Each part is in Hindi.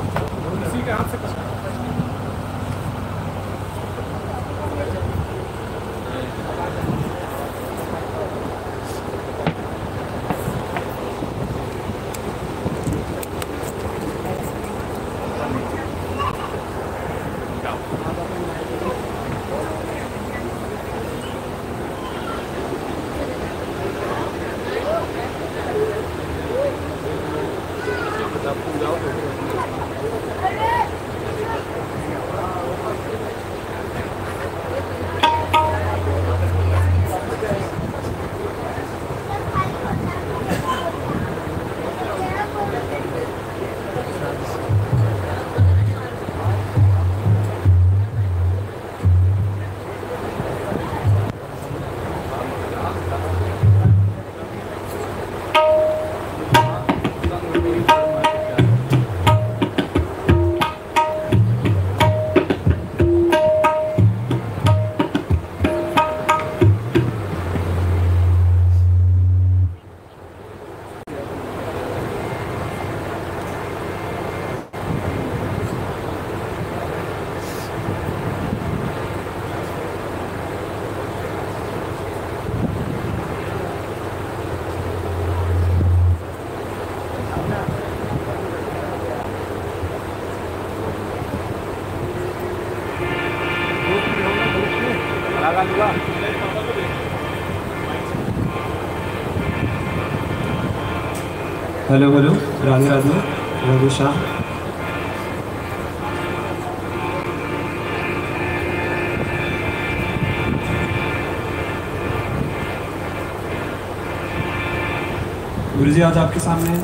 उसी के हाथ से हेलो हेलो राधे राधे राधे शाह। गुरु जी आज आपके सामने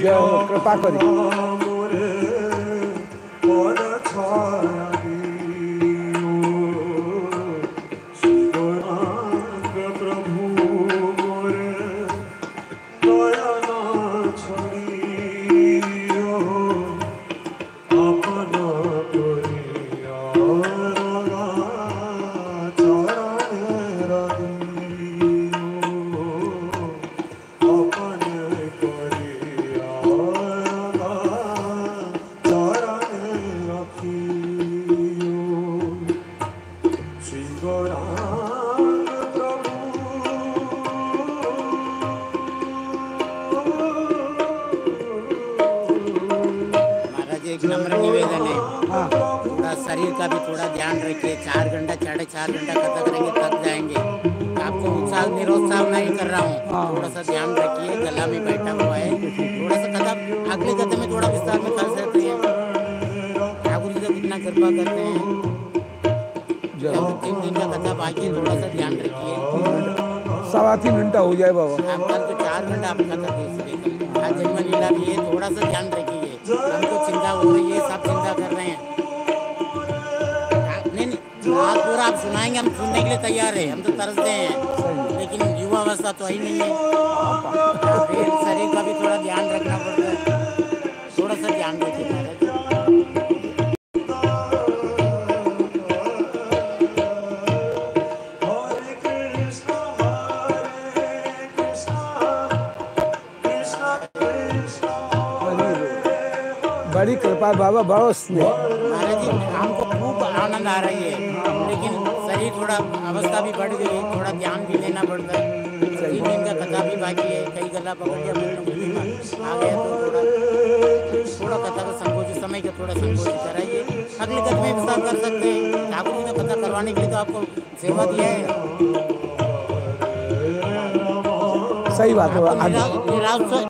Yo, Kripakodi. सही बात है आपको आज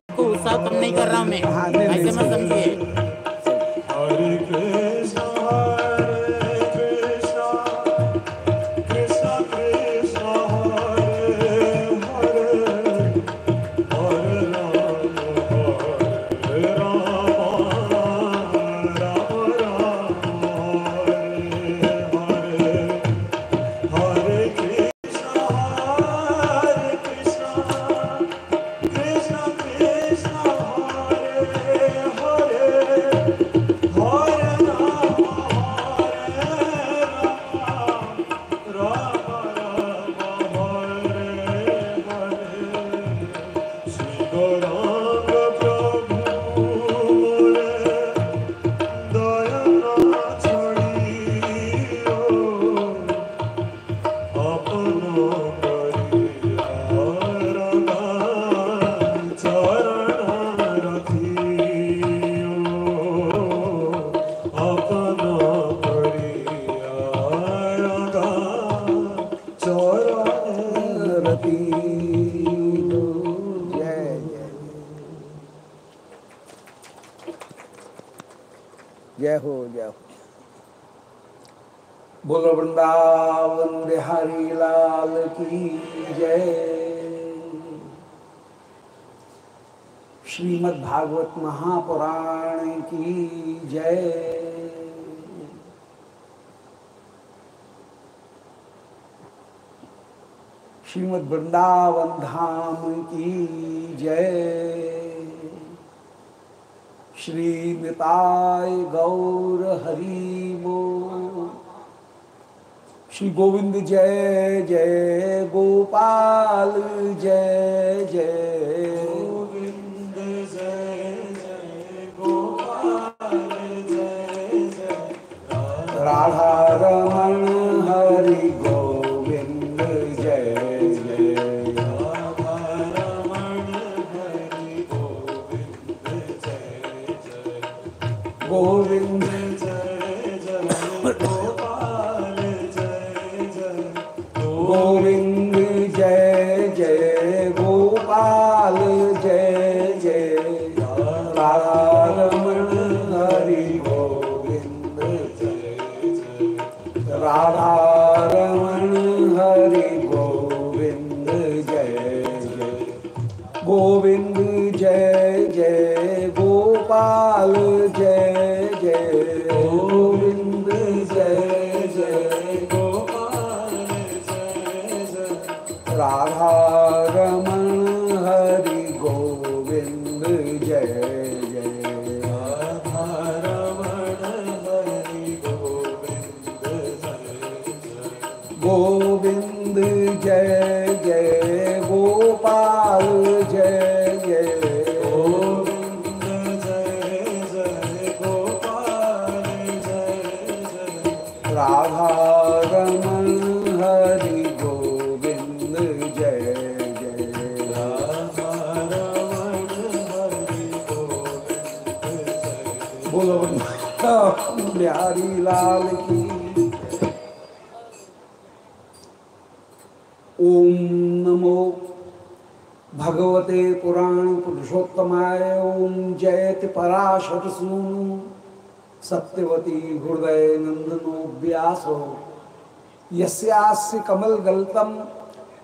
यस्यास्य कमल गलतम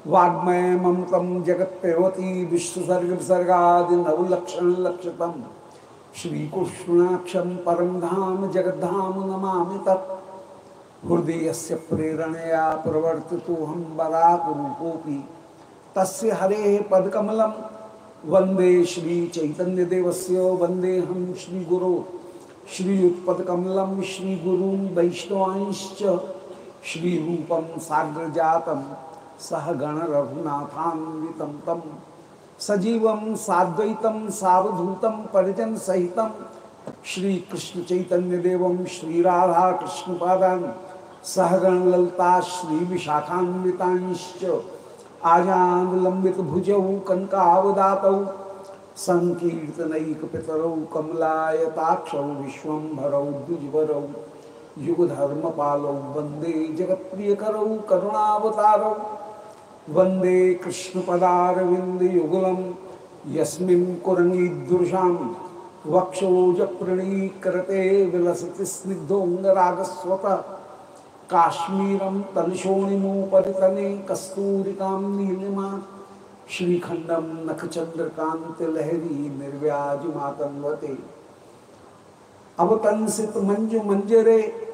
वाग्मय ममतम जगत जगत्पेवती विश्वसर्ग विसर्गादि नवलक्षण लक्षतम श्रीकृष्णाक्षम परम धाम जगद्धाम नमामि तत्। हृदय से प्रेरणया प्रवर्तितो हम बराकरूपोपि तस्य हरे पदकमल वंदे श्री चैतन्यदेवस्य वंदे हम श्री गुरो श्रीयुत्पदकमलं श्रीगुरून् वैष्णवांश्च। श्रीरूपं साग्रजातं सह गणरघुनाथान्वितं तं सजीवं साद्वैतं सावधूतं परिजनसहितं श्रीकृष्ण चैतन्यदेवं श्रीराधाकृष्णपादान् सहगण ललता श्री विशाखान्वितांश्च आजान लंबित भुजौ कनकावदातौ संकीर्तनैकपितरौ कमलायताक्षौ विश्वम्भरौ द्विजवरौ युगधर्मपालौ वंदे जगत्प्रियकरौ करुणावतारौ। वंदे कृष्णपदारविन्दयुगलं यस्मिन् कुरङीदृशां वक्षोजप्रणीकृते विलसति स्निग्धोऽङ्गरागस्वतः काश्मीरं तलशोणिमोपरितने कस्तूरिकां नीलिमा। श्रीखण्डं नखचन्द्रकान्तिलहरी निर्व्याजमातन्वते अवतंसित मंजु मंजरे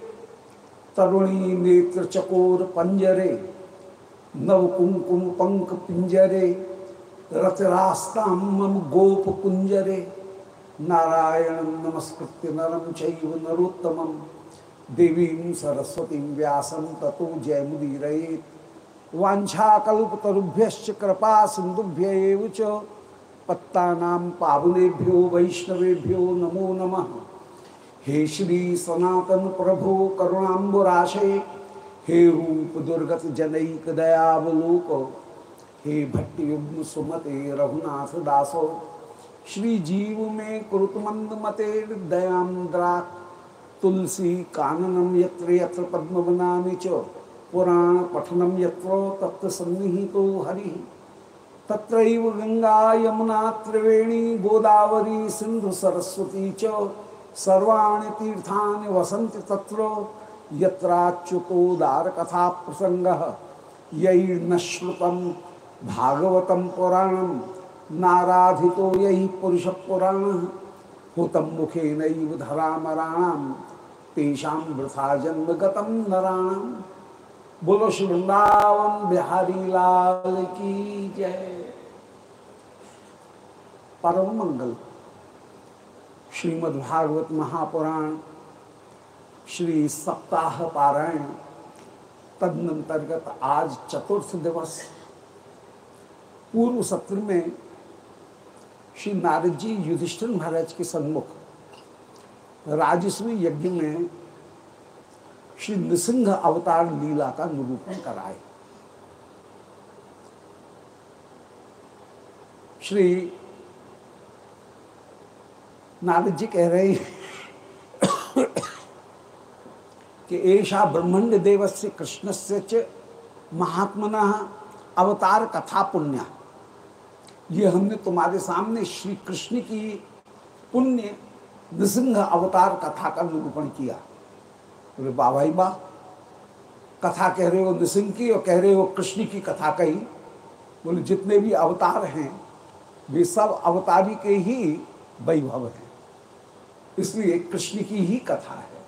तरुणी नेत्र चकोर पंजरे, नव कुंकुम पंक पिंजरे रतरास्तां मम गोप कुंजरे, नारायण नमस्कृत्य नरम चैव देवीं सरस्वतीं व्यासं ततो जयमुदीरयेत् वाञ्छाकल्पतरुभ्यश्च कृपा सिन्धुभ्य एव च, पत्तानां पावनेभ्यो वैष्णवेभ्यो नमो नमः। हे श्री सनातन प्रभो करुणाम्बुराशे हे रूप दुर्गत जनैक दयावलोक, हे भट्टयुग्म सुमते रघुनाथ दासो, श्री जीव में कुरुतमंद मते दयाद्रा तुलसी काननम यत्र यत्र पद्म बनामि च, पुराण पठनम यत्र तत्र सन्निहितो हरि। तत्रैव गंगा, यमुना, त्रिवेणी, गोदावरी, सिंधु, सरस्वती च सर्वाणि तीर्थानि वसन्ति तत्र यत्राच्युतोदार कथा प्रसंग यही न श्रुतम भागवतम पुराणम नाराधितो यही पुरुष पुराण हुतम मुखे नैव धरामराणाम तेषाम वृथा जन्म गतम नराणाम बोलो श्री वृंदावन बिहारी लाल की जय। परम मंगल श्रीमद्भागवत महापुराण श्री सप्ताह पारायण तदनंतर्गत आज चतुर्थ दिवस। पूर्व सत्र में श्री नारद जी युधिष्ठिर महाराज के सन्मुख राजस्वी यज्ञ में श्री नृसिंह अवतार लीला का निरूपण कराए। श्री नारद जी कह रहे हैं कि ऐसा ब्रह्मंड देव से कृष्ण से च महात्मना अवतार कथा पुण्य। ये हमने तुम्हारे सामने श्री कृष्ण की पुण्य नृसिंह अवतार कथा का निरूपण किया। बोले, बाबा बा, कथा कह रहे हो नृसिंह की और कह रहे हो कृष्ण की कथा कही बोले, जितने भी अवतार हैं, वे सब अवतारी के ही वैभव हैं। इसलिए कृष्ण की ही कथा है।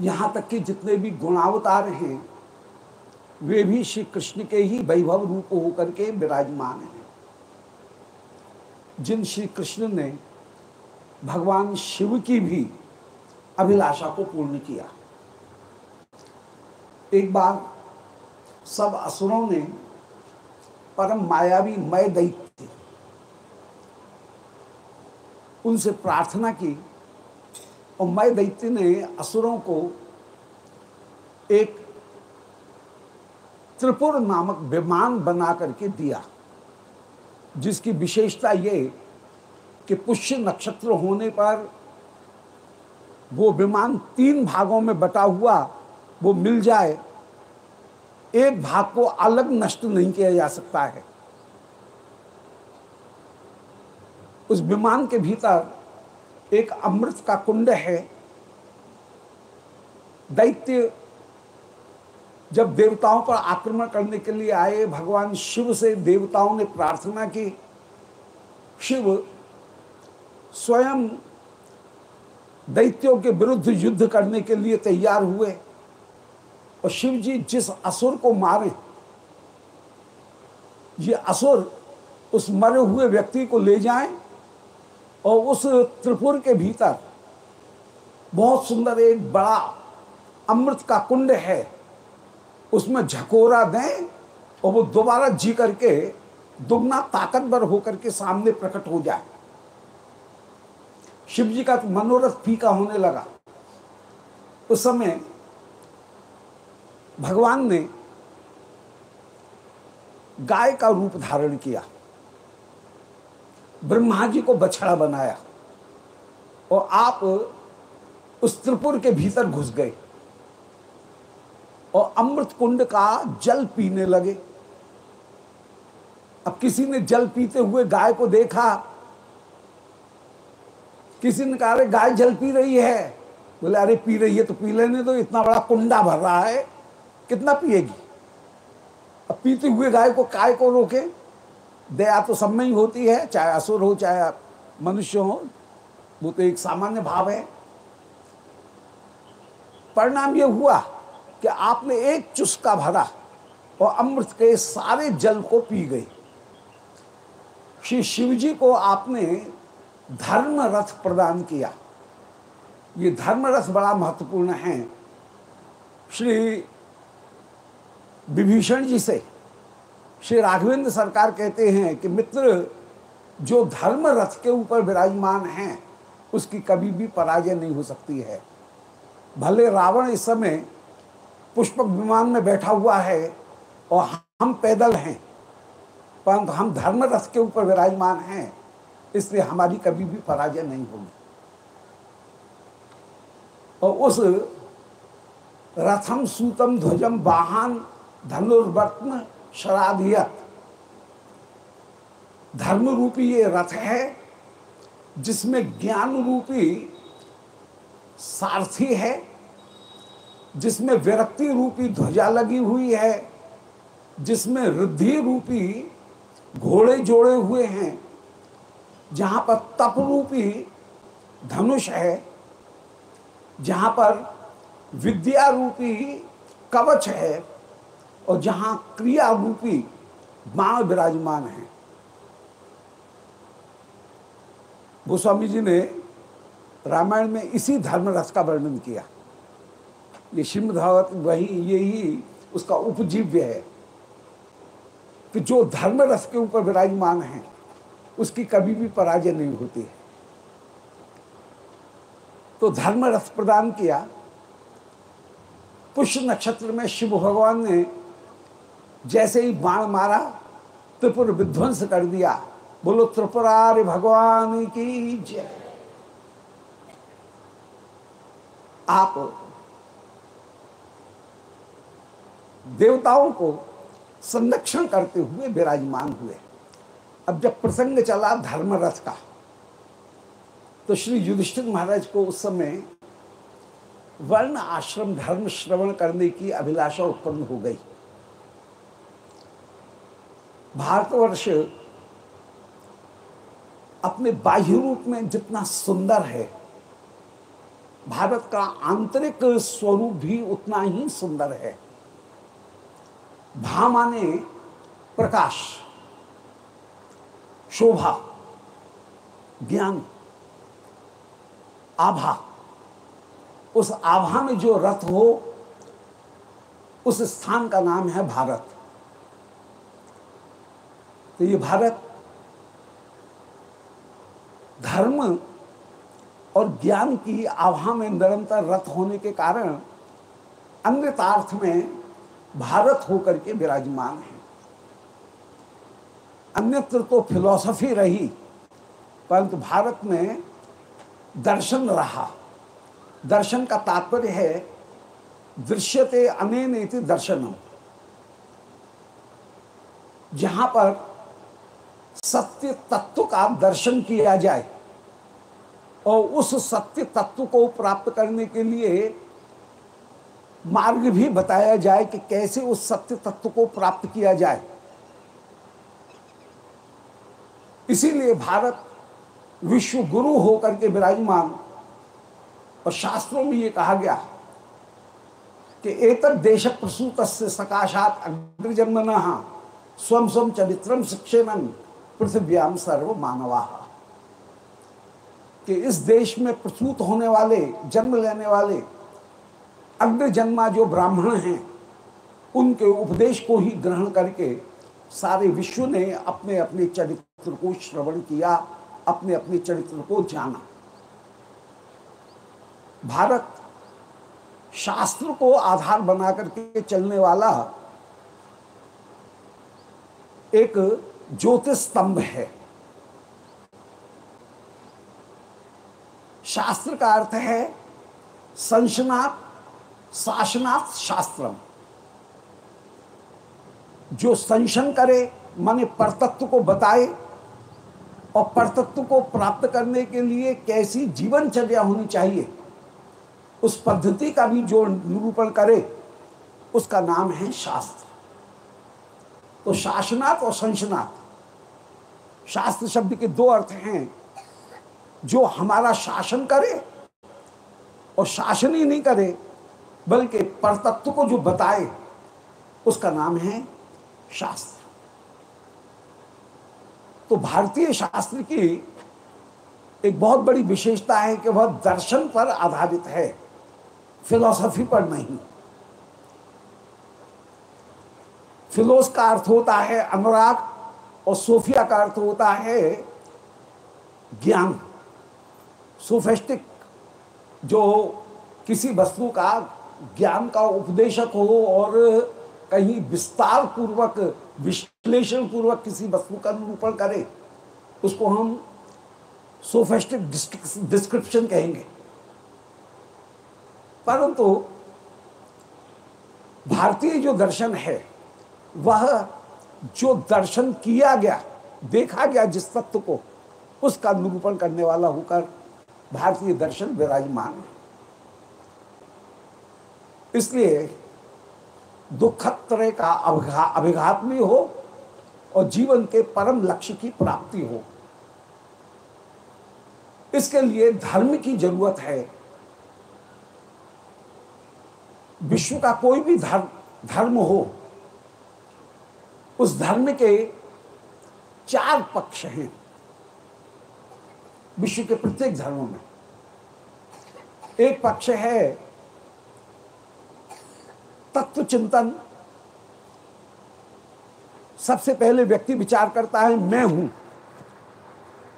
यहाँ तक कि जितने भी गुणावतार हैं, वे भी श्री कृष्ण के ही वैभव रूप होकर के विराजमान हैं। जिन श्री कृष्ण ने भगवान शिव की भी अभिलाषा को पूर्ण किया। एक बार सब असुरों ने परम मायावी मय दैत्य उनसे प्रार्थना की और मय दैत्य ने असुरों को एक त्रिपुर नामक विमान बना करके दिया, जिसकी विशेषता ये कि पुष्य नक्षत्र होने पर वो विमान तीन भागों में बटा हुआ, वो मिल जाए। एक भाग को अलग नष्ट नहीं किया जा सकता है। उस विमान के भीतर एक अमृत का कुंड है। दैत्य जब देवताओं पर आक्रमण करने के लिए आए, भगवान शिव से देवताओं ने प्रार्थना की। शिव स्वयं दैत्यों के विरुद्ध युद्ध करने के लिए तैयार हुए और शिव जी जिस असुर को मारे, ये असुर उस मरे हुए व्यक्ति को ले जाएँ और उस त्रिपुर के भीतर बहुत सुंदर एक बड़ा अमृत का कुंड है। उसमें झकोरा दें और वो दोबारा जी करके दुगना ताकतवर होकर के सामने प्रकट हो जाए। शिव जी का मनोरथ फीका होने लगा। उस समय भगवान ने गाय का रूप धारण किया। ब्रह्मा जी को बछड़ा बनाया और आप उस त्रिपुर के भीतर घुस गए और अमृत कुंड का जल पीने लगे। अब किसी ने जल पीते हुए गाय को देखा, किसी ने कहा, अरे, गाय जल पी रही है। बोले, अरे, पी रही है तो पी लेने तो इतना बड़ा कुंडा भर रहा है, कितना पिएगी? अब पीते हुए गाय को काय को रोके दया तो सब में ही होती है, चाहे असुर हो, चाहे मनुष्य हो, वो तो एक सामान्य भाव है। परिणाम यह हुआ कि आपने एक चुस्का भरा और अमृत के सारे जल को पी गए श्री शिव जी को आपने धर्म रथ प्रदान किया। ये धर्म रथ बड़ा महत्वपूर्ण है। श्री विभीषण जी से श्री राघवेंद्र सरकार कहते हैं कि मित्र, जो धर्म रथ के ऊपर विराजमान हैं, उसकी कभी भी पराजय नहीं हो सकती है। भले रावण इस समय पुष्पक विमान में बैठा हुआ है और हम पैदल हैं, परंतु हम धर्म रथ के ऊपर विराजमान हैं, इसलिए हमारी कभी भी पराजय नहीं होगी। और उस रथम सूतम ध्वजम वाहन धनुर्वत्न शराधियत धर्म रूपी ये रथ है, जिसमें ज्ञान रूपी सारथी है, जिसमें विरक्ति रूपी ध्वजा लगी हुई है, जिसमें रिद्धि रूपी घोड़े जोड़े हुए हैं, जहाँ पर तप रूपी धनुष है, जहाँ पर विद्या रूपी कवच है। और जहाँ क्रिया रूपी बाण विराजमान है। गोस्वामी जी ने रामायण में इसी धर्म रस का वर्णन किया। ये श्रीमद्भागवत वही यही उसका उपजीव्य है कि जो धर्म रस के ऊपर विराजमान है, उसकी कभी भी पराजय नहीं होती है। तो धर्म रस प्रदान किया। पुष्य नक्षत्र में शिव भगवान ने जैसे ही बाण मारा, त्रिपुर विध्वंस कर दिया। बोलो, त्रिपुरार भगवान की जय। आप देवताओं को संरक्षण करते हुए विराजमान हुए। अब जब प्रसंग चला धर्म रथ का तो श्री युधिष्ठिर महाराज को उस समय वर्ण आश्रम धर्म श्रवण करने की अभिलाषा उत्पन्न हो गई। भारतवर्ष अपने बाह्य रूप में जितना सुंदर है, भारत का आंतरिक स्वरूप भी उतना ही सुंदर है। भा माने प्रकाश, शोभा, ज्ञान, आभा, उस आभा में जो रथ हो, उस स्थान का नाम है भारत। तो ये भारत धर्म और ज्ञान की आभा में निरंतर रथ होने के कारण अन्यतार्थ में भारत होकर के विराजमान है। अन्यत्र तो फिलॉसफी रही, परंतु भारत में दर्शन रहा। दर्शन का तात्पर्य है, दृश्यते अनेन इति दर्शनम। जहाँ पर सत्य तत्व का दर्शन किया जाए और उस सत्य तत्व को प्राप्त करने के लिए मार्ग भी बताया जाए कि कैसे उस सत्य तत्व को प्राप्त किया जाए। इसीलिए भारत विश्व गुरु होकर के विराजमान, और शास्त्रों में ये कहा गया कि एक देश प्रसूत से सकाशात अग्रजन्म स्वम स्वम चरित्रम शिक्षेन पृथ्व्याम सर्व मानवा कि इस देश में प्रसूत होने वाले, जन्म लेने वाले अग्र जन्मा जो ब्राह्मण हैं, उनके उपदेश को ही ग्रहण करके सारे विश्व ने अपने अपने चरित्र को श्रवण किया अपने अपने चरित्र को जाना। भारत शास्त्र को आधार बना करके चलने वाला एक ज्योतिष स्तंभ है। शास्त्र का अर्थ है संशनात्, शासनात् शास्त्रम। जो संशन करे, माने परतत्व को बताए और परतत्व को प्राप्त करने के लिए कैसी जीवनचर्या होनी चाहिए, उस पद्धति का भी जो निरूपण करे, उसका नाम है शास्त्र। तो शासनात् और संशनात्। शास्त्र शब्द के दो अर्थ हैं। जो हमारा शासन करे और शासन ही नहीं करे, बल्कि परतत्व को जो बताए, उसका नाम है शास्त्र। तो भारतीय शास्त्र की एक बहुत बड़ी विशेषता है कि वह दर्शन पर आधारित है, फिलॉसफी पर नहीं। फिलोस का अर्थ होता है अनुराग और सोफिया का अर्थ होता है ज्ञान। सोफेस्टिक जो किसी वस्तु का ज्ञान का उपदेशक हो और कहीं विस्तार पूर्वक विश्लेषण पूर्वक किसी वस्तु का निरूपण करे, उसको हम सोफेस्टिक डिस्क्रिप्शन कहेंगे। परंतु भारतीय जो दर्शन है वह जो दर्शन किया गया, देखा गया जिस तत्व को, उसका निरूपण करने वाला होकर भारतीय दर्शन विराजमान इसलिए दुखत्रय का अभिघा अभिघात भी हो और जीवन के परम लक्ष्य की प्राप्ति हो। इसके लिए धर्म की ज़रूरत है। विश्व का कोई भी धर्म धर्म हो उस धर्म के चार पक्ष हैं। विश्व के प्रत्येक धर्मों में। एक पक्ष है तत्व चिंतन। सबसे पहले व्यक्ति विचार करता है, मैं हूँ।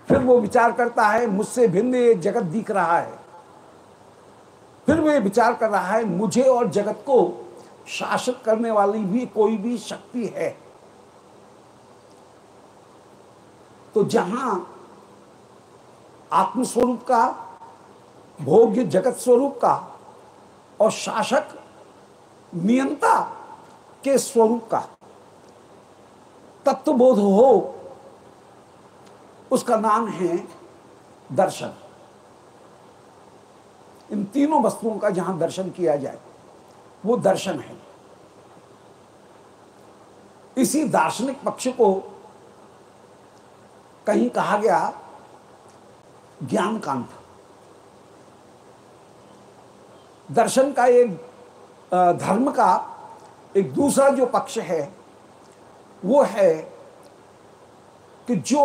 फिर वो विचार करता है, मुझसे भिन्न ये जगत दिख रहा है। फिर वो ये विचार कर रहा है, मुझे और जगत को शासित करने वाली भी कोई भी शक्ति है। तो जहाँ आत्मस्वरूप का, भोग्य जगत स्वरूप का और शासक नियंता के स्वरूप का तत्वबोध हो, उसका नाम है दर्शन। इन तीनों वस्तुओं का जहाँ दर्शन किया जाए, वो दर्शन है। इसी दार्शनिक पक्ष को कहीं कहा गया, ज्ञान कांड दर्शन का एक धर्म का एक दूसरा जो पक्ष है, वो है कि जो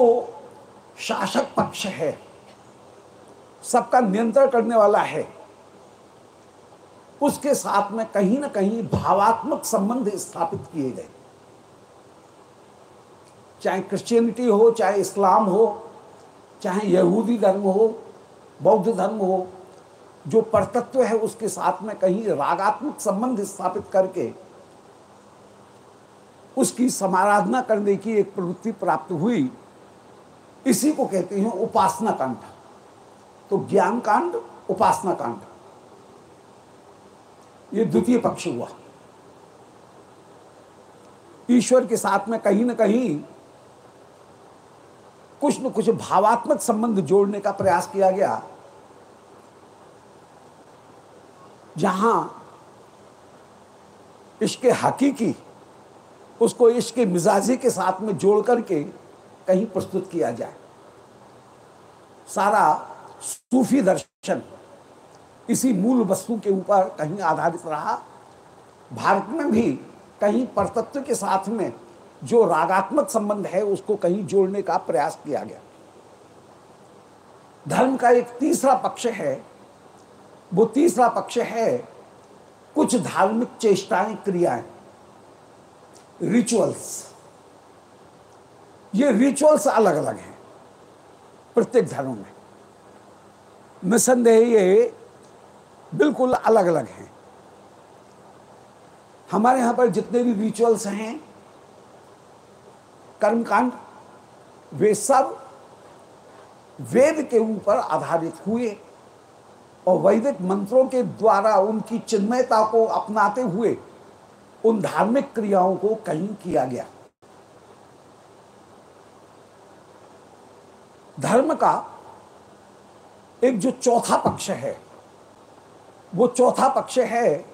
शासक पक्ष है, सबका नियंत्रण करने वाला है, उसके साथ में कहीं ना कहीं भावात्मक संबंध स्थापित किए गए। चाहे क्रिश्चियनिटी हो, चाहे इस्लाम हो, चाहे यहूदी धर्म हो, बौद्ध धर्म हो, जो परतत्व है उसके साथ में कहीं रागात्मक संबंध स्थापित करके उसकी समाराधना करने की एक प्रवृत्ति प्राप्त हुई, इसी को कहते हैं उपासना कांड तो ज्ञान कांड उपासना कांड ये द्वितीय पक्ष हुआ। ईश्वर के साथ में कहीं ना कहीं कुछ न कुछ भावात्मक संबंध जोड़ने का प्रयास किया गया। जहाँ इसके हकीकी, उसको इश्क मिजाजी के साथ में जोड़ करके कहीं प्रस्तुत किया जाए। सारा सूफी दर्शन इसी मूल वस्तु के ऊपर कहीं आधारित रहा। भारत में भी कहीं परतत्व के साथ में जो रागात्मक संबंध है, उसको कहीं जोड़ने का प्रयास किया गया। धर्म का एक तीसरा पक्ष है। वो तीसरा पक्ष है, कुछ धार्मिक चेष्टाएँ, क्रियाएँ। रिचुअल्स ये रिचुअल्स अलग अलग हैं, प्रत्येक धर्म में। निसंदेह ये बिल्कुल अलग अलग हैं। हमारे यहाँ पर जितने भी रिचुअल्स हैं कर्मकांड, वे सब वेद के ऊपर आधारित हुए और वैदिक मंत्रों के द्वारा उनकी चिन्मयता को अपनाते हुए उन धार्मिक क्रियाओं को कहीं किया गया। धर्म का एक जो चौथा पक्ष है, वो चौथा पक्ष है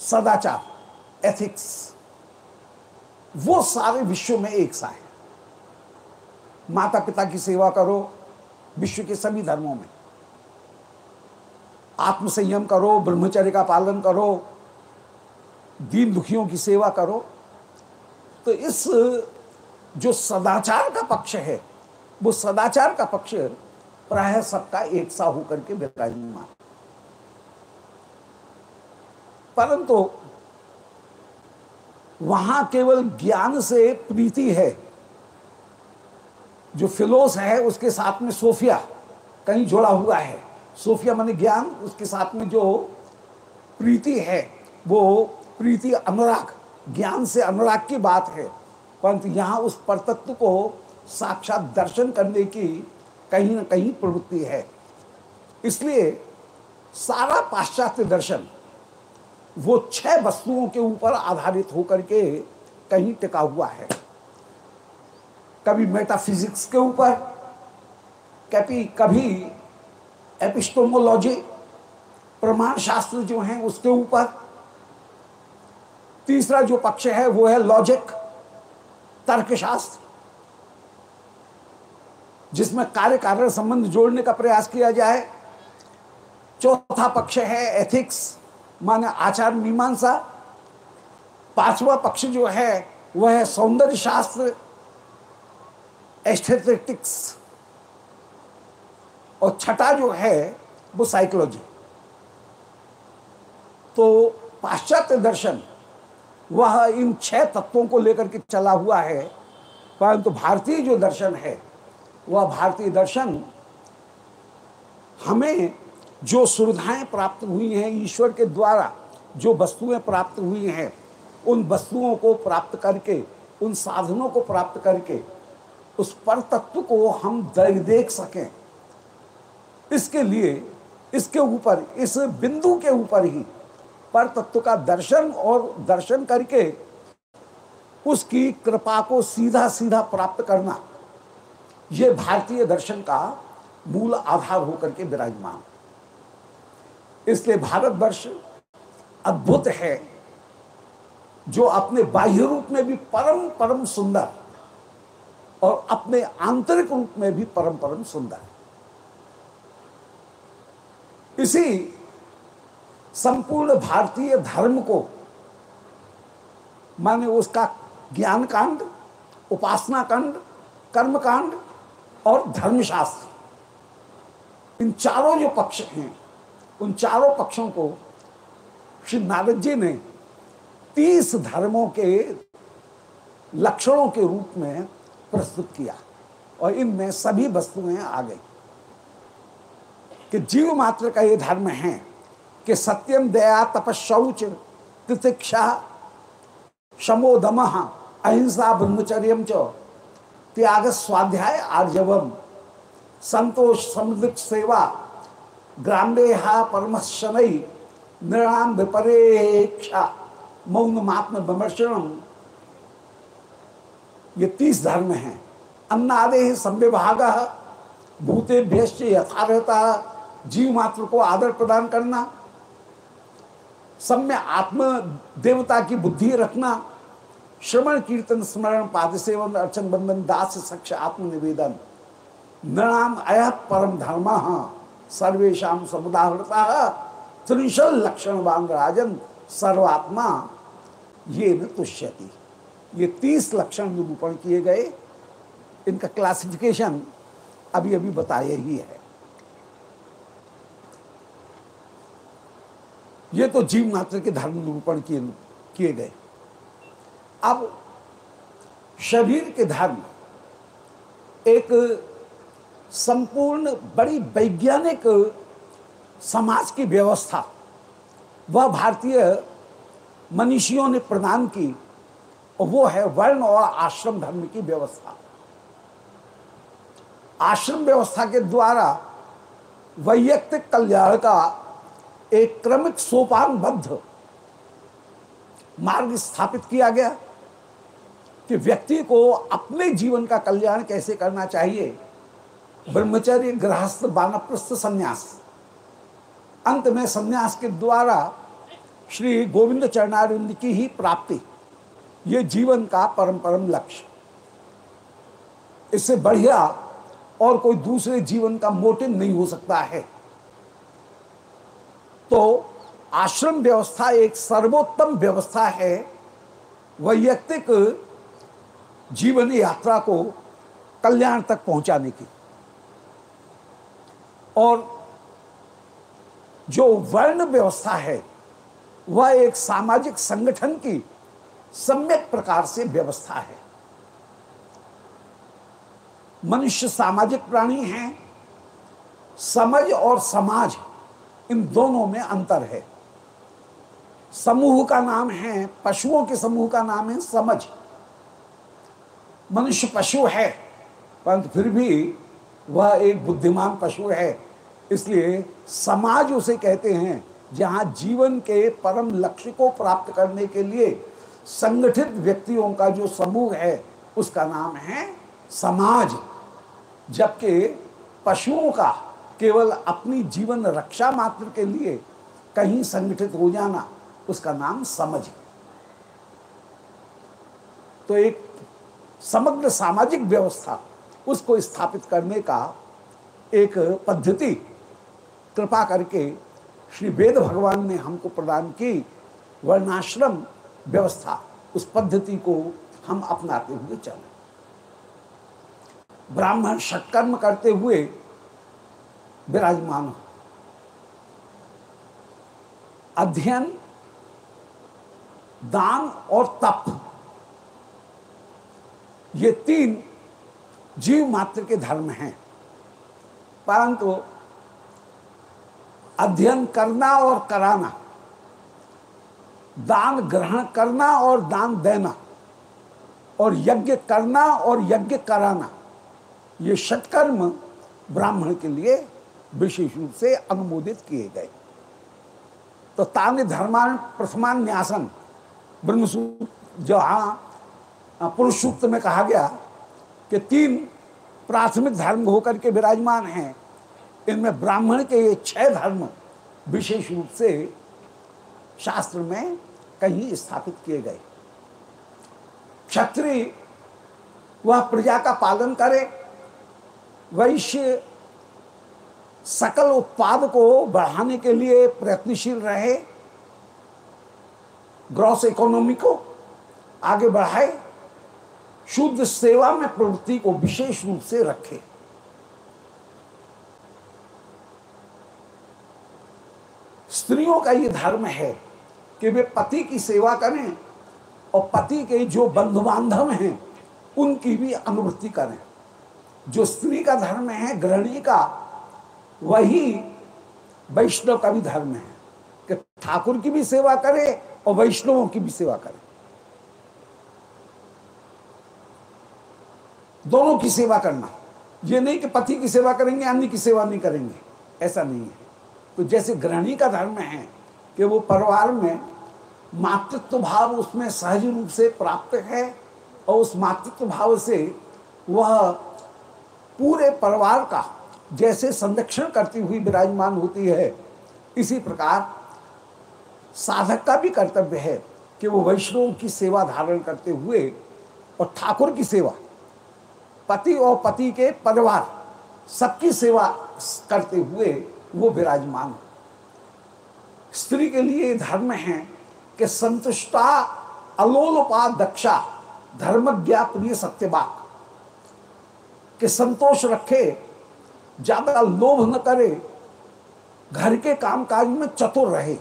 सदाचार एथिक्स वो सारे विश्व में एक सा है। माता पिता की सेवा करो, विश्व के सभी धर्मों में। आत्मसंयम करो, ब्रह्मचर्य का पालन करो दीन दुखियों की सेवा करो। तो इस, जो सदाचार का पक्ष है, वो सदाचार का पक्ष प्राय सबका एक सा होकर के विराजमान। परंतु, वहाँ केवल ज्ञान से प्रीति है जो फिलोस है, उसके साथ में सोफिया कहीं जुड़ा हुआ है। सोफिया माने ज्ञान, उसके साथ में जो प्रीति है, वो प्रीति अनुराग, ज्ञान से अनुराग की बात है। परंतु यहाँ उस परतत्व को साक्षात दर्शन करने की कहीं ना कहीं प्रवृत्ति है। इसलिए सारा पाश्चात्य दर्शन वो छह वस्तुओं के ऊपर आधारित होकर के कहीं टिका हुआ है। कभी मेटाफिजिक्स के ऊपर, कभी कभी एपिस्टोमोलॉजी प्रमाण शास्त्र जो है उसके ऊपर। तीसरा जो पक्ष है वो है लॉजिक तर्कशास्त्र, जिसमें कार्य कारण संबंध जोड़ने का प्रयास किया जाए। चौथा पक्ष है एथिक्स माने आचार मीमांसा। पांचवा पक्ष जो है, वह है सौंदर्य शास्त्र एस्थेटिक्स और छठा जो है वो साइकोलॉजी। तो पाश्चात्य दर्शन, वह इन छह तत्वों को लेकर के चला हुआ है, परंतु तो भारतीय जो दर्शन है, वह भारतीय दर्शन हमें जो सुविधाएँ प्राप्त हुई हैं ईश्वर के द्वारा, जो वस्तुएँ प्राप्त हुई हैं, उन वस्तुओं को प्राप्त करके, उन साधनों को प्राप्त करके उस पर तत्व को हम देख सकें। इसके लिए, इसके ऊपर, इस बिंदु के ऊपर ही पर तत्व का दर्शन और दर्शन करके उसकी कृपा को सीधा सीधा प्राप्त करना यह भारतीय दर्शन का मूल आधार होकर के विराजमान। इसलिए भारतवर्ष अद्भुत है, जो अपने बाह्य रूप में भी परम परम सुंदर और अपने आंतरिक रूप में भी परम परम सुंदर इसी संपूर्ण भारतीय धर्म को माने उसका ज्ञान कांड उपासना कांड कर्म कांड और धर्मशास्त्र, इन चारों जो पक्ष हैं, उन चारों पक्षों को श्री नारद जी ने तीस धर्मों के लक्षणों के रूप में प्रस्तुत किया और इनमें सभी वस्तुएँ आ गई कि जीव मात्र का ये धर्म है कि सत्यम दया तपशौच तितिक्षा शमोदम अहिंसा ब्रह्मचर्य त्याग स्वाध्याय आर्जवम संतोष समृद्ध सेवा ग्राम्यहा परमशनै नृणाम विपरेक्षा। मौन मात्म विमर्शनम ये तीस धर्म हैं। अन्नादे संविभाग भूते भेष यथारहता जीव मात्र को आदर प्रदान करना, सम्य आत्म देवता की बुद्धि रखना, श्रवण, कीर्तन, स्मरण पाद सेवन अर्चन बंधन दास सक्ष आत्म निवेदन नृणाम अय परम धर्म सर्वेशा समुदाहृता त्रिशल लक्षण वांग राजन सर्वात्मा ये न ये तीस लक्षण निरूपण किए गए। इनका क्लासिफिकेशन अभी अभी बताया ही है। ये तो जीव मात्र के धर्म निरूपण किए किए गए। अब शरीर के धर्म एक संपूर्ण बड़ी वैज्ञानिक समाज की व्यवस्था। वह भारतीय मनीषियों ने प्रदान की वो है वर्ण और आश्रम धर्म की व्यवस्था। आश्रम व्यवस्था के द्वारा वैयक्तिक कल्याण का एक क्रमिक सोपानबद्ध मार्ग स्थापित किया गया कि व्यक्ति को अपने जीवन का कल्याण कैसे करना चाहिए। ब्रह्मचर्य गृहस्थ, बानप्रस्थ संन्यास। अंत में संन्यास के द्वारा श्री गोविंद चरणारिंद की ही प्राप्ति। ये जीवन का परम परम लक्ष्य। इससे बढ़िया और कोई दूसरे जीवन का मोटिव नहीं हो सकता है। तो आश्रम व्यवस्था एक सर्वोत्तम व्यवस्था है वैयक्तिक जीवन यात्रा को कल्याण तक पहुँचाने की। और जो वर्ण व्यवस्था है, वह एक सामाजिक संगठन की सम्यक प्रकार से व्यवस्था है। मनुष्य सामाजिक प्राणी हैं, समझ और समाज इन दोनों में अंतर है। समूह का नाम है, पशुओं के समूह का नाम है समझ। मनुष्य पशु है, परंतु फिर भी वह एक बुद्धिमान पशु है। इसलिए समाज उसे कहते हैं, जहाँ जीवन के परम लक्ष्य को प्राप्त करने के लिए संगठित व्यक्तियों का जो समूह है, उसका नाम है समाज। जबकि पशुओं का केवल अपनी जीवन रक्षा मात्र के लिए कहीं संगठित हो जाना, उसका नाम समझ तो एक समग्र सामाजिक व्यवस्था, उसको स्थापित करने का एक पद्धति, कृपा करके श्री वेद भगवान ने हमको प्रदान की, वर्णाश्रम व्यवस्था, उस पद्धति को हम अपनाते हुए चले। ब्राह्मण षटकर्म करते हुए विराजमान हो। अध्ययन, दान और तप, ये तीन जीव मात्र के धर्म हैं। परंतु अध्ययन करना और कराना दान ग्रहण करना और दान देना, और यज्ञ करना और यज्ञ कराना, ये षटकर्म ब्राह्मण के लिए विशेष रूप से अनुमोदित किए गए। तो तान्य धर्मान प्रथमान न्यासन, ब्रह्मसूत्र जहाँ पुरुष सूक्त में कहा गया कि तीन प्राथमिक धर्म होकर के विराजमान हैं। इनमें ब्राह्मण के ये छह धर्म विशेष रूप से शास्त्र में कहीं स्थापित किए गए। क्षत्रिय वह प्रजा का पालन करे, वैश्य सकल उत्पाद को बढ़ाने के लिए प्रयत्नशील रहे, ग्रॉस इकोनॉमी को आगे बढ़ाए, शुद्ध सेवा में प्रवृत्ति को विशेष रूप से रखे। स्त्रियों का ये धर्म है कि वे पति की सेवा करें और पति के जो बंधु बांधव हैं, उनकी भी अनुवृत्ति करें। जो स्त्री का धर्म है, गृहिणी का, वही वैष्णव का भी धर्म है कि ठाकुर की भी सेवा करे और वैष्णवों की भी सेवा करे। दोनों की सेवा करना। ये नहीं कि पति की सेवा करेंगे, अन्य की सेवा नहीं करेंगे। ऐसा नहीं है। तो जैसे गृहिणी का धर्म है कि वो परिवार में मातृत्व भाव उसमें सहज रूप से प्राप्त है और उस मातृत्व भाव से वह पूरे परिवार का जैसे संरक्षण करती हुई विराजमान होती है। इसी प्रकार साधक का भी कर्तव्य है कि वो वैष्णव की सेवा धारण करते हुए और ठाकुर की सेवा, पति और पति के परिवार, सबकी सेवा करते हुए वो विराजमान। स्त्री के लिए धर्म है कि संतुष्टा अलोलपा दक्षा धर्मज्ञा प्रिय सत्यवाक। कि संतोष रखे, ज़्यादा लोभ न करे, घर के कामकाज में चतुर रहे।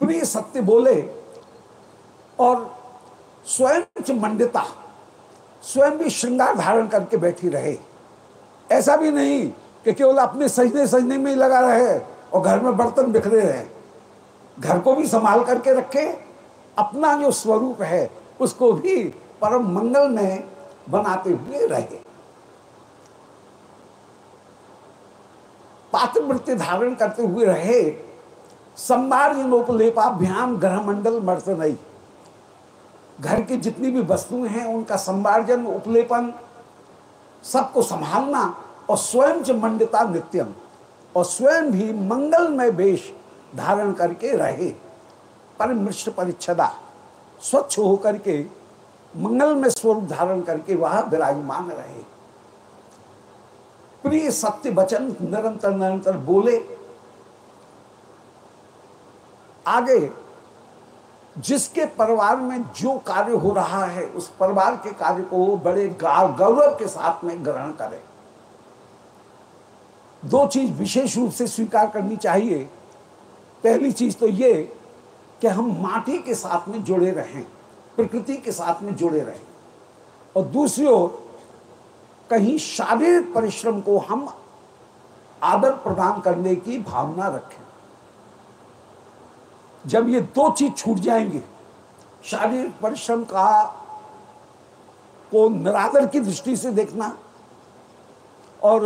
प्रिय सत्य बोले और स्वयं मंडिता, स्वयं भी श्रृंगार धारण करके बैठी रहे। ऐसा भी नहीं कि केवल अपने सजने सजने में ही लगा रहे और घर में बर्तन बिखरे रहे। घर को भी संभाल करके रखे, अपना जो स्वरूप है, उसको भी परम मंगल में बनाते हुए रहे। पात्रवृत्ति धारण करते हुए रहे संवार्जनोपलेपाभ्याम ग्रह मंडल मर्त नहीं। घर की जितनी भी वस्तुएँ हैं, उनका संवार्जन उपलेपन, सबको संभालना और स्वयं च मंडिता नित्यम और स्वयं भी मंगलमय वेश धारण करके रहे। परमृष्ट परिच्छदा। स्वच्छ होकर के मंगल में स्वरूप धारण करके वह विराजमान रहे। प्रिय सत्य वचन निरंतर निरंतर बोले। आगे, जिसके परिवार में जो कार्य हो रहा है, उस परिवार के कार्य को बड़े गौरव के साथ में ग्रहण करें। दो चीज़ विशेष रूप से स्वीकार करनी चाहिए। पहली चीज़ तो ये कि हम माटी के साथ में जुड़े रहें, प्रकृति के साथ में जुड़े रहें। और दूसरी ओर, कहीं शारीरिक परिश्रम को हम आदर प्रदान करने की भावना रखें। जब ये दो चीज़ छूट जाएँगे, शारीरिक परिश्रम का, को निरादर की दृष्टि से देखना और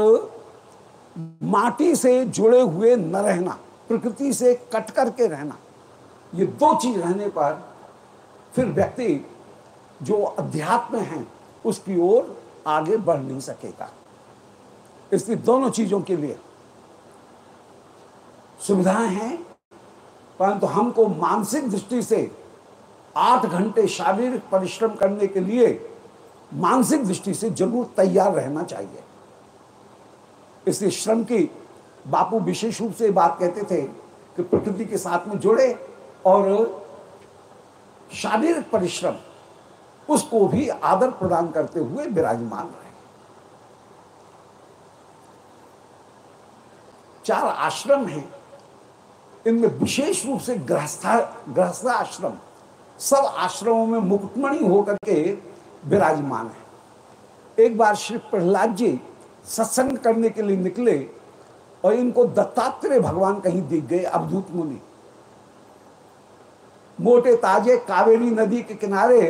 माटी से जुड़े हुए न रहना प्रकृति से कट करके रहना। ये दो चीज़ रहने पर फिर व्यक्ति जो अध्यात्म है, उसकी ओर आगे बढ़ नहीं सकेगा। इसलिए दोनों चीज़ों के लिए सुविधाएँ हैं, परंतु हमको मानसिक दृष्टि से आठ घंटे शारीरिक परिश्रम करने के लिए मानसिक दृष्टि से ज़रूर तैयार रहना चाहिए। इसलिए श्रम की बापू विशेष रूप से बात कहते थे कि प्रकृति के साथ में जुड़े और शारीरिक परिश्रम उसको भी आदर प्रदान करते हुए विराजमान रहे। चार आश्रम हैं। इनमें विशेष रूप से गृहस्था गृहस्था आश्रम, सब आश्रमों में मुकुटमणि होकर के विराजमान है। एक बार श्री प्रहलाद जी सत्संग करने के लिए निकले और इनको दत्तात्रेय भगवान कहीं दिख गए अवधूत मुनि। मोटे ताजे कावेरी नदी के किनारे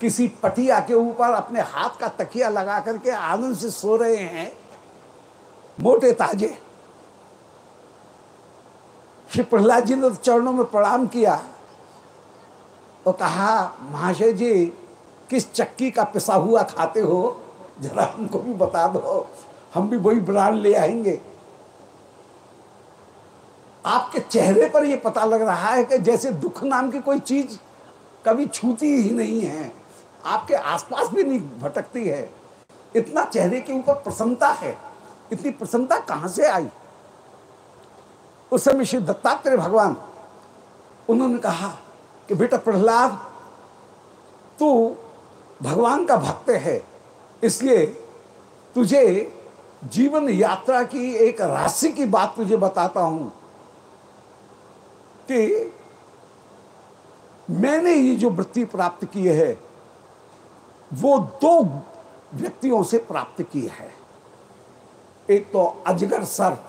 किसी पटिया के ऊपर अपने हाथ का तकिया लगा करके आनंद से सो रहे हैं, मोटे ताजे। श्री प्रहलाद जी ने चरणों में प्रणाम किया और कहा, महाशय जी, किस चक्की का पिसा हुआ खाते हो? जरा हमको भी बता दो, हम भी वही ब्रांड ले आएँगे। आपके चेहरे पर यह पता लग रहा है कि जैसे दुख नाम की कोई चीज़ कभी छूती ही नहीं है। आपके आसपास भी नहीं भटकती है। इतना चेहरे के ऊपर प्रसन्नता है। इतनी प्रसन्नता कहाँ से आई? उस समय श्री दत्तात्रेय भगवान, उन्होंने कहा कि, बेटा प्रहलाद, तू भगवान का भक्त है। इसलिए तुझे जीवन यात्रा की एक राशि की बात तुझे बताता हूँ। कि मैंने ये जो वृत्ति प्राप्त की है, वो दो व्यक्तियों से प्राप्त की है। एक तो अजगर सर्प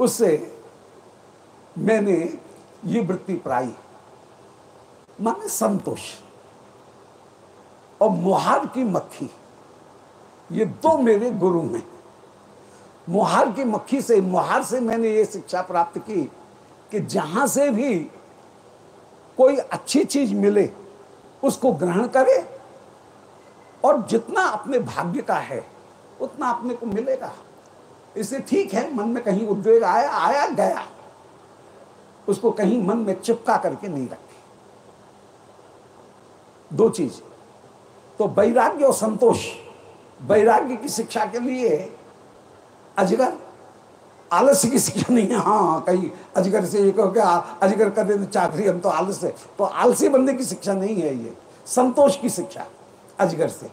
उससे मैंने ये वृत्ति पाई, माने संतोष, और मुहार की मक्खी, ये दो मेरे गुरु हैं। मोहार की मक्खी से, मोहार से मैंने ये शिक्षा प्राप्त की कि जहाँ से भी कोई अच्छी चीज़ मिले, उसको ग्रहण करे और जितना अपने भाग्य का है, उतना अपने को मिलेगा। इससे ठीक है, मन में कहीं उद्वेग आया आया, गया। उसको कहीं मन में चिपका करके नहीं रखे। दो चीज़। तो वैराग्य और संतोष। वैराग्य की शिक्षा के लिए अजगर? आलस्य की शिक्षा नहीं है। हाँ हाँ कहीं अजगर से ये कहो क्या अजगर कर दे चाकरी, हम तो आलस्य। तो आलसी बनने की शिक्षा नहीं है ये। संतोष की शिक्षा, अजगर से।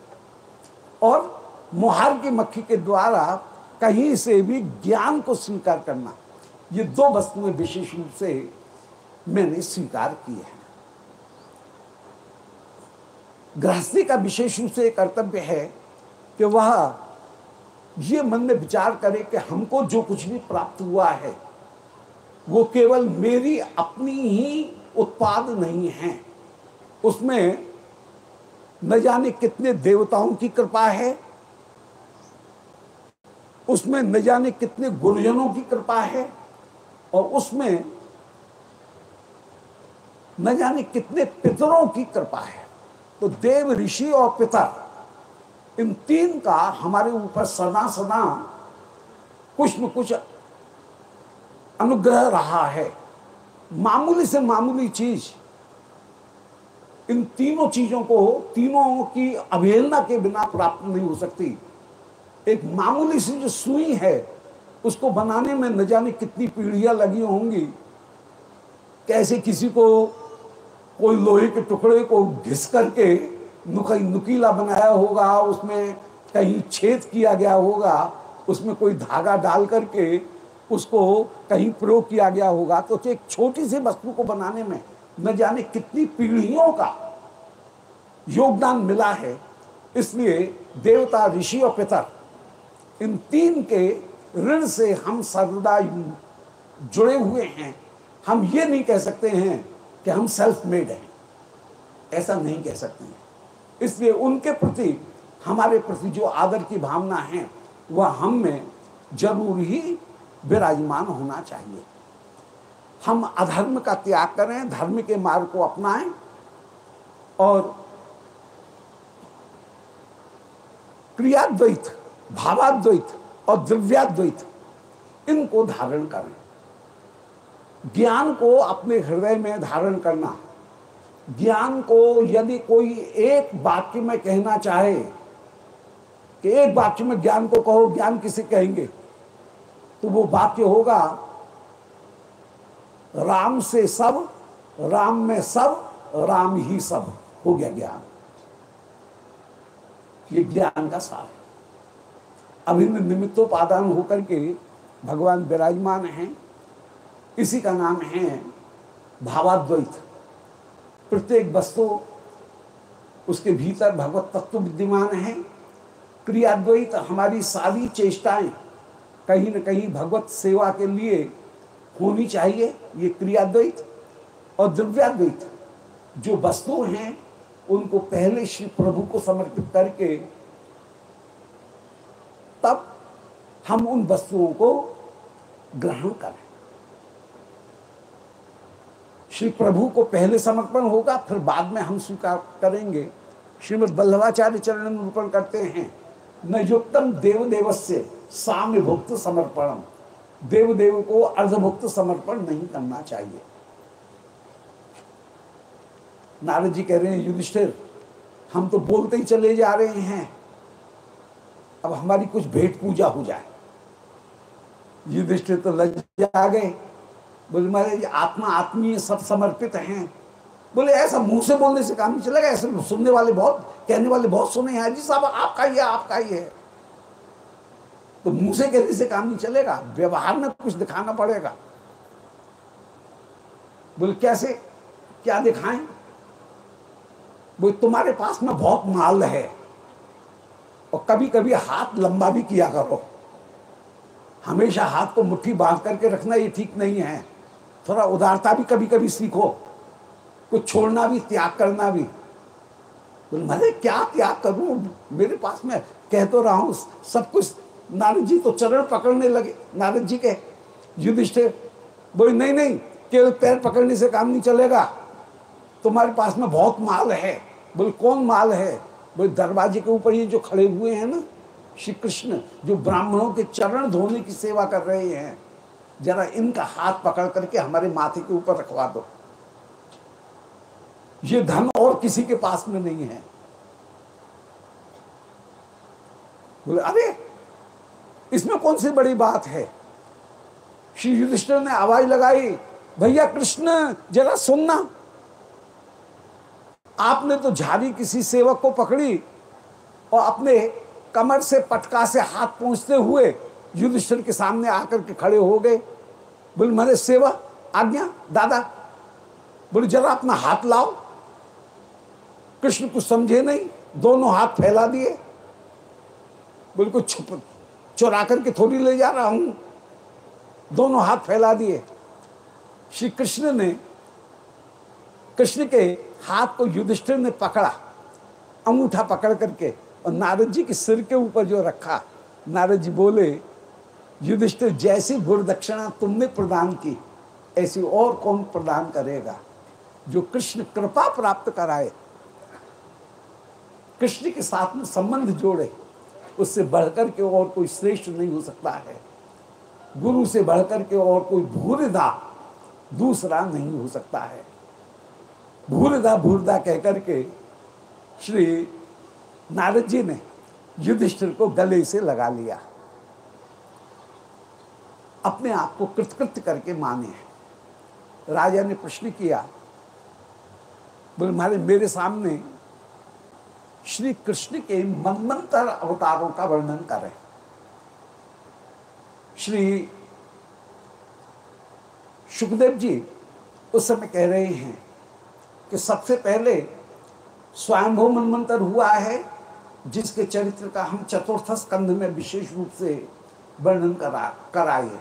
और मोहार की मक्खी के द्वारा कहीं से भी ज्ञान को स्वीकार करना, ये दो वस्तुएँ विशेष रूप से मैंने स्वीकार की है। गृहस्थी का विशेष रूप से कर्तव्य है कि वह ये मन में विचार करे कि हमको जो कुछ भी प्राप्त हुआ है, वो केवल मेरी अपनी ही उत्पाद नहीं है। उसमें न जाने कितने देवताओं की कृपा है, उसमें न जाने कितने गुरुजनों की कृपा है, और उसमें न जाने कितने पितरों की कृपा है। तो देव ऋषि और पितर इन तीन का हमारे ऊपर सदा सदा कुछ न कुछ अनुग्रह रहा है। मामूली से मामूली चीज़। इन तीनों चीज़ों को, तीनों की अवहेलना के बिना प्राप्त नहीं हो सकती। एक मामूली सी जो सुई है, उसको बनाने में न जाने कितनी पीढ़ियाँ लगी होंगी। कैसे किसी को कोई लोहे के टुकड़े को घिस करके नुकई नुकीला बनाया होगा, उसमें कहीं छेद किया गया होगा, उसमें कोई धागा डाल करके उसको कहीं प्रयोग किया गया होगा तो एक छोटी सी वस्तु को बनाने में न जाने कितनी पीढ़ियों का योगदान मिला है। इसलिए देवता ऋषि और पितर, इन तीन के ऋण से हम सर्वदा जुड़े हुए हैं। हम ये नहीं कह सकते हैं कि हम सेल्फ मेड हैं। ऐसा नहीं कह सकते हैं। इसलिए उनके प्रति, हमारे प्रति जो आदर की भावना है, वह हम में ज़रूर ही विराजमान होना चाहिए। हम अधर्म का त्याग करें, धर्म के मार्ग को अपनाएँ और क्रियाद्वैत, भावाद्वैत और द्रव्याद्वैत, इनको धारण करें। ज्ञान को अपने हृदय में धारण करना ज्ञान को यदि कोई एक वाक्य में कहना चाहे कि एक वाक्य में ज्ञान को कहो, ज्ञान किसे कहेंगे? तो वो वाक्य होगा, राम से सब, राम में सब, राम ही सब, हो गया ज्ञान। ये ज्ञान का सार अभिन्न निमित्तोपादान होकर के भगवान विराजमान हैं, इसी का नाम है भावाद्वैत। प्रत्येक वस्तु उसके भीतर भगवत तत्व विद्यमान है। क्रियाद्वैत हमारी सारी चेष्टाएँ कहीं न कहीं भगवत सेवा के लिए होनी चाहिए, ये क्रियाद्वैत और द्रव्याद्वैत जो वस्तु हैं, उनको पहले श्री प्रभु को समर्पित करके तब हम उन वस्तुओं को ग्रहण करें। श्री प्रभु को पहले समर्पण होगा, फिर बाद में हम स्वीकार करेंगे। श्रीमद वल्लभाचार्य चरण निरूपण करते हैं। न युक्तम देवदेव से साम्य भुक्त समर्पणम देवदेव को अर्धभुक्त समर्पण नहीं करना चाहिए। नारद जी कह रहे हैं, युधिष्ठिर, हम तो बोलते ही चले जा रहे हैं। अब हमारी कुछ भेंट पूजा हो जाए। युधिष्ठिर तो लज्जा आ गए। बोले, महाराज आत्मा आत्मीय सब समर्पित हैं। बोले, ऐसा मुँह से बोलने से काम नहीं चलेगा, ऐसे सुनने वाले बहुत, कहने वाले बहुत सुने हैं। जी साहब, आपका ही है आपका ही है। तो मुँह से कहने से काम नहीं चलेगा, व्यवहार में कुछ दिखाना पड़ेगा। बोले, कैसे? क्या दिखाएँ? बोले, तुम्हारे पास में बहुत माल है और कभी कभी हाथ लंबा भी किया करो। हमेशा हाथ को मुट्ठी बाँध करके रखना ये ठीक नहीं है। थोड़ा उदारता भी कभी कभी सीखो। कुछ छोड़ना भी, त्याग करना भी। बोले मैंने क्या त्याग करूँ? मेरे पास में कह तो रहा हूँ, सब कुछ नारद जी तो चरण पकड़ने लगे, नारद जी के युधिष्ठिर। बोले, नहीं नहीं, केवल पैर पकड़ने से काम नहीं चलेगा। तुम्हारे पास में बहुत माल है। बोले, कौन माल है? बोले, दरवाजे के ऊपर ये जो खड़े हुए हैं ना, श्री कृष्ण, जो ब्राह्मणों के चरण धोने की सेवा कर रहे हैं जरा इनका हाथ पकड़ करके हमारे माथे के ऊपर रखवा दो। ये धन और किसी के पास में नहीं है। बोले, अरे, इसमें कौन सी बड़ी बात है? श्री युधिष्ठिर ने आवाज़ लगाई, भैया कृष्ण, जरा सुनना। आपने तो झारी किसी सेवक को पकड़ी और अपने कमर से पटका से हाथ पहुँचते हुए युधिष्ठिर के सामने आकर के खड़े हो गए। बोले, मेरे सेवा, आज्ञा, दादा, बोले, जरा अपना हाथ लाओ। कृष्ण कुछ समझे नहीं, दोनों हाथ फैला दिए। बोले, कुछ छुप, चुरा करके थोड़ी ले जा रहा हूँ। दोनों हाथ फैला दिए। श्री कृष्ण ने, कृष्ण के हाथ को युधिष्ठिर ने पकड़ा, अंगूठा पकड़ करके, और नारद जी के सिर के ऊपर जो रखा, नारद जी बोले युधिष्ठिर, जैसी गुरु दक्षिणा तुमने प्रदान की, ऐसी और कौन प्रदान करेगा? जो कृष्ण कृपा प्राप्त कराए, कृष्ण के साथ में संबंध जोड़े, उससे बढ़कर के और कोई श्रेष्ठ नहीं हो सकता है। गुरु से बढ़कर के और कोई भूरिदा दूसरा नहीं हो सकता है। भूरिदा भूरदा कहकर के श्री नारद जी ने युधिष्ठिर को गले से लगा लिया। अपने आप को कृतकृत्य करके माने राजा ने प्रश्न किया, बोले मारे मेरे सामने श्री कृष्ण के मनमंत्र अवतारों का वर्णन करें। श्री सुखदेव जी उस समय कह रहे हैं कि सबसे पहले स्वयंभू मनमंत्र हुआ है, जिसके चरित्र का हम चतुर्थ स्कंध में विशेष रूप से वर्णन करा, कराए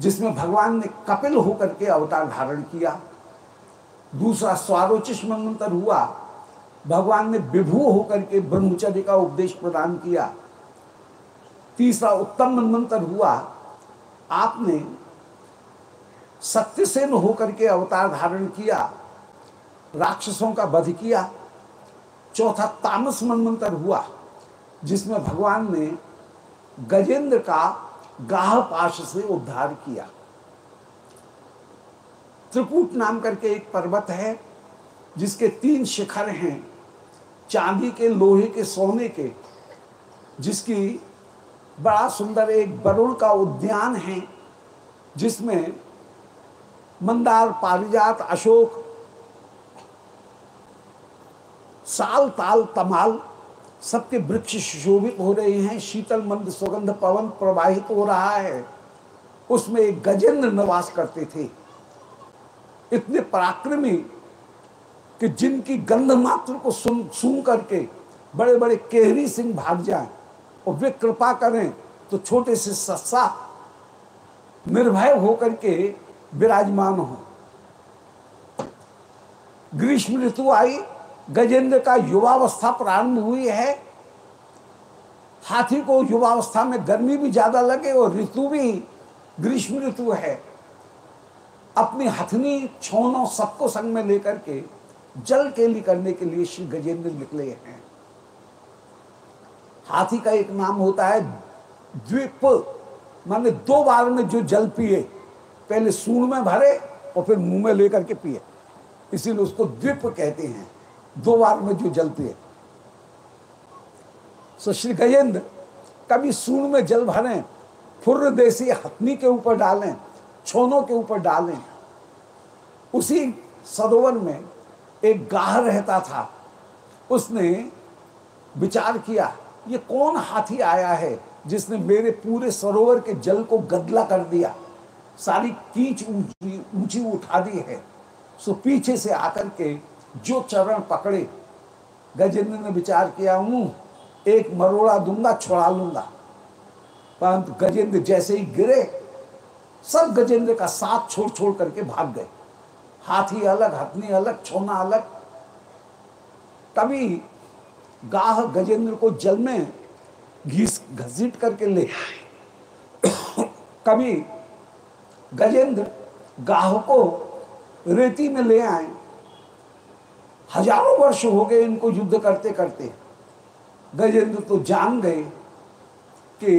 जिसमें भगवान ने कपिल होकर के अवतार धारण किया। दूसरा स्वारोचिष मनमंत्र हुआ। भगवान ने विभू होकर के ब्रह्मचर्य का उपदेश प्रदान किया। तीसरा उत्तम मनमंत्र हुआ। आपने सत्यसेन होकर के अवतार धारण किया। राक्षसों का वध किया। चौथा तामस मनमंत्र हुआ, जिसमें भगवान ने गजेंद्र का गाह पाश से उद्धार किया। त्रिकूट नाम करके एक पर्वत है, जिसके तीन शिखर हैं, चांदी के, लोहे के, सोने के, जिसकी बड़ा सुंदर एक वरुण का उद्यान है, जिसमें मंदार, पारिजात, अशोक, साल ताल, तमाल सबके वृक्ष सुशोभित हो रहे हैं, शीतल मंद सुगंध पवन प्रवाहित हो रहा है। उसमें एक गजेंद्र निवास करते थे। इतने पराक्रमी कि जिनकी गंध मात्र को सुन सुन करके बड़े बड़े केहरी सिंह भाग जाए और वे कृपा करें तो छोटे से सस्सा निर्भय होकर के विराजमान हो। ग्रीष्म ऋतु आई गजेंद्र का युवावस्था प्रारंभ हुई है। हाथी को युवावस्था में गर्मी भी ज़्यादा लगे और ऋतु भी, ग्रीष्म ऋतु है। अपनी हथनी छोनों सबको संग में लेकर के, जल केली करने के लिए श्री गजेंद्र निकले हैं। हाथी का एक नाम होता है द्वीप, माने दो बार में जो जल पिए, पहले सूर में भरे और फिर मुँह में लेकर के पिए। इसीलिए उसको द्वीप कहते हैं। दो बार में जो जल पिए सो श्री गजेंद्र कभी सूण में जल भरें, फुर्र देसी हथनी के ऊपर डालें, छोनों के ऊपर डालें। उसी सरोवर में एक गाह रहता था। उसने विचार किया, ये कौन हाथी आया है जिसने मेरे पूरे सरोवर के जल को गदला कर दिया? सारी कीच ऊँची ऊँची उठा दी है। सो पीछे से आकर के जो चरण पकड़े, गजेंद्र ने विचार किया हूँ एक मरोड़ा दूँगा, छोड़ा लूँगा। परंतु गजेंद्र जैसे ही गिरे, सब गजेंद्र का साथ छोड़ छोड़ करके भाग गए। हाथी अलग, हथनी अलग, छोना अलग। तभी गाह गजेंद्र को जल में घीस, घसीट करके ले कभी गजेंद्र गाह को रेती में ले आए। हज़ारों वर्ष हो गए इनको युद्ध करते करते। गजेंद्र तो जान गए कि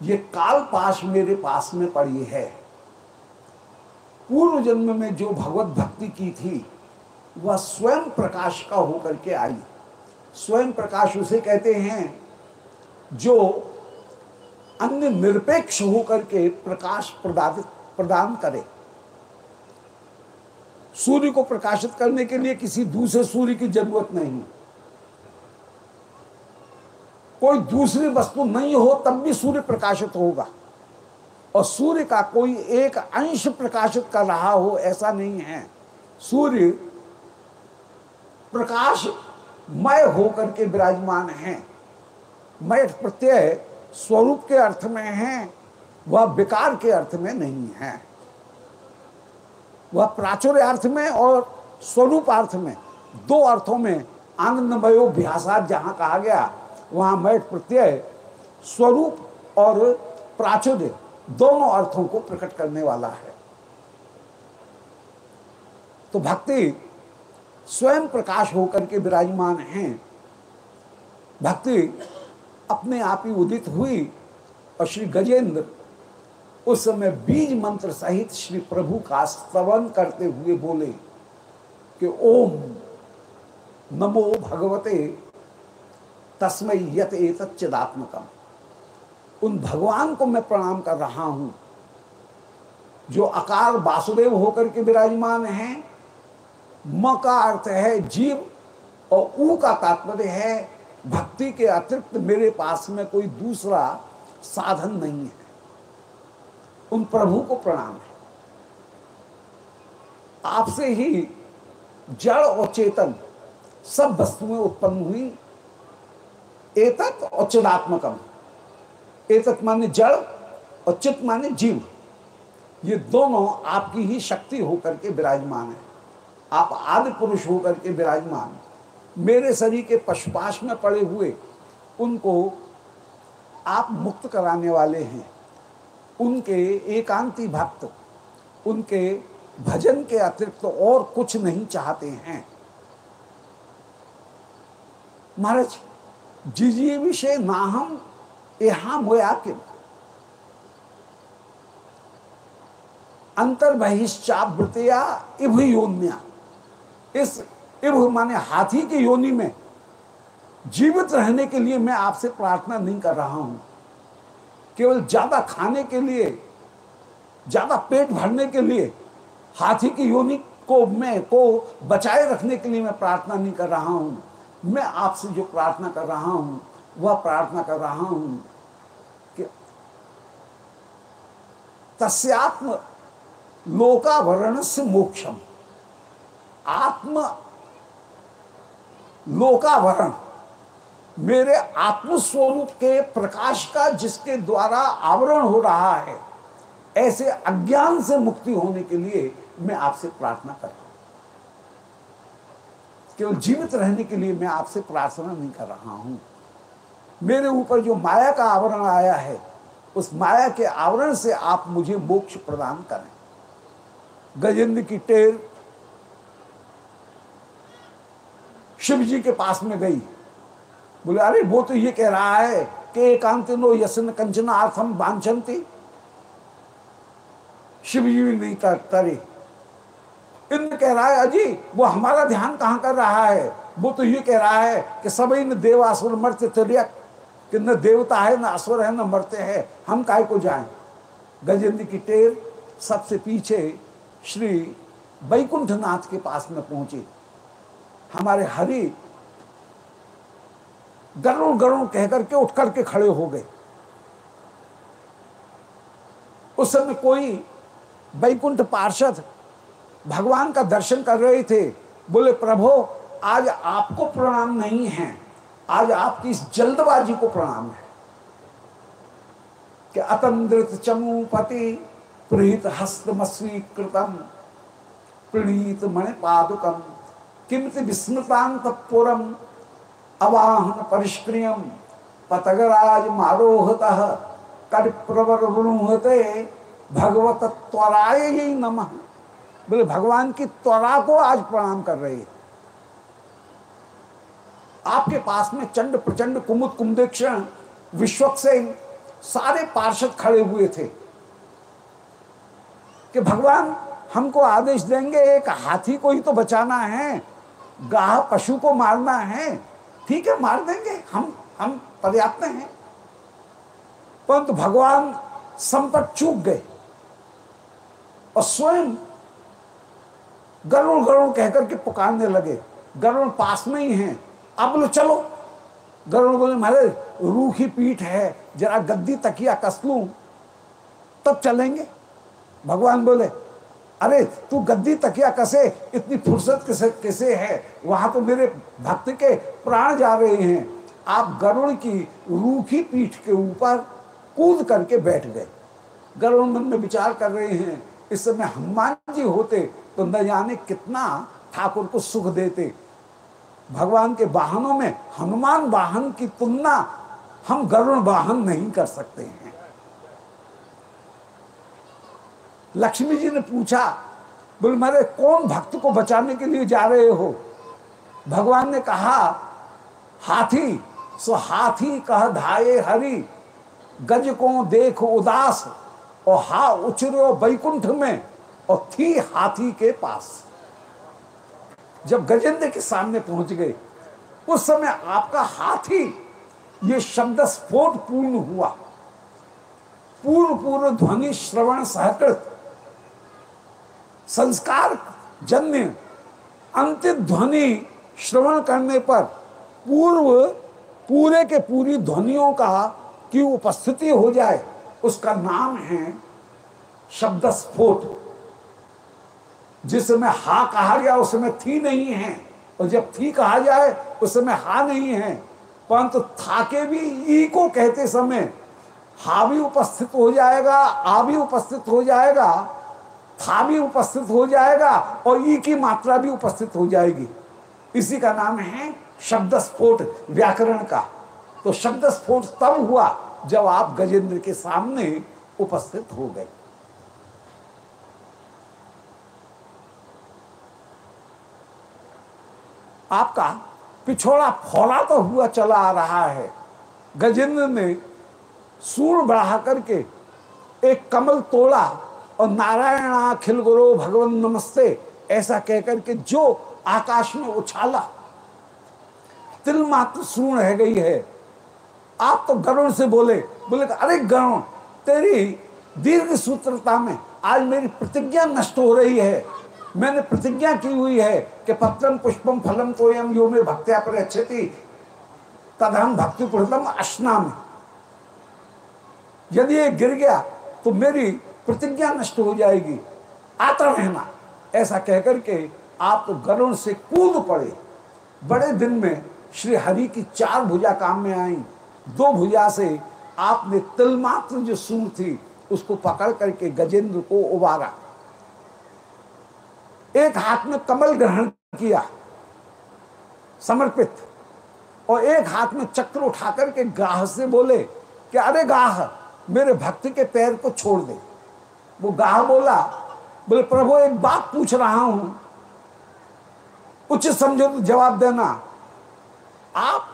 ये काल पाश मेरे पास में पड़ी है। पूर्व जन्म में जो भगवत भक्ति की थी, वह स्वयं प्रकाश का होकर के आई। स्वयं प्रकाश उसे कहते हैं, जो अन्य निरपेक्ष होकर के प्रकाश प्रदान प्रदान करे। सूर्य को प्रकाशित करने के लिए किसी दूसरे सूर्य की ज़रूरत नहीं। कोई दूसरी वस्तु नहीं हो, तब भी सूर्य प्रकाशित होगा। और सूर्य का कोई एक अंश प्रकाशित कर रहा हो, ऐसा नहीं है। सूर्य प्रकाश मय होकर के विराजमान है। मय प्रत्यय स्वरूप के अर्थ में है, वह विकार के अर्थ में नहीं है। वह प्राचुर्य अर्थ में और स्वरूप अर्थ में, दो अर्थों में आनंदमयो भ्यासात जहाँ कहा गया, वहाँ मैट प्रत्यय, स्वरूप और प्राचुर्य दोनों अर्थों को प्रकट करने वाला है। तो भक्ति स्वयं प्रकाश होकर के विराजमान हैं। भक्ति अपने आप ही उदित हुई और श्री गजेंद्र उस समय बीज मंत्र सहित श्री प्रभु का स्तवन करते हुए बोले कि ओम नमो भगवते तस्मय यत एतच्चिदात्मकम उन भगवान को मैं प्रणाम कर रहा हूँ, जो अकार वासुदेव होकर के विराजमान हैं। म का अर्थ है जीव और ऊ का तात्पर्य है, भक्ति के अतिरिक्त मेरे पास में कोई दूसरा साधन नहीं है। उन प्रभु को प्रणाम है। आपसे ही जड़ और चेतन सब वस्तुएँ उत्पन्न हुई। एतत और चिदात्मकम एतत माने जड़ और चित माने जीव। ये दोनों आपकी ही शक्ति होकर के विराजमान है। आप आदि पुरुष होकर के विराजमान मेरे शरीर के पशुपाश में पड़े हुए उनको आप मुक्त कराने वाले हैं। उनके एकांती भक्त, उनके भजन के अतिरिक्त तो और कुछ नहीं चाहते हैं। महाराज जिजी विषय ना हम यहाँ मोया के अंतर बहिश्चावृतया इभ योन्या इस इभ माने हाथी की योनि में जीवित रहने के लिए मैं आपसे प्रार्थना नहीं कर रहा हूँ। केवल ज़्यादा खाने के लिए, ज़्यादा पेट भरने के लिए, हाथी की योनि को मैं, को बचाए रखने के लिए मैं प्रार्थना नहीं कर रहा हूँ। मैं आपसे जो प्रार्थना कर रहा हूँ, वह प्रार्थना कर रहा हूँ कि तस्यात्म लोकावरण से मोक्षम। आत्म लोकावरण मेरे आत्मस्वरूप के प्रकाश का जिसके द्वारा आवरण हो रहा है, ऐसे अज्ञान से मुक्ति होने के लिए मैं आपसे प्रार्थना कर रहा हूँ। केवल जीवित रहने के लिए मैं आपसे प्रार्थना नहीं कर रहा हूँ। मेरे ऊपर जो माया का आवरण आया है, उस माया के आवरण से आप मुझे मोक्ष प्रदान करें। गजेंद्र की टेर शिव जी के पास में गई। बोले, अरे, वो तो ये कह रहा है कि एकांत नो यसन कंचना अर्थम बांछंती शिव जी भी नहीं करे इंद्र कह रहा है, अजी, वो हमारा ध्यान कहाँ कर रहा है? वो तो ये कह रहा है कि सभी न देव असुर मरते तिरक कि न देवता है, न असुर है, न मरते हैं। हम काय को जाएँ? गजेंद्र की टेर सबसे पीछे श्री वैकुंठनाथ के पास में पहुँचे। हमारे हरि गरुण गरुण कह करके उठ करके खड़े हो गए। उस समय कोई वैकुंठ पार्षद भगवान का दर्शन कर रहे थे, बोले, प्रभो, आज आपको प्रणाम नहीं है, आज आपकी इस जल्दबाजी को प्रणाम है। कि अतंद्रित चमूपति प्रीत हस्तमस्वीकृतम प्रणीत मणिपादुकम किमति विस्मृतांत पुरम अवाहन परिष्क्रियम पतगराज मारोहत कर प्रवर ऋणुहते भगवत त्वराय ही नमः। बोले, भगवान की त्वरा को आज प्रणाम कर रहे आपके पास में चंड प्रचंड कुमुद कुमदेक्षण विश्वक्सेन सारे पार्षद खड़े हुए थे। कि भगवान, हमको आदेश देंगे, एक हाथी को ही तो बचाना है, गाह पशु को मारना है। ठीक है, मार देंगे। हम हम पर्याप्त हैं। परंतु भगवान संपट चूक गए और स्वयं गरुण गरुण कहकर के पुकारने लगे। गरुण पास में ही हैं। अब लो, चलो। गरुण बोले महाराज रूखी पीठ है, जरा गद्दी तकिया कस लू, तब चलेंगे। भगवान बोले अरे, तू गद्दी तकिया कसे, इतनी फुर्सत किसे किसे है? वहाँ तो मेरे भक्त के प्राण जा रहे हैं। आप गरुण की रूखी पीठ के ऊपर कूद करके बैठ गए। गरुण मन में विचार कर रहे हैं, इस समय हनुमान जी होते तो न जाने कितना ठाकुर को सुख देते। भगवान के वाहनों में हनुमान वाहन की तुलना हम गरुण वाहन नहीं कर सकते हैं। लक्ष्मी जी ने पूछा, बोले मेरे कौन भक्त को बचाने के लिए जा रहे हो? भगवान ने कहा, हाथी, सो हाथी कह धाये हरि, गज को देख उदास, और हा उचरो बैकुंठ में, और थी हाथी के पास. जब गजेंद्र के सामने पहुँच गए, उस समय आपका हाथी, ये शब्द स्फोट पूर्ण हुआ। पूर्व पूर्व ध्वनि श्रवण सहकृत संस्कार जन्य अंतिम ध्वनि श्रवण करने पर पूर्व पूरे के पूरी ध्वनियों का की उपस्थिति हो जाए, उसका नाम है शब्द स्फोट जिसमें हा कहा गया, उसमें थी नहीं है। और जब थी कहा जाए उस समय हा नहीं है। परंतु था के भी ई को कहते समय हा भी उपस्थित हो जाएगा, आ भी उपस्थित हो जाएगा था भी उपस्थित हो जाएगा और ई की मात्रा भी उपस्थित हो जाएगी। इसी का नाम है शब्द स्फोट व्याकरण का। तो शब्द स्फोट तब हुआ जब आप गजेंद्र के सामने उपस्थित हो गए। आपका पिछोड़ा फौला तो हुआ चला आ रहा है। गजेंद्र ने सूर बढ़ा करके एक कमल तोड़ा और नारायण अखिल गुरु, भगवान नमस्ते, ऐसा कहकर के जो आकाश में उछाला तिल मात्र रह गई है। आप तो गरुण से बोले बोले अरे गरुण, तेरी दीर्घ सूत्रता में आज मेरी प्रतिज्ञा नष्ट हो रही है। मैंने प्रतिज्ञा की हुई है कि पत्रम पुष्पम फलम कोयम यो में भक्त्या पर अच्छे थी तदहम भक्ति पुरतम अश्नाम। यदि ये गिर गया तो मेरी प्रतिज्ञा नष्ट हो जाएगी। आता रहना। ऐसा कहकर के आप तो गरुण से कूद पड़े। बड़े दिन में श्री हरि की चार भुजा काम में आई। दो भुजा से आपने तिलमात्र जो सूर थी, उसको पकड़ करके गजेंद्र को उबारा। एक हाथ में कमल ग्रहण किया, समर्पित, और एक हाथ में चक्र उठा करके गाह से बोले कि, अरे गाह, मेरे भक्त के पैर को छोड़ दे। वो गाह बोला, बोले, प्रभु, एक बात पूछ रहा हूँ। उचित समझो तो जवाब देना। आप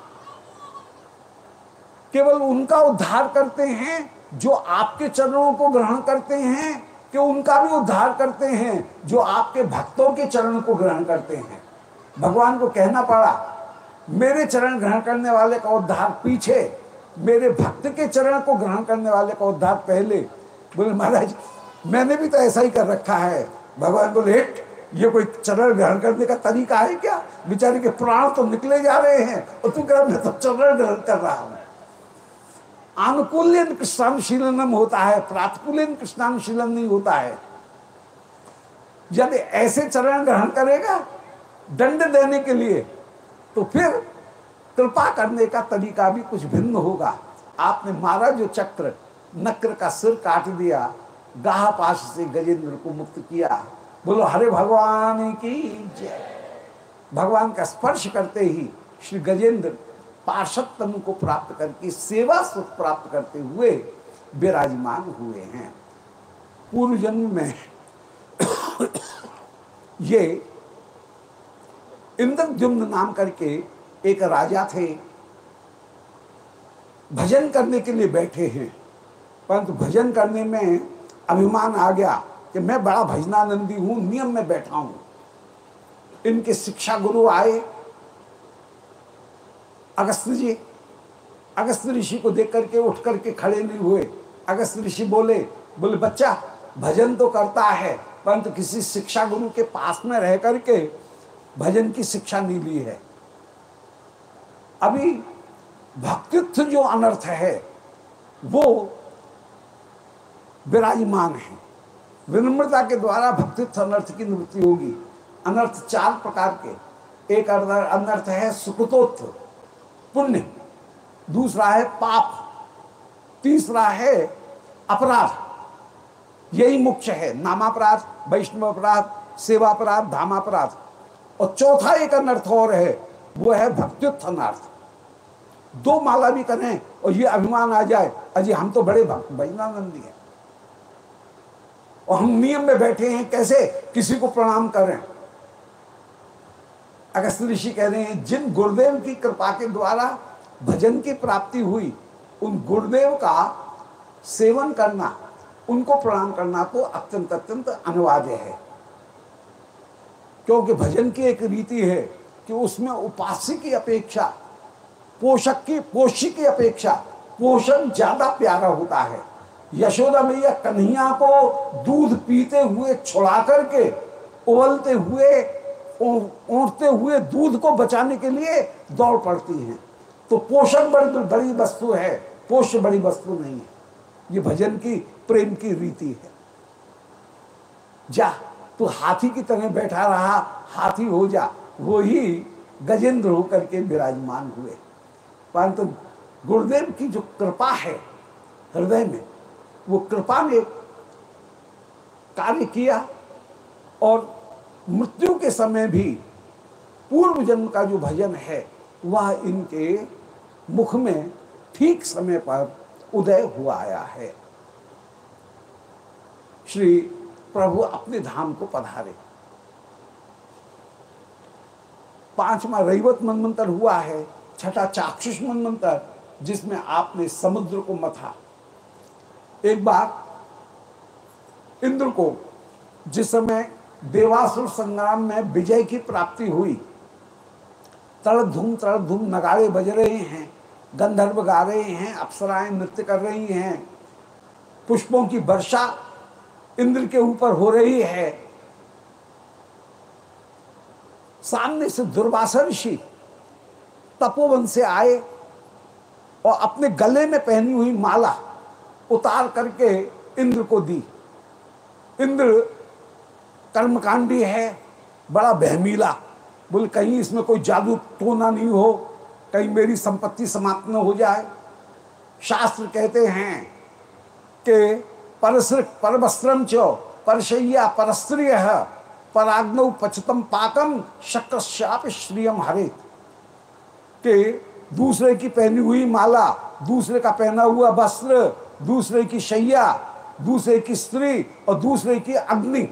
केवल उनका उद्धार करते हैं, जो आपके चरणों को ग्रहण करते हैं, कि उनका भी उद्धार करते हैं, जो आपके भक्तों के चरण को ग्रहण करते हैं। भगवान को कहना पड़ा, मेरे चरण ग्रहण करने वाले का उद्धार पीछे, मेरे भक्त के चरण को ग्रहण करने वाले का उद्धार पहले। बोले, महाराज मैंने भी तो ऐसा ही कर रखा है। भगवान बोले, हिट, ये कोई चरण ग्रहण करने का तरीका है क्या? बेचारे के प्राण तो निकले जा रहे हैं और तू कह मैं तो चरण ग्रहण कर रहा हूँ। अनुकूलन कृष्णानुशीलनम होता है प्रातकूलन कृष्णानुशीलन नहीं होता है। यदि ऐसे चरण ग्रहण करेगा दंड देने के लिए तो फिर कृपा करने का तरीका भी कुछ भिन्न होगा। आपने मारा जो चक्र, नक्र का सिर काट दिया गाह पाश से गजेंद्र को मुक्त किया। बोलो, हरे भगवान की जय। भगवान का स्पर्श करते ही श्री गजेंद्र पार्षदतम को प्राप्त करके, सेवा सुख प्राप्त करते हुए विराजमान हुए हैं। पूर्व जन्म में ये इंद्रद्युम्न नाम करके एक राजा थे। भजन करने के लिए बैठे हैं, परंतु भजन करने में अभिमान आ गया कि मैं बड़ा भजनानंदी हूँ, नियम में बैठा हूँ। इनके शिक्षा गुरु आए। अगस्त जी, अगस्त ऋषि को देख करके, उठ करके खड़े नहीं हुए। अगस्त ऋषि बोले बोले, बच्चा, भजन तो करता है, परंतु किसी शिक्षा गुरु के पास में रह करके भजन की शिक्षा नहीं ली है। अभी भक्तित्व जो अनर्थ है, वो विराजमान है। विनम्रता के द्वारा भक्तित्व अनर्थ की निवृत्ति होगी। अनर्थ चार प्रकार के। एक अनर्थ है सुकृतोत्थ, पुण्य। दूसरा है पाप। तीसरा है अपराध। यही मुख्य है। नामापराध वैष्णव अपराध सेवा अपराध धामापराध। और चौथा एक अनर्थ और है, वो है भक्त्युत्थ अनर्थ दो माला भी करें और ये अभिमान आ जाए, अजी हम तो बड़े भक्त भजनानंदी हैं। और हम नियम में बैठे हैं, कैसे किसी को प्रणाम करें अगस्त ऋषि कह रहे हैं, जिन गुरुदेव की कृपा के द्वारा भजन की प्राप्ति हुई, उन गुरुदेव का सेवन करना, उनको प्रणाम करना तो अत्यंत अत्यंत अनिवार्य है। क्योंकि भजन की एक रीति है कि उसमें उपास्य की अपेक्षा, पोषक की, पोषी की अपेक्षा, पोषण ज़्यादा प्यारा होता है। यशोदा मैया कन्हैया को दूध पीते हुए छुड़ा करके, उबलते हुए ऊँटते हुए दूध को बचाने के लिए दौड़ पड़ती हैं। तो पोषण बड़ी बड़ी वस्तु है, पोष बड़ी वस्तु नहीं है। ये भजन की, प्रेम की रीति है। जा, तू हाथी की तरह बैठा रहा, हाथी हो जा। वो ही गजेंद्र होकर के विराजमान हुए। परंतु गुरुदेव की जो कृपा है, हृदय में वो कृपा ने कार्य किया और मृत्यु के समय भी पूर्व जन्म का जो भजन है, वह इनके मुख में ठीक समय पर उदय हुआ आया है। श्री प्रभु अपने धाम को पधारे। पांचवा रैवत मनमंत्र हुआ है, छठा चाक्षुष मनमंत्र, जिसमें आपने समुद्र को मथा एक बार इंद्र को, जिस समय देवासुर संग्राम में विजय की प्राप्ति हुई तड़क धूम तड़क धूम नगाड़े बज रहे हैं, गंधर्व गा रहे हैं, अप्सराएँ नृत्य कर रही हैं, पुष्पों की वर्षा इंद्र के ऊपर हो रही है। सामने से दुर्वासा ऋषि तपोवन से आए और अपने गले में पहनी हुई माला उतार करके इंद्र को दी। इंद्र कर्मकांडी है, बड़ा बहमीला। बोले, कहीं इसमें कोई जादू टोना नहीं हो, कहीं मेरी संपत्ति समाप्त न हो जाए। शास्त्र कहते हैं कि परसृ परवस्त्रम चो परशैया परस्त्रिय पराग्न पचतम पाकम शक्रश्याप श्रियम हरे के दूसरे की पहनी हुई माला, दूसरे का पहना हुआ वस्त्र दूसरे की शैया, दूसरे की स्त्री और दूसरे की अग्नि।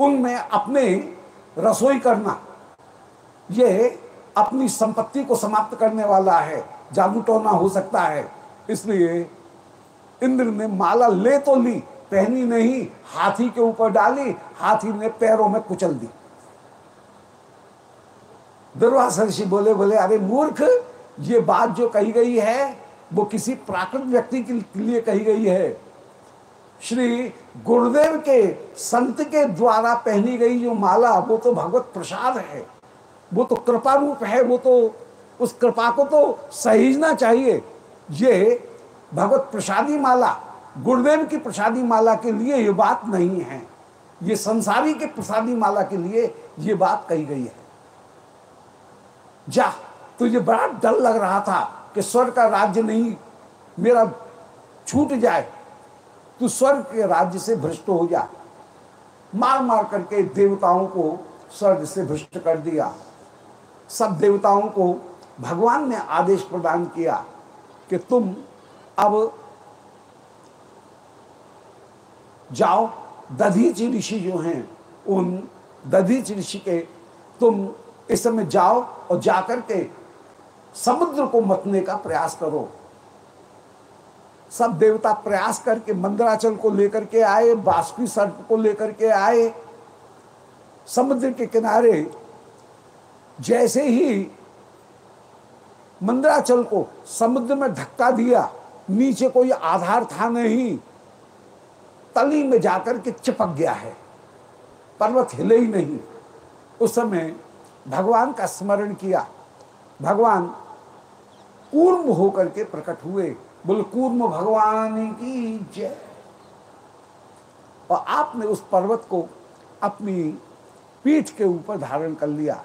उनमें अपने रसोई करना, ये अपनी संपत्ति को समाप्त करने वाला है। जादू टोना हो सकता है। इसलिए इंद्र ने माला ले तो ली, पहनी नहीं, हाथी के ऊपर डाली, हाथी ने पैरों में कुचल दी। दुर्वासा ऋषि बोले बोले, अरे मूर्ख, ये बात जो कही गई है वो किसी प्राकृत व्यक्ति के लिए कही गई है। श्री गुरुदेव के संत के द्वारा पहनी गई जो माला, वो तो भगवत प्रसाद है। वो तो कृपा रूप है, वो तो उस कृपा को तो सहीजना चाहिए। ये भगवत प्रसादी माला, गुरुदेव की प्रसादी माला के लिए ये बात नहीं है। ये संसारी के प्रसादी माला के लिए ये बात कही गई है। जा, तुझे बड़ा डर लग रहा था। कि स्वर्ग का राज्य नहीं, मेरा छूट जाए, तू स्वर्ग के राज्य से भ्रष्ट हो जा। मार मार करके देवताओं को स्वर्ग से भ्रष्ट कर दिया। सब देवताओं को भगवान ने आदेश प्रदान किया कि तुम अब जाओ, दधीच ऋषि जो हैं, उन दधीच ऋषि के तुम इस समय जाओ और जाकर के समुद्र को मतने का प्रयास करो। सब देवता प्रयास करके मंदराचल को लेकर के आए बाष्पी सर्प को लेकर के आए। समुद्र के किनारे जैसे ही मंदराचल को समुद्र में धक्का दिया, नीचे कोई आधार था नहीं, तली में जाकर के चिपक गया है। पर्वत हिले ही नहीं। उस समय भगवान का स्मरण किया। भगवान कूर्म होकर के प्रकट हुए। बोले, कूर्म भगवान की जय। और आपने उस पर्वत को अपनी पीठ के ऊपर धारण कर लिया।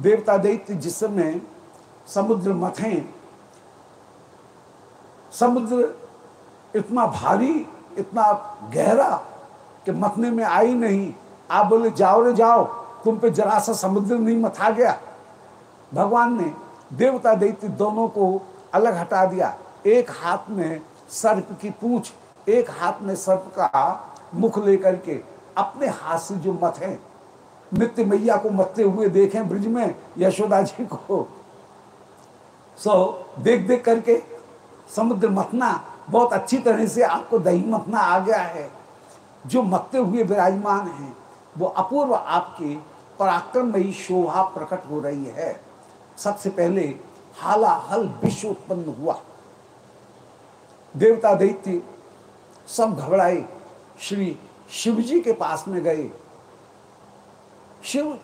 देवता दैत्य जिस समय समुद्र मथे समुद्र इतना भारी, इतना गहरा कि मथने में आई नहीं। आप बोले, जाओ रे, जाओ। तुम पे जरा सा समुद्र नहीं मथा गया। भगवान ने देवता दैत्य दोनों को अलग हटा दिया। एक हाथ में सर्प की पूछ एक हाथ में सर्प का मुख लेकर के अपने हाथ से जो मत है नित्य मैया को मत्ते हुए देखें ब्रिज में यशोदा जी को। सो so, देख देख करके समुद्र मथना बहुत अच्छी तरह से आपको दही मथना आ गया है। जो मत्ते हुए विराजमान हैं वो अपूर्व आपकी ही शोभा प्रकट हो रही है। सबसे पहले हाला हल विश्व उत्पन्न हुआ। देवता दैत्य सब घबराए। श्री शिव जी के पास में गए। शिव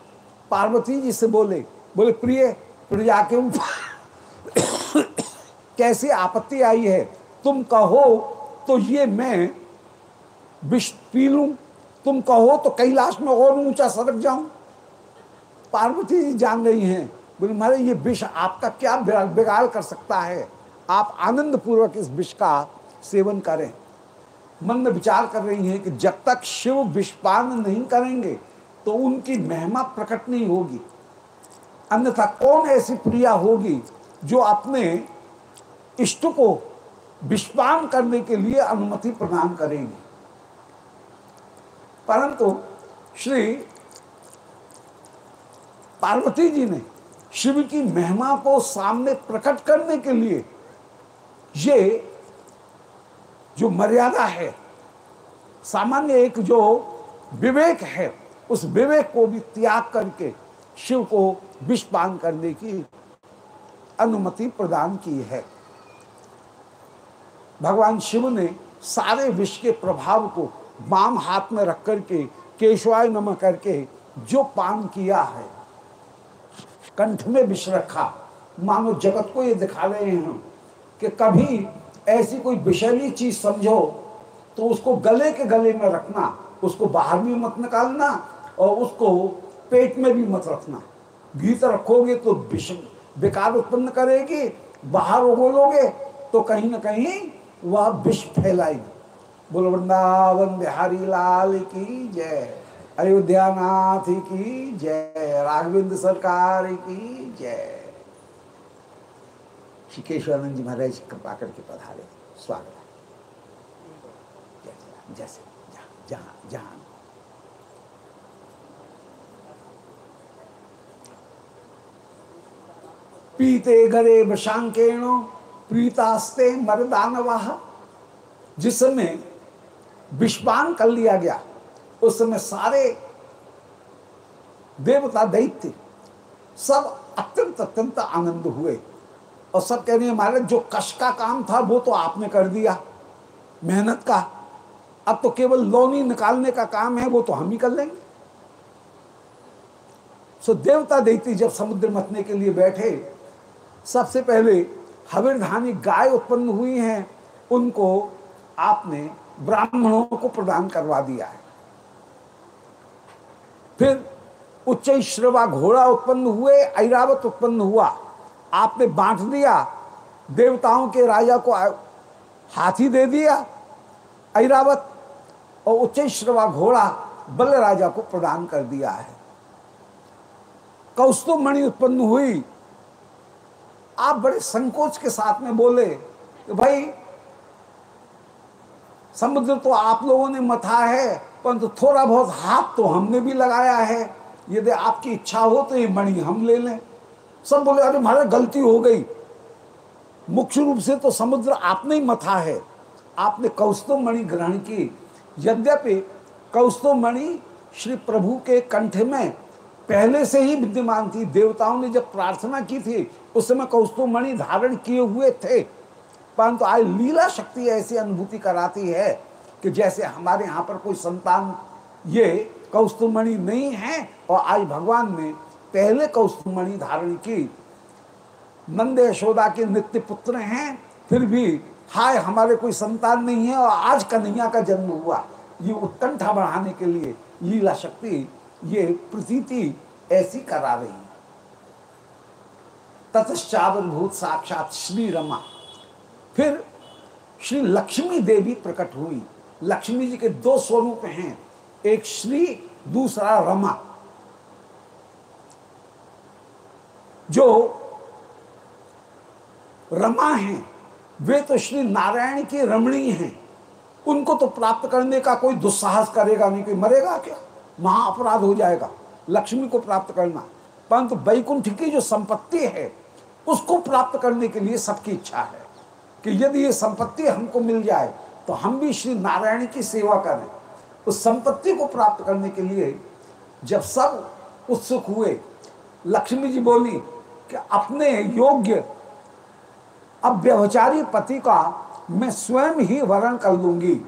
पार्वती जी से बोले बोले, प्रिय प्रजा के कैसी आपत्ति आई है? तुम कहो तो ये मैं विष पी लू। तुम कहो तो कैलाश में और ऊँचा सरक जाऊँ। पार्वती जी जान रही हैं। बोले, महाराज, ये विष आपका क्या बिगाड़ कर सकता है? आप आनंद पूर्वक इस विष का सेवन करें। मन में विचार कर रही हैं कि जब तक शिव विषपान नहीं करेंगे तो उनकी महिमा प्रकट नहीं होगी। अन्यथा कौन ऐसी प्रिया होगी जो अपने इष्ट को विषपान करने के लिए अनुमति प्रदान करेगी? परंतु श्री पार्वती जी ने शिव की महिमा को सामने प्रकट करने के लिए ये जो मर्यादा है, सामान्य एक जो विवेक है, उस विवेक को भी त्याग करके शिव को विष पान करने की अनुमति प्रदान की है। भगवान शिव ने सारे विष के प्रभाव को बाम हाथ में रख करके, केशवाय नम करके जो पान किया है कंठ में विष रखा। मानो जगत को ये दिखा रहे हैं कि कभी ऐसी कोई विषैली चीज़ समझो तो उसको गले के गले में रखना, उसको बाहर भी मत निकालना और उसको पेट में भी मत रखना। भीतर रखोगे तो विष विकार उत्पन्न करेगी, बाहर उगोलोगे तो कहीं ना कहीं वह विष फैलाएगी। बोलो, वृंदावन बिहारी लाल की जय। अयोध्यानाथ की जय राघविंद सरकार की जय। श्री केशवानंद जी महाराज कृपा करके पधारे। स्वागत है। जैसे जहाँ पीते गरे वशांकेण प्रीतास्ते मरदानवाह जिस समय विश्वान कर लिया गया। उस समय सारे देवता दैत्य सब अत्यंत अत्यंत आनंद हुए। और सब कह रहे हैं, महाराज, जो कश का काम था, वो तो आपने कर दिया। मेहनत का। अब तो केवल लोनी निकालने का काम है, वो तो हम ही कर लेंगे। सो देवता दैत्य जब समुद्र मथने के लिए बैठे, सबसे पहले हविर्धानी गाय उत्पन्न हुई हैं, उनको आपने ब्राह्मणों को प्रदान करवा दिया है। फिर उच्च श्रवा घोड़ा उत्पन्न हुए, ऐरावत उत्पन्न हुआ। आपने बांट दिया, देवताओं के राजा को हाथी दे दिया, ऐरावत, और उच्च श्रवा घोड़ा बल राजा को प्रदान कर दिया है। कौस्तुभ मणि उत्पन्न हुई। आप बड़े संकोच के साथ में बोले कि भाई समुद्र तो आप लोगों ने मथा है, परंतु तो थोड़ा बहुत हाथ तो हमने भी लगाया है। यदि आपकी इच्छा हो तो ये मणि हम ले लें। सब बोले, अरे महाराज, गलती हो गई। मुख्य रूप से तो समुद्र आपने ही मथा है। आपने कौस्तुभ मणि ग्रहण की। यद्यपि कौस्तुभ मणि श्री प्रभु के कंठ में पहले से ही विद्यमान थी। देवताओं ने जब प्रार्थना की थी, उस समय कौस्तुभ मणि धारण किए हुए थे। परंतु आज लीला शक्ति ऐसी अनुभूति कराती है कि जैसे हमारे यहाँ पर कोई संतान ये कौस्तुमणि नहीं है और आज भगवान ने पहले कौस्तुमणि धारण की। नंद यशोदा के नित्य पुत्र हैं, फिर भी हाय, हमारे कोई संतान नहीं है और आज कन्हैया का जन्म हुआ। ये उत्कंठा बढ़ाने के लिए लीला शक्ति ये प्रतीति ऐसी करा रही ततश्चावभूत साक्षात श्री रमा फिर श्री लक्ष्मी देवी प्रकट हुई। लक्ष्मी जी के दो स्वरूप हैं। एक श्री, दूसरा रमा। जो रमा हैं, वे तो श्री नारायण की रमणी हैं। उनको तो प्राप्त करने का कोई दुस्साहस करेगा नहीं, कोई मरेगा क्या? महा अपराध हो जाएगा लक्ष्मी को प्राप्त करना। परंतु वैकुंठ की जो संपत्ति है, उसको प्राप्त करने के लिए सबकी इच्छा है। कि यदि ये संपत्ति हमको मिल जाए तो हम भी श्री नारायण की सेवा करें। उस संपत्ति को प्राप्त करने के लिए जब सब उत्सुक हुए, लक्ष्मी जी बोली कि अपने योग्य अव्यवचारी पति का मैं स्वयं ही वर्ण कर लूँगी।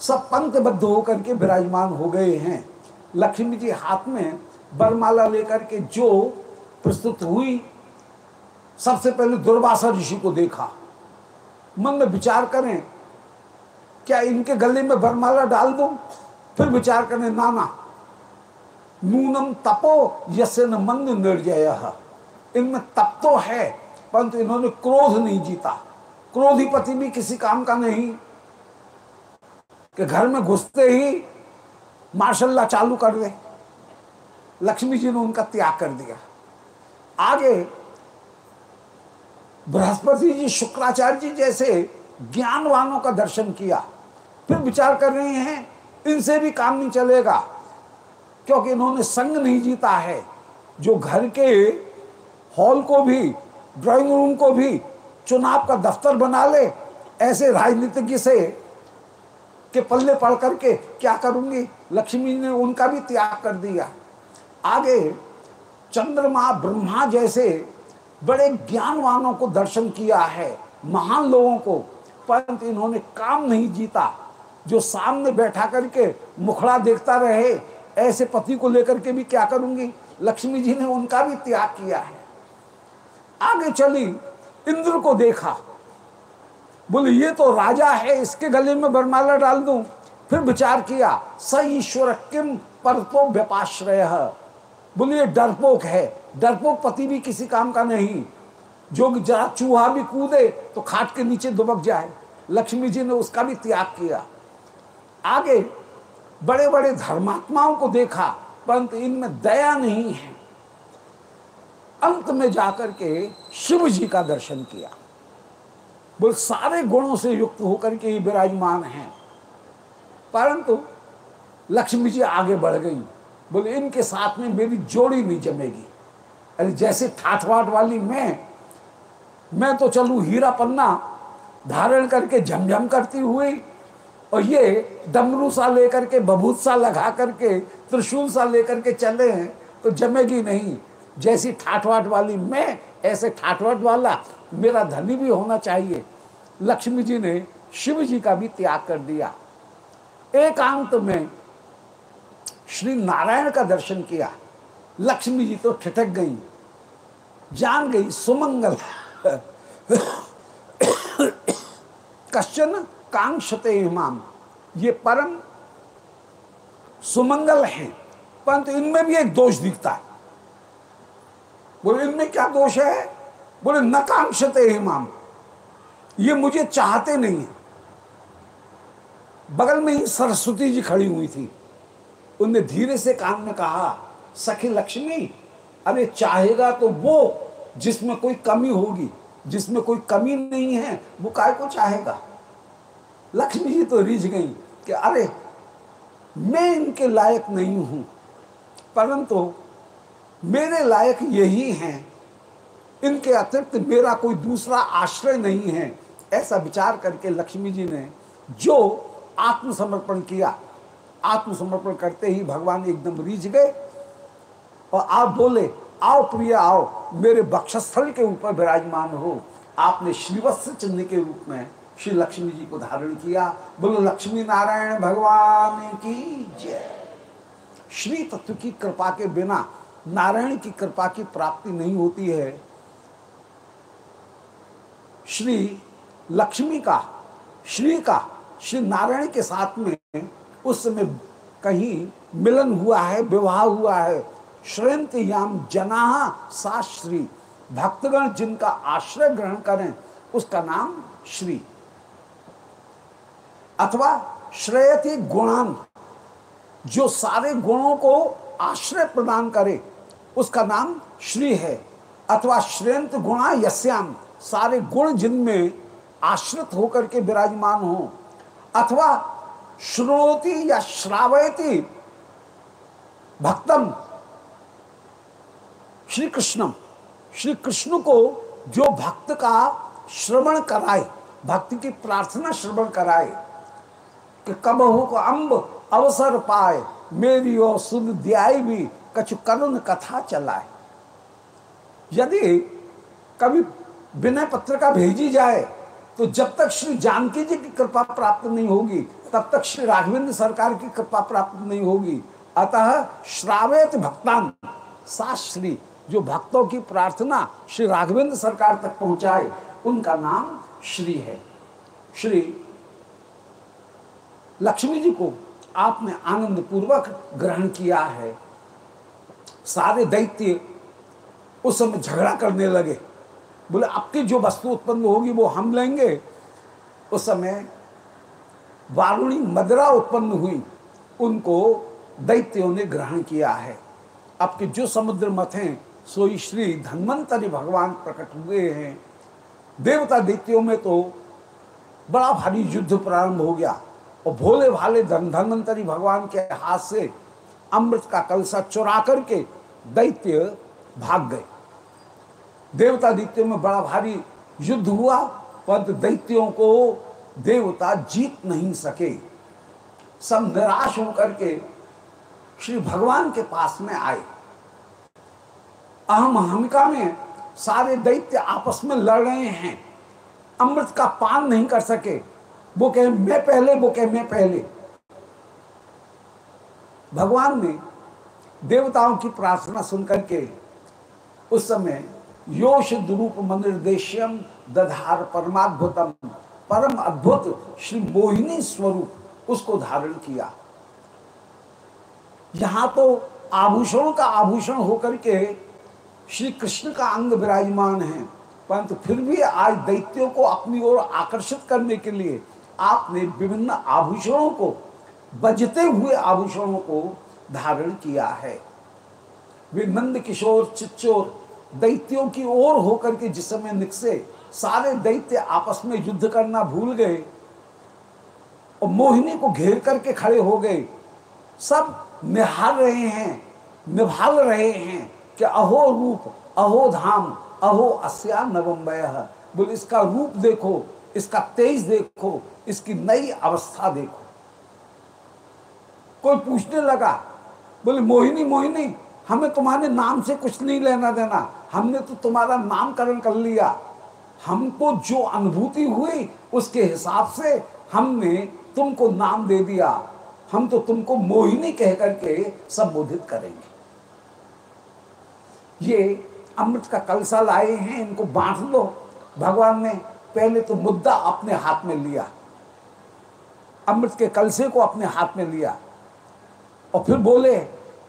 सब पंक्तबद्ध होकर के विराजमान हो गए हैं। लक्ष्मी जी हाथ में बरमाला लेकर के जो प्रस्तुत हुई, सबसे पहले दुर्वासा ऋषि को देखा। मन में विचार करें, क्या इनके गले में बरमाला डाल दूँ? फिर विचार करें, नाना, नूनम तपो यसे न मन निर्जय। इनमें तप तो है, परंतु इन्होंने क्रोध नहीं जीता। क्रोधिपति भी किसी काम का नहीं, कि घर में घुसते ही मार्शल्ला चालू कर दे। लक्ष्मी जी ने उनका त्याग कर दिया। आगे बृहस्पति जी, शुक्राचार्य जी जैसे ज्ञानवानों का दर्शन किया। फिर विचार कर रहे हैं, इनसे भी काम नहीं चलेगा, क्योंकि इन्होंने संग नहीं जीता है। जो घर के हॉल को भी, ड्राइंग रूम को भी चुनाव का दफ्तर बना ले, ऐसे राजनीतिज्ञ से के पल्ले पड़ करके क्या करूँगी? लक्ष्मी ने उनका भी त्याग कर दिया। आगे चंद्रमा ब्रह्मा जैसे बड़े ज्ञानवानों को दर्शन किया है, महान लोगों को। परंतु इन्होंने काम नहीं जीता। जो सामने बैठा करके मुखड़ा देखता रहे, ऐसे पति को लेकर के भी क्या करूँगी? लक्ष्मी जी ने उनका भी त्याग किया है। आगे चली, इंद्र को देखा। बोले, ये तो राजा है, इसके गले में बरमाला डाल दूँ। फिर विचार किया, स ईश्वर किम पर तो व्यपाश्रय? बोले डरपोक है डरपोक पति भी किसी काम का नहीं। जो जरा चूहा भी कूदे तो खाट के नीचे दुबक जाए। लक्ष्मी जी ने उसका भी त्याग किया। आगे बड़े बड़े धर्मात्माओं को देखा, परंतु इनमें दया नहीं है। अंत में जाकर के शिव जी का दर्शन किया। बोल सारे गुणों से युक्त होकर के विराजमान हैं। परंतु लक्ष्मी जी आगे बढ़ गई। बोले, इनके साथ में मेरी जोड़ी नहीं जमेगी। अरे जैसे ठाठवाट वाली मैं मैं तो चलू हीरा पन्ना धारण करके झमझम करती हुई, और ये डमरू सा लेकर के, बबूत सा लगा करके, त्रिशूल सा लेकर के चले हैं तो जमेगी नहीं। जैसी ठाठवाट वाली मैं, ऐसे ठाठवाट वाला मेरा धनी भी होना चाहिए। लक्ष्मी जी ने शिव जी का भी त्याग कर दिया। एकांत में श्री नारायण का दर्शन किया। लक्ष्मी जी तो ठिठक गई, जान गई, सुमंगल। कश्चन कांक्षते इमाम ये परम सुमंगल हैं। परंतु इनमें भी एक दोष दिखता है। बोले, इनमें क्या दोष है? बोले, न कांक्षते इमाम ये मुझे चाहते नहीं है। बगल में ही सरस्वती जी खड़ी हुई थी। उनने धीरे से कान में कहा सखी लक्ष्मी, अरे चाहेगा तो वो जिसमें कोई कमी होगी, जिसमें कोई कमी नहीं है, वो काय को चाहेगा? लक्ष्मी जी तो रिझ गई कि अरे मैं इनके लायक नहीं हूँ। परंतु मेरे लायक यही हैं, इनके अतिरिक्त मेरा कोई दूसरा आश्रय नहीं है। ऐसा विचार करके लक्ष्मी जी ने जो आत्मसमर्पण किया, आत्मसमर्पण करते ही भगवान एकदम रीझ गए। और आप बोले, आओ प्रिय, आओ, मेरे बक्षस्थल के ऊपर विराजमान हो। आपने श्रीवत्स चिन्ह के रूप में श्री लक्ष्मी जी को धारण किया। बोलो, लक्ष्मी नारायण भगवान की जय। श्री तत्व की कृपा के बिना, नारायण की कृपा की प्राप्ति नहीं होती है। श्री लक्ष्मी का, श्री का, श्री नारायण के साथ में उस समय कहीं मिलन हुआ है, विवाह हुआ है। श्रंत याम जना सा श्री भक्तगण जिनका आश्रय ग्रहण करें, उसका नाम श्री। अथवा श्रेयति गुणान, जो सारे गुणों को आश्रय प्रदान करे, उसका नाम श्री है। अथवा श्रेयंत गुणा यश्याम सारे गुण जिनमें आश्रित होकर के विराजमान हो। अथवा श्रोति या श्रावयति, भक्तम श्री कृष्णम श्री कृष्ण को जो भक्त का श्रवण कराए, भक्ति की प्रार्थना श्रवण कराए, कि कब को अम्ब अवसर पाए, मेरी और सुन दियाई भी, कछु करुण कथा चलाए। यदि कभी विनय पत्रिका भेजी जाए तो जब तक श्री जानकी जी की कृपा प्राप्त नहीं होगी, तब तक श्री राघवेंद्र सरकार की कृपा प्राप्त नहीं होगी। अतः श्रावेत भक्तान शास्त्री जो भक्तों की प्रार्थना श्री राघवेंद्र सरकार तक पहुँचाए, उनका नाम श्री है। श्री लक्ष्मी जी को आपने आनंद पूर्वक ग्रहण किया है। सारे दैत्य उस समय झगड़ा करने लगे। बोले आपकी जो वस्तु उत्पन्न होगी वो हम लेंगे। उस समय वारुणी मदरा उत्पन्न हुई, उनको दैत्यों ने ग्रहण किया है। आपके जो समुद्र मत हैं सोई श्री धन्वंतरी भगवान प्रकट हुए हैं। देवता दैत्यों में तो बड़ा भारी युद्ध प्रारंभ हो गया और भोले भाले धन धन्वंतरी भगवान के हाथ से अमृत का कलसा चुरा करके दैत्य भाग गए। देवता दैत्यों में बड़ा भारी युद्ध हुआ पर दैत्यों को देवता जीत नहीं सके। सब निराश होकर के श्री भगवान के पास में आए। अहम हमिका में सारे दैत्य आपस में लड़ रहे हैं। अमृत का पान नहीं कर सके। वो कहे, मैं पहले, वो कहे, मैं पहले। भगवान ने देवताओं की प्रार्थना सुनकर के उस समय योश द्रूप मनोदेश्यम दधार परमाद्भुतम, परम अद्भुत श्री मोहिनी स्वरूप उसको धारण किया। यहाँ तो आभूषणों का आभूषण होकर के श्री कृष्ण का अंग विराजमान है। परंतु फिर भी आज दैत्यों को अपनी ओर आकर्षित करने के लिए आपने विभिन्न आभूषणों को, बजते हुए आभूषणों को धारण किया है। वे नंद किशोर, चिच्चोर, दैत्यों की ओर होकर के जिस समय निकसे सारे दैत्य आपस में युद्ध करना भूल गए और मोहिनी को घेर करके खड़े हो गए, सब निहार रहे हैं, निभाल रहे हैं। कि अहो रूप, अहो धाम, अहो अस्या नवम्बय। बोले, इसका रूप देखो, इसका तेज देखो, इसकी नई अवस्था देखो। कोई पूछने लगा? बोले, मोहिनी मोहिनी, हमें तुम्हारे नाम से कुछ नहीं लेना देना। हमने तो तुम्हारा नामकरण कर लिया। हमको जो अनुभूति हुई, उसके हिसाब से हमने तुमको नाम दे दिया। हम तो तुमको मोहिनी कह करके संबोधित करेंगे। ये अमृत का कलसा लाए हैं, इनको बांट लो। भगवान ने पहले तो मुद्दा अपने हाथ में लिया। अमृत के कलसे को अपने हाथ में लिया। और फिर बोले,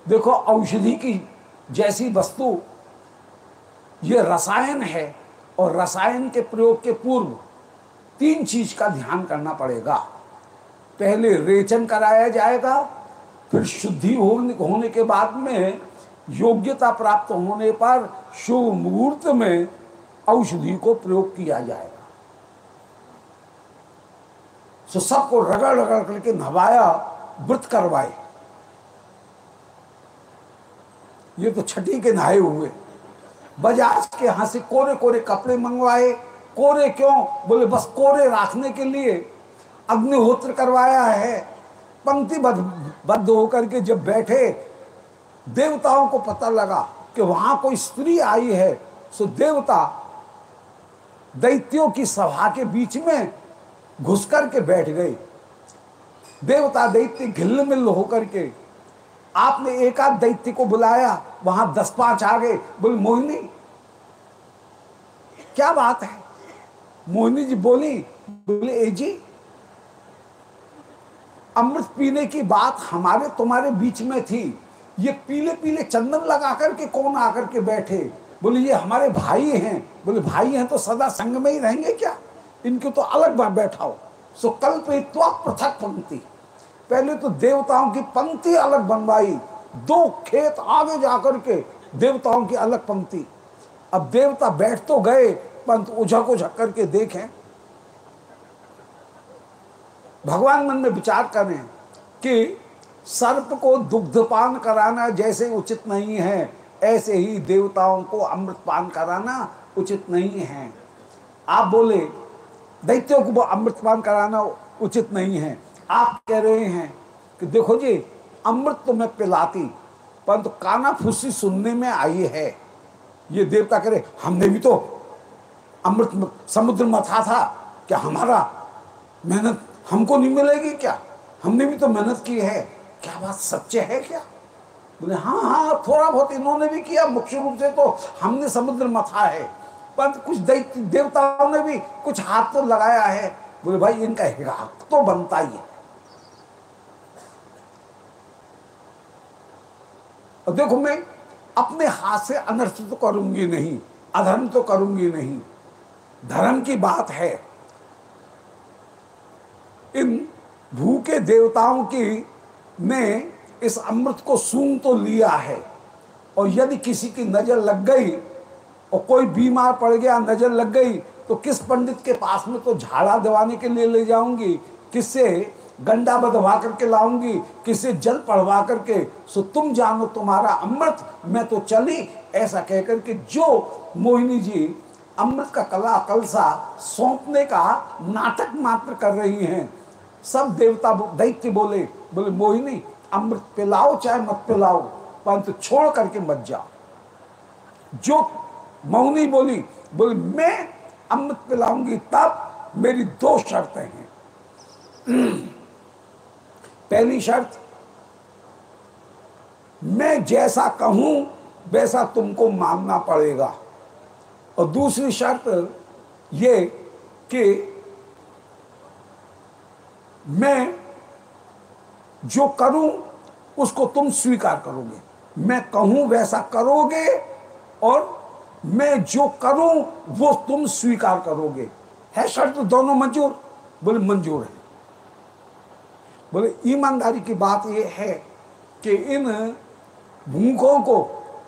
देखो, औषधि की जैसी वस्तु, ये रसायन है और रसायन के प्रयोग के पूर्व तीन चीज़ का ध्यान करना पड़ेगा। पहले रेचन कराया जाएगा, फिर शुद्धि होने के बाद में योग्यता प्राप्त होने पर शुभ मुहूर्त में औषधि को प्रयोग किया जाएगा। सो सबको रगड़ रगड़ करके नवाया व्रत करवाए। ये तो छठी के नहाए हुए। बजाज के यहाँ से कोरे कोरे कपड़े मंगवाए। कोरे क्यों? बोले, बस कोरे रखने के लिए अग्निहोत्र करवाया है। पंक्ति बद्ध होकर के जब बैठे देवताओं को पता लगा कि वहाँ कोई स्त्री आई है। सो देवता दैत्यों की सभा के बीच में घुस कर के बैठ गए। देवता दैत्य घिल मिल होकर के आपने एक आध दैत्य को बुलाया, वहाँ दस पाँच आ गए। बोले, मोहिनी, क्या बात है? मोहिनी जी बोली, बोले, ए जी, अमृत पीने की बात हमारे तुम्हारे बीच में थी। ये पीले पीले चंदन लगा करके कौन आकर के बैठे? बोले, ये हमारे भाई हैं। बोले, भाई हैं तो सदा संग में ही रहेंगे क्या? इनके तो अलग बार बैठाओ। सो कल्प पृथक पंक्ति। पहले तो देवताओं की पंक्ति अलग बनवाई। दो खेत आगे जाकर के देवताओं की अलग पंक्ति। अब देवता बैठ तो गए, पंत उझक उझक करके देखें। भगवान मन में विचार करें कि सर्प को दुग्धपान कराना जैसे उचित नहीं है, ऐसे ही देवताओं को अमृतपान कराना उचित नहीं है। आप बोले, दैत्यों को अमृतपान कराना उचित नहीं है। आप कह रहे हैं कि देखो जी, अमृत तो मैं पिलाती, परंतु तो काना फूसी सुनने में आई है। ये देवता करे हमने भी तो अमृत समुद्र मथा था, क्या हमारा मेहनत हमको नहीं मिलेगी क्या? हमने भी तो मेहनत की है। क्या बात सच्चे है क्या? बोले हाँ हाँ थोड़ा बहुत इन्होंने भी किया, मुख्य रूप से तो हमने समुद्र मथा है। पर कुछ दैत्य, देवताओं ने भी कुछ हाथ तो लगाया है। बोले, भाई, इनका हक तो बनता ही है। और देखो, मैं अपने हाथ से अनर्थ तो करूँगी नहीं, अधर्म तो करूँगी नहीं। धर्म की बात है। इन भूखे देवताओं की ने इस अमृत को सूंघ तो लिया है, और यदि किसी की नज़र लग गई और कोई बीमार पड़ गया, नज़र लग गई तो किस पंडित के पास में तो झाड़ा दवाने के लिए ले जाऊँगी? किससे गंडा बधवा करके लाऊँगी? किसे जल पढ़वा करके? सो तुम जानो तुम्हारा अमृत, मैं तो चली। ऐसा कहकर के जो मोहिनी जी अमृत का कला कलसा सौंपने का नाटक मात्र कर रही हैं सब देवता दैत्य बोले बोले, मोहिनी, अमृत पिलाओ चाहे मत पिलाओ, परंतु छोड़ करके मत जाओ जो मौनी बोली बोली, मैं अमृत पिलाऊँगी तब मेरी दो शर्तें हैं। पहली शर्त, मैं जैसा कहूँ, वैसा तुमको मानना पड़ेगा। और दूसरी शर्त ये कि मैं जो करूँ, उसको तुम स्वीकार करोगे। मैं कहूँ, वैसा करोगे और मैं जो करूँ, वो तुम स्वीकार करोगे। है शर्त दोनों मंजूर? बोले, मंजूर है। बोले, ईमानदारी की बात यह है कि इन भूखों को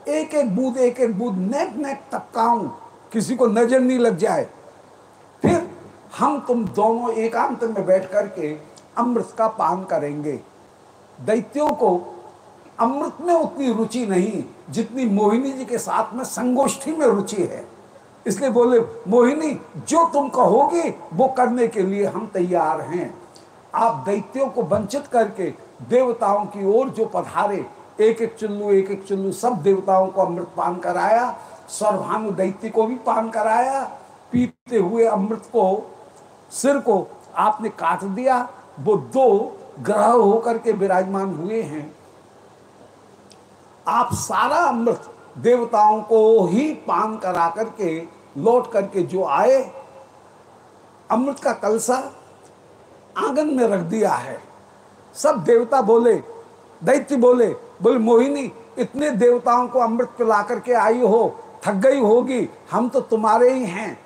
एक एक बूंद एक एक बूंद नेक नेक तपकाऊं किसी को नज़र नहीं लग जाए। फिर हम तुम दोनों एकांत में बैठ करके अमृत का पान करेंगे। दैत्यों को अमृत में उतनी रुचि नहीं, जितनी मोहिनी जी के साथ में संगोष्ठी में रुचि है। इसलिए बोले, मोहिनी, जो तुम कहोगे, वो करने के लिए हम तैयार हैं। आप दैत्यों को वंचित करके देवताओं की ओर जो पधारे एक एक चुल्लू एक एक चुल्लू, सब देवताओं को अमृत पान कराया, सर्वानु दैत्य को भी पान कराया, पीते हुए अमृत को, सिर को आपने काट दिया वो दो ग्रह होकर के विराजमान हुए हैं। आप सारा अमृत देवताओं को ही पान करा करके, लौट करके जो आए, अमृत का कलसा आँगन में रख दिया है। सब देवता बोले, दैत्य बोले बोले, मोहिनी, इतने देवताओं को अमृत पिला करके आई हो, थक गई होगी, हम तो तुम्हारे ही हैं।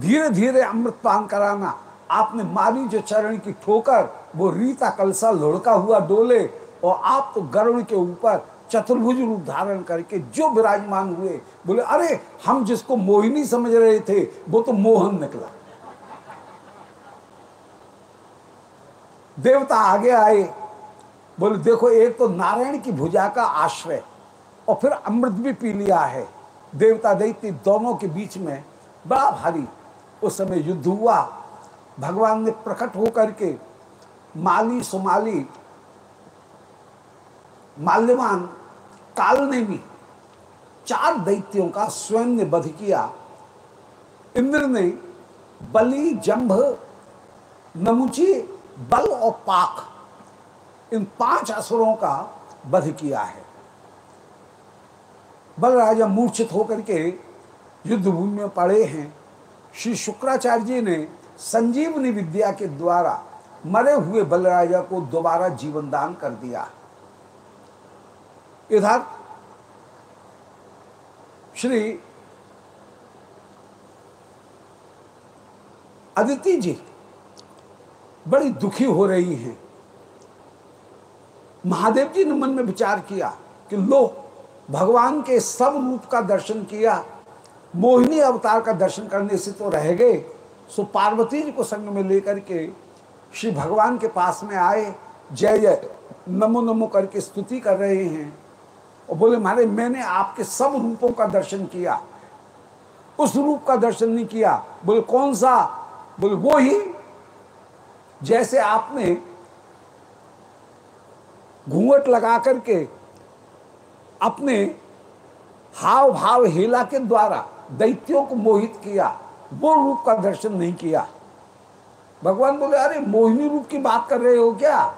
धीरे धीरे अमृत पान कराना आपने मारी जो चरण की ठोकर, वो रीता कलसा लुढ़का हुआ डोले, और आप तो गरुण के ऊपर चतुर्भुज रूप धारण करके जो विराजमान हुए, बोले, अरे, हम जिसको मोहिनी समझ रहे थे, वो तो मोहन निकला। देवता आगे आए, बोले, देखो, एक तो नारायण की भुजा का आश्रय, और फिर अमृत भी पी लिया है। देवता दैत्य दोनों के बीच में बड़ा भारी उस समय युद्ध हुआ। भगवान ने प्रकट होकर के माली सुमाली माल्यवान काल ने भी चार दैत्यों का स्वयं ने वध किया। इंद्र ने बलि, जंभ, नमुची, बल और पाक इन पाँच असुरों का वध किया है। बल राजा मूर्छित होकर के युद्ध भूमि में पड़े हैं। श्री शुक्राचार्य जी ने संजीवनी विद्या के द्वारा मरे हुए बलराजा को दोबारा जीवन दान कर दिया। इधर, श्री अदिति जी बड़ी दुखी हो रही हैं। महादेव जी ने मन में विचार किया कि लो, भगवान के सब रूप का दर्शन किया, मोहिनी अवतार का दर्शन करने से तो रह गए। सो पार्वती जी को संग में लेकर के श्री भगवान के पास में आए, जय जय, नमो नमो करके स्तुति कर रहे हैं। और बोले, महाराज, मैंने आपके सब रूपों का दर्शन किया। उस रूप का दर्शन नहीं किया। बोले, कौन सा? बोले, वो ही जैसे आपने घूंघट लगा करके अपने हाव भाव हेला के द्वारा दैत्यों को मोहित किया। वो रूप का दर्शन नहीं किया। भगवान बोले, अरे, मोहिनी रूप की बात कर रहे हो क्या?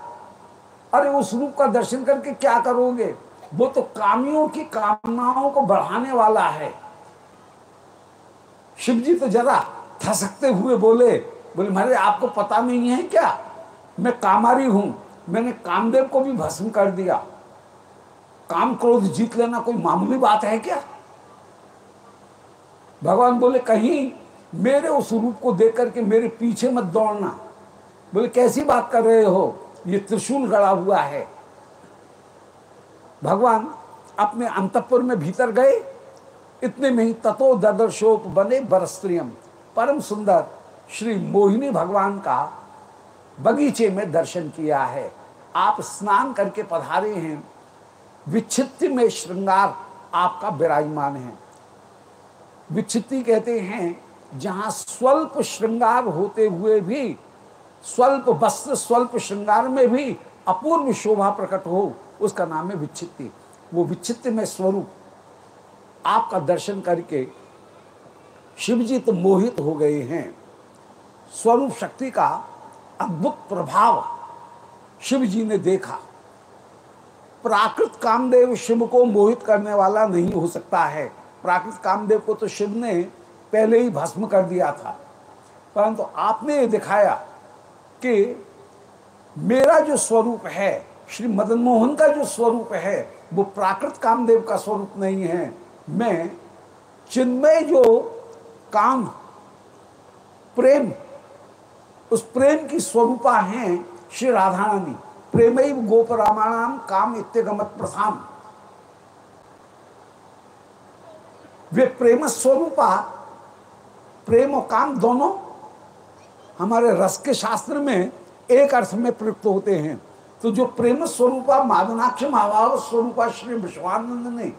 अरे, उस रूप का दर्शन करके क्या करोगे? वो तो कामियों की कामनाओं को बढ़ाने वाला है। शिव जी तो जरा थसकते हुए बोले बोले, महाराज, आपको पता नहीं है क्या? मैं कामारी हूँ। मैंने कामदेव को भी भस्म कर दिया। काम क्रोध जीत लेना कोई मामूली बात है क्या? भगवान बोले, कहीं मेरे उस रूप को देख करके मेरे पीछे मत दौड़ना। बोले, कैसी बात कर रहे हो? ये त्रिशूल गड़ा हुआ है। भगवान अपने अंतपुर में भीतर गए। इतने में ही ततो ददर्शोप बने बरस्त्रियम। परम सुंदर श्री मोहिनी भगवान का बगीचे में दर्शन किया है। आप स्नान करके पधारे हैं। विच्छित्ति में श्रृंगार आपका विराजमान है। विच्छित्ति कहते हैं जहाँ स्वल्प श्रृंगार होते हुए भी, स्वल्प वस्त्र, स्वल्प श्रृंगार में भी अपूर्व शोभा प्रकट हो, उसका नाम है विच्छित्ति। वो विच्छित्ति में स्वरूप। आपका दर्शन करके शिवजी तो मोहित हो गए हैं। स्वरूप शक्ति का अद्भुत प्रभाव शिव जी ने देखा। प्राकृत कामदेव शिव को मोहित करने वाला नहीं हो सकता है। प्राकृत कामदेव को तो शिव ने पहले ही भस्म कर दिया था। परंतु तो आपने ये दिखाया कि मेरा जो स्वरूप है, श्री मदन मोहन का जो स्वरूप है, वो प्राकृत कामदेव का स्वरूप नहीं है। मैं चिन्मय जो काम, प्रेम, उस प्रेम की स्वरूपा हैं श्री राधा रानी प्रेम गोप रामाणाम काम इत्यगमत प्रथाम। वे प्रेम स्वरूपा प्रेम और काम दोनों हमारे रस के शास्त्र में एक अर्थ में प्रयुक्त होते हैं। तो जो प्रेम स्वरूपा मादनाक्ष महाभाव स्वरूपा श्री विश्वानंद ने,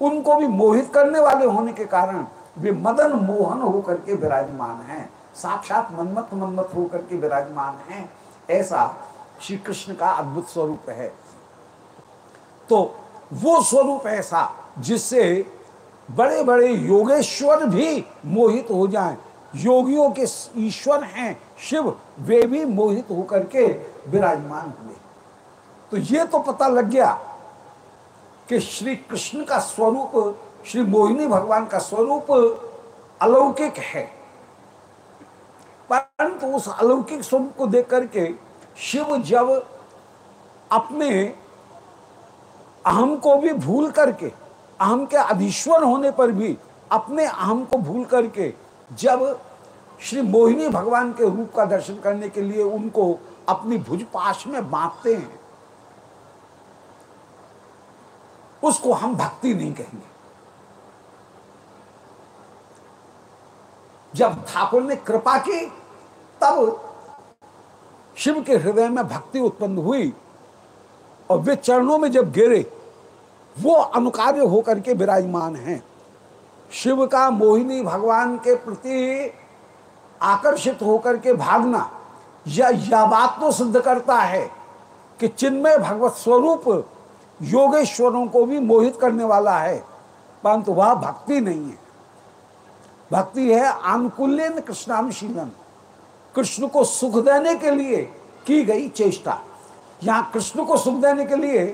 उनको भी मोहित करने वाले होने के कारण वे मदन मोहन होकर के विराजमान हैं। साक्षात मनमत मनमत होकर के विराजमान हैं। ऐसा श्री कृष्ण का अद्भुत स्वरूप है। तो वो स्वरूप ऐसा जिससे बड़े बड़े योगेश्वर भी मोहित हो जाएँ। योगियों के ईश्वर हैं, शिव, वे भी मोहित होकर के विराजमान हुए। तो ये तो पता लग गया कि श्री कृष्ण का स्वरूप, श्री मोहिनी भगवान का स्वरूप अलौकिक है। परंतु उस अलौकिक स्वरूप को देख करके शिव जब अपने अहम को भी भूल करके अहम के अधीश्वर होने पर भी अपने अहम को भूल करके जब श्री मोहिनी भगवान के रूप का दर्शन करने के लिए उनको अपनी भुज पाश में बांधते हैं, उसको हम भक्ति नहीं कहेंगे। जब ठाकुर ने कृपा की, तब शिव के हृदय में भक्ति उत्पन्न हुई और वे चरणों में जब गिरे वो अनुकार्य होकर के विराजमान हैं। शिव का मोहिनी भगवान के प्रति आकर्षित होकर के भागना या यह बात तो सिद्ध करता है कि चिन्मय भगवत स्वरूप योगेश्वरों को भी मोहित करने वाला है, परंतु वह भक्ति नहीं है। भक्ति है आनुकूल्यन कृष्णानुशीलन। कृष्ण को सुख देने के लिए की गई चेष्टा। यहाँ कृष्ण को सुख देने के लिए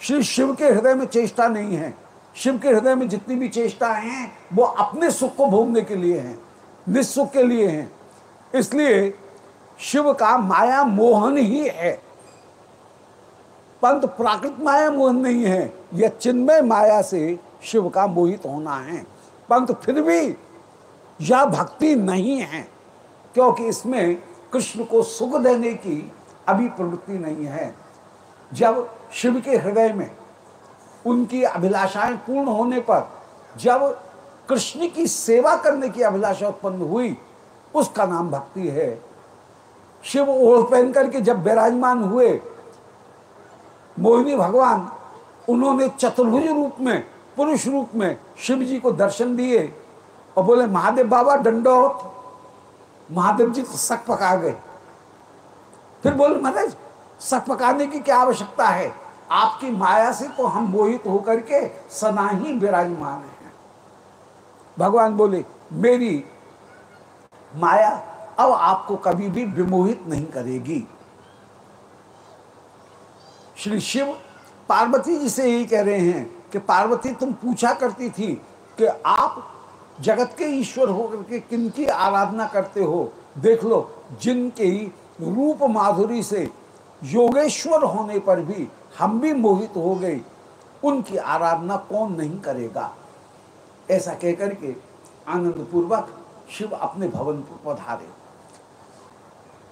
श्री शिव के हृदय में चेष्टा नहीं है। शिव के हृदय में जितनी भी चेष्टा हैं, वो अपने सुख को भोगने के लिए हैं निस्सुख के लिए हैं। इसलिए शिव का माया मोहन ही है। पंत प्राकृत माया मोहन नहीं है, यह चिन्मय माया से शिव का मोहित होना है। परंतु फिर भी यह भक्ति नहीं है, क्योंकि इसमें कृष्ण को सुख देने की अभी प्रवृत्ति नहीं है। जब शिव के हृदय में उनकी अभिलाषाएँ पूर्ण होने पर जब कृष्ण की सेवा करने की अभिलाषा उत्पन्न हुई, उसका नाम भक्ति है। शिव ओढ़ पहन करके जब विराजमान हुए, मोहिनी भगवान उन्होंने चतुर्भुज रूप में, पुरुष रूप में शिव जी को दर्शन दिए और बोले, महादेव बाबा डंडो महादेव जी तो सक पका गए। फिर बोले, महाराज सक पकाने की क्या आवश्यकता है? आपकी माया से तो हम मोहित होकर के सदा ही विराजमान हैं। भगवान बोले, मेरी माया अब आपको कभी भी विमोहित नहीं करेगी। श्री शिव पार्वती जी से यही कह रहे हैं कि पार्वती, तुम पूछा करती थी कि आप जगत के ईश्वर होकर के किन की आराधना करते हो? देख लो, जिनके रूप माधुरी से योगेश्वर होने पर भी हम भी मोहित हो गए। उनकी आराधना कौन नहीं करेगा? ऐसा कहकर के आनंद पूर्वक शिव अपने भवन पर पधारे।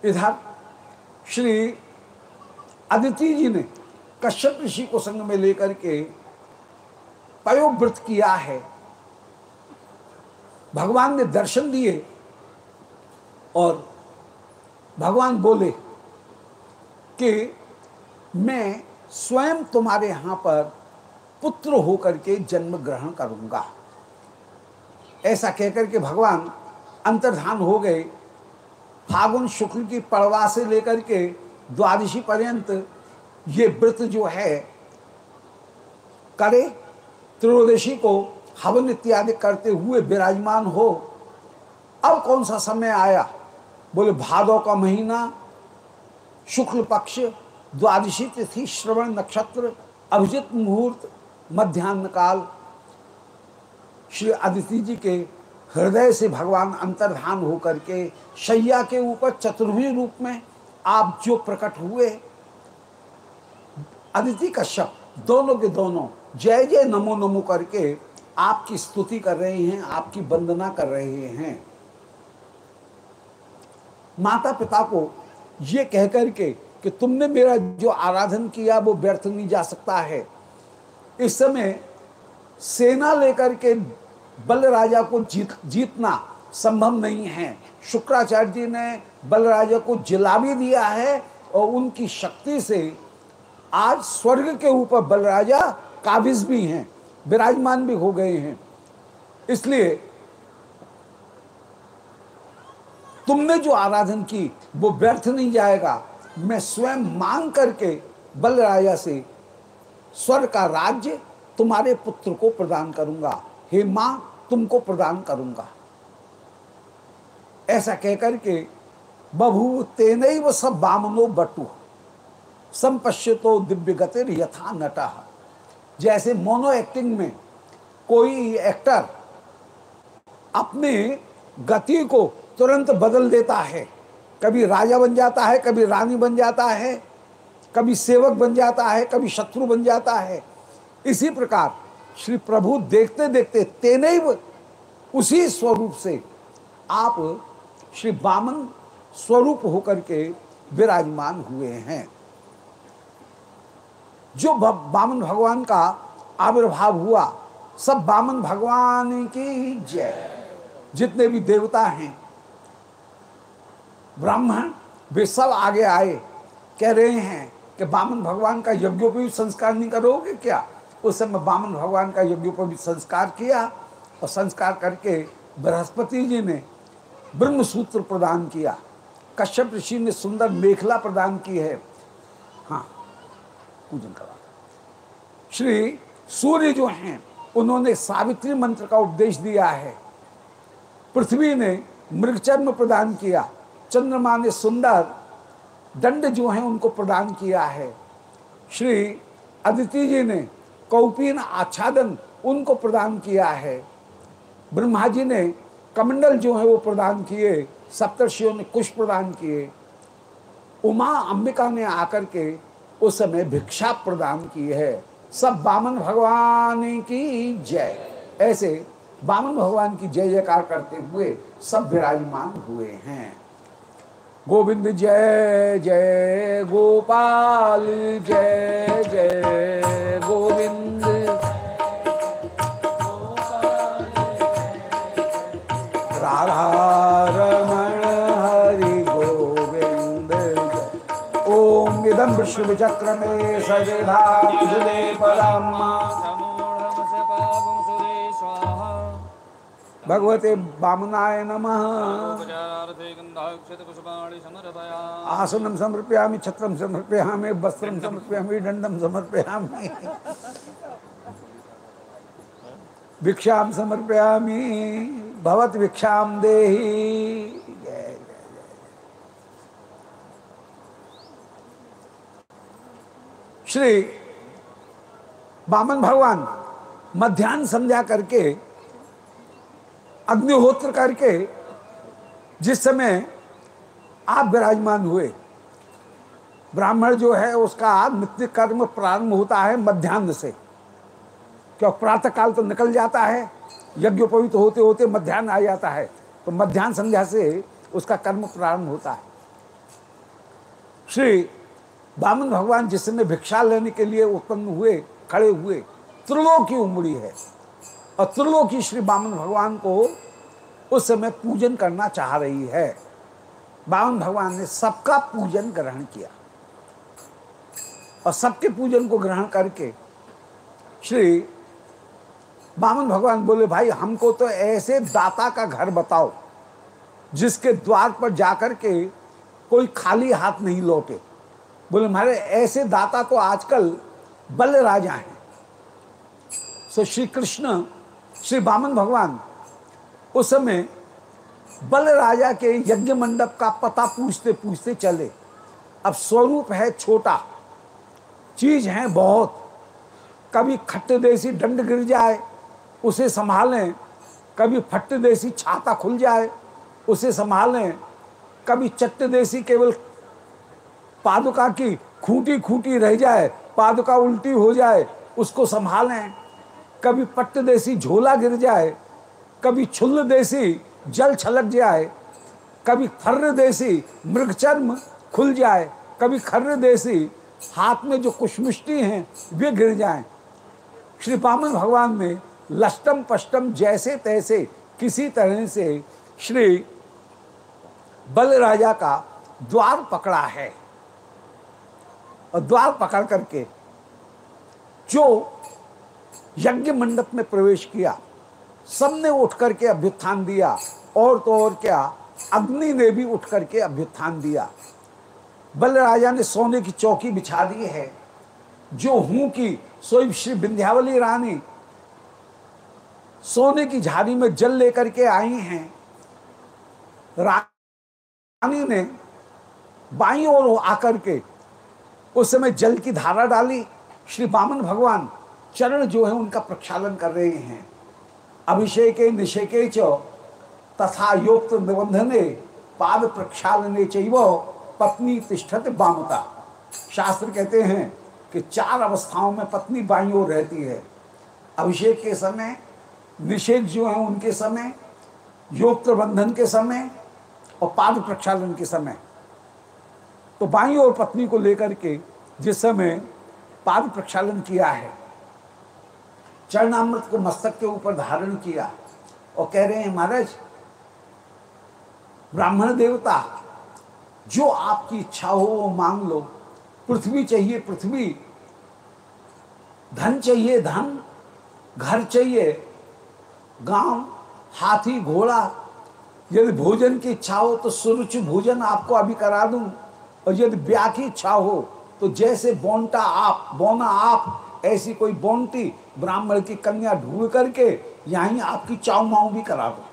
इधर श्री अदिति जी ने कश्यप ऋषि को संग में लेकर के पयोव्रत किया है। भगवान ने दर्शन दिए और भगवान बोले कि मैं स्वयं तुम्हारे यहाँ पर पुत्र होकर के जन्म ग्रहण करूँगा। ऐसा कहकर के भगवान अंतर्धान हो गए। फागुन शुक्ल की पड़वा से लेकर के द्वादशी पर्यंत ये व्रत जो है, करे, त्रयोदशी को हवन इत्यादि करते हुए विराजमान हो, अब कौन सा समय आया? बोले भादों का महीना शुक्ल पक्ष, द्वादशी, तिथि, श्रवण नक्षत्र, अभिजित मुहूर्त मध्यान्ह काल श्री अदिति जी के हृदय से भगवान अंतर्धान होकर के शैया के ऊपर चतुर्भुज रूप में आप जो प्रकट हुए। अदिति कश्यप, दोनों के दोनों जय जय नमो नमो करके आपकी स्तुति कर रहे हैं, आपकी वंदना कर रहे हैं। माता पिता को ये कह करके कि तुमने मेरा जो आराधन किया, वो व्यर्थ नहीं जा सकता है। इस समय सेना लेकर के बल राजा को जीत, जीतना संभव नहीं है। शुक्राचार्य जी ने बल राजा को जिला भी दिया है और उनकी शक्ति से आज स्वर्ग के ऊपर बलराजा काबिज भी हैं, विराजमान भी हो गए हैं। इसलिए तुमने जो आराधन की, वो व्यर्थ नहीं जाएगा। मैं स्वयं मांग करके बलराजा से स्वर्ग का राज्य तुम्हारे पुत्र को प्रदान करूँगा। हे माँ, तुमको प्रदान करूँगा। ऐसा कहकर के बभू तेन वो सब बामनो बटू, संपश्यतो दिव्य गतिर यथा नटा। जैसे मोनो एक्टिंग में कोई एक्टर अपने गति को तुरंत बदल देता है। कभी राजा बन जाता है, कभी रानी बन जाता है, कभी सेवक बन जाता है, कभी शत्रु बन जाता है। इसी प्रकार श्री प्रभु देखते देखते तेने उसी स्वरूप से आप श्री बामन स्वरूप होकर के विराजमान हुए हैं। जो बामन भगवान का आविर्भाव हुआ, सब बामन भगवान की जय। जितने भी देवता हैं ब्राह्मण वे सब आगे आए, कह रहे हैं कि बामन भगवान का यज्ञोपवी संस्कार नहीं करोगे क्या? उस समय बामन भगवान का यज्ञोपवी संस्कार किया और संस्कार करके बृहस्पति जी ने ब्रह्म सूत्र प्रदान किया। कश्यप ऋषि ने सुंदर मेखला प्रदान की है। हाँ पूजन करवा श्री सूर्य जो हैं, उन्होंने सावित्री मंत्र का उपदेश दिया है। पृथ्वी ने मृगचर्म प्रदान किया। चंद्रमा ने सुंदर दंड जो है उनको प्रदान किया है। श्री अदिति जी ने कौपीन आच्छादन उनको प्रदान किया है। ब्रह्मा जी ने कमंडल जो है वो प्रदान किए, सप्तर्षियों ने कुश प्रदान किए। उमा अंबिका ने आकर के उस समय भिक्षा प्रदान की है। सब बामन भगवान की जय। ऐसे बामन भगवान की जय जयकार करते हुए सब विराजमान हुए हैं। गोविंद जय जय गोपाल, जय जय गोविंद। राधा रमण हरि गोविंद। ओम इदम विष्णु चक्र में सजेधा परामा भगवते वामनाय नमः। आसनम समर्पयामि। छत्रम समर्पयामि वस्त्रम समर्पयामि दंडम समर्पयामि भिक्षाम समर्पयामि। भवत भिक्षाम देहि। श्री बामन भगवान मध्यान्ह संध्या करके अग्निहोत्र करके जिस समय आप विराजमान हुए, ब्राह्मण जो है उसका नित्य कर्म प्रारंभ होता है मध्यान्ह से। क्यों? प्रातः काल तो निकल जाता है यज्ञोपवित होते होते मध्यान्ह आ जाता है तो मध्यान्ह संध्या से उसका कर्म प्रारंभ होता है। श्री बामन भगवान जिस समय भिक्षा लेने के लिए उत्पन्न हुए, खड़े हुए त्रिलों की उमड़ी है। और त्रिलोकी श्री बामन भगवान को उस समय पूजन करना चाह रही है। बामन भगवान ने सबका पूजन ग्रहण किया। और सबके पूजन को ग्रहण करके श्री बामन भगवान बोले, भाई, हमको तो ऐसे दाता का घर बताओ, जिसके द्वार पर जाकर के कोई खाली हाथ नहीं लौटे। बोले, हमारे ऐसे दाता तो आजकल बल राजा हैं। सो श्री कृष्ण श्री बामन भगवान, उस समय बल राजा के यज्ञ मंडप का पता पूछते पूछते चले। अब स्वरूप है छोटा, चीज़ है बहुत। कभी खट्ट देसी दंड गिर जाए, उसे संभालें। कभी फट्ट देसी छाता खुल जाए, उसे संभालें। कभी चट्ट देसी केवल पादुका की खूंटी खूंटी रह जाए, पादुका उल्टी हो जाए, उसको संभालें। कभी पट्ट देसी झोला गिर जाए, कभी छुल्ल देसी जल छलक जाए, कभी फर्र देसी मृगचर्म खुल जाए, कभी खर्र देसी हाथ में जो कुशमुष्टि हैं, वे गिर जाएँ। श्री पामन भगवान ने लष्टम पष्टम जैसे तैसे किसी तरह से श्री बल राजा का द्वार पकड़ा है। और द्वार पकड़ करके जो यज्ञ मंडप में प्रवेश किया। सबने उठ करके अभ्युत्थान दिया। और तो और क्या, अग्नि ने भी उठ करके अभ्युत्थान दिया। बल राजा ने सोने की चौकी बिछा दी है। जो हूँ की सोई श्री विंध्यावली रानी। सोने की झाड़ी में जल लेकर के आई हैं। रानी ने बाई ओर आकर के उस समय जल की धारा डाली। श्री बामन भगवान चरण जो है उनका प्रक्षालन कर रहे हैं। अभिषेक निषेके च तथा योक्त निबंधने पाद प्रक्षालने चैव पत्नी तिष्ठत बामता। शास्त्र कहते हैं कि चार अवस्थाओं में पत्नी बाई ओर रहती है। अभिषेक के समय, निषेध जो है उनके समय योग बंधन के समय और पाद प्रक्षालन के समय। तो बाई और पत्नी को लेकर के जिस समय पाद प्रक्षालन किया है चरणामृत को मस्तक के ऊपर धारण किया और कह रहे हैं, महाराज, ब्राह्मण देवता, जो आपकी इच्छा हो वो मांग लो। पृथ्वी चाहिए पृथ्वी, धन चाहिए धन, घर चाहिए गाँव, हाथी, घोड़ा। यदि भोजन की इच्छा हो तो सुरुचि भोजन आपको अभी करा दूँ। और यदि ब्याह की इच्छा हो तो जैसे बोनटा आप, बोना आप ऐसी कोई बोनटी ब्राह्मण की कन्या ढूंढ करके यहीं आपकी चाव माऊ भी करा दो।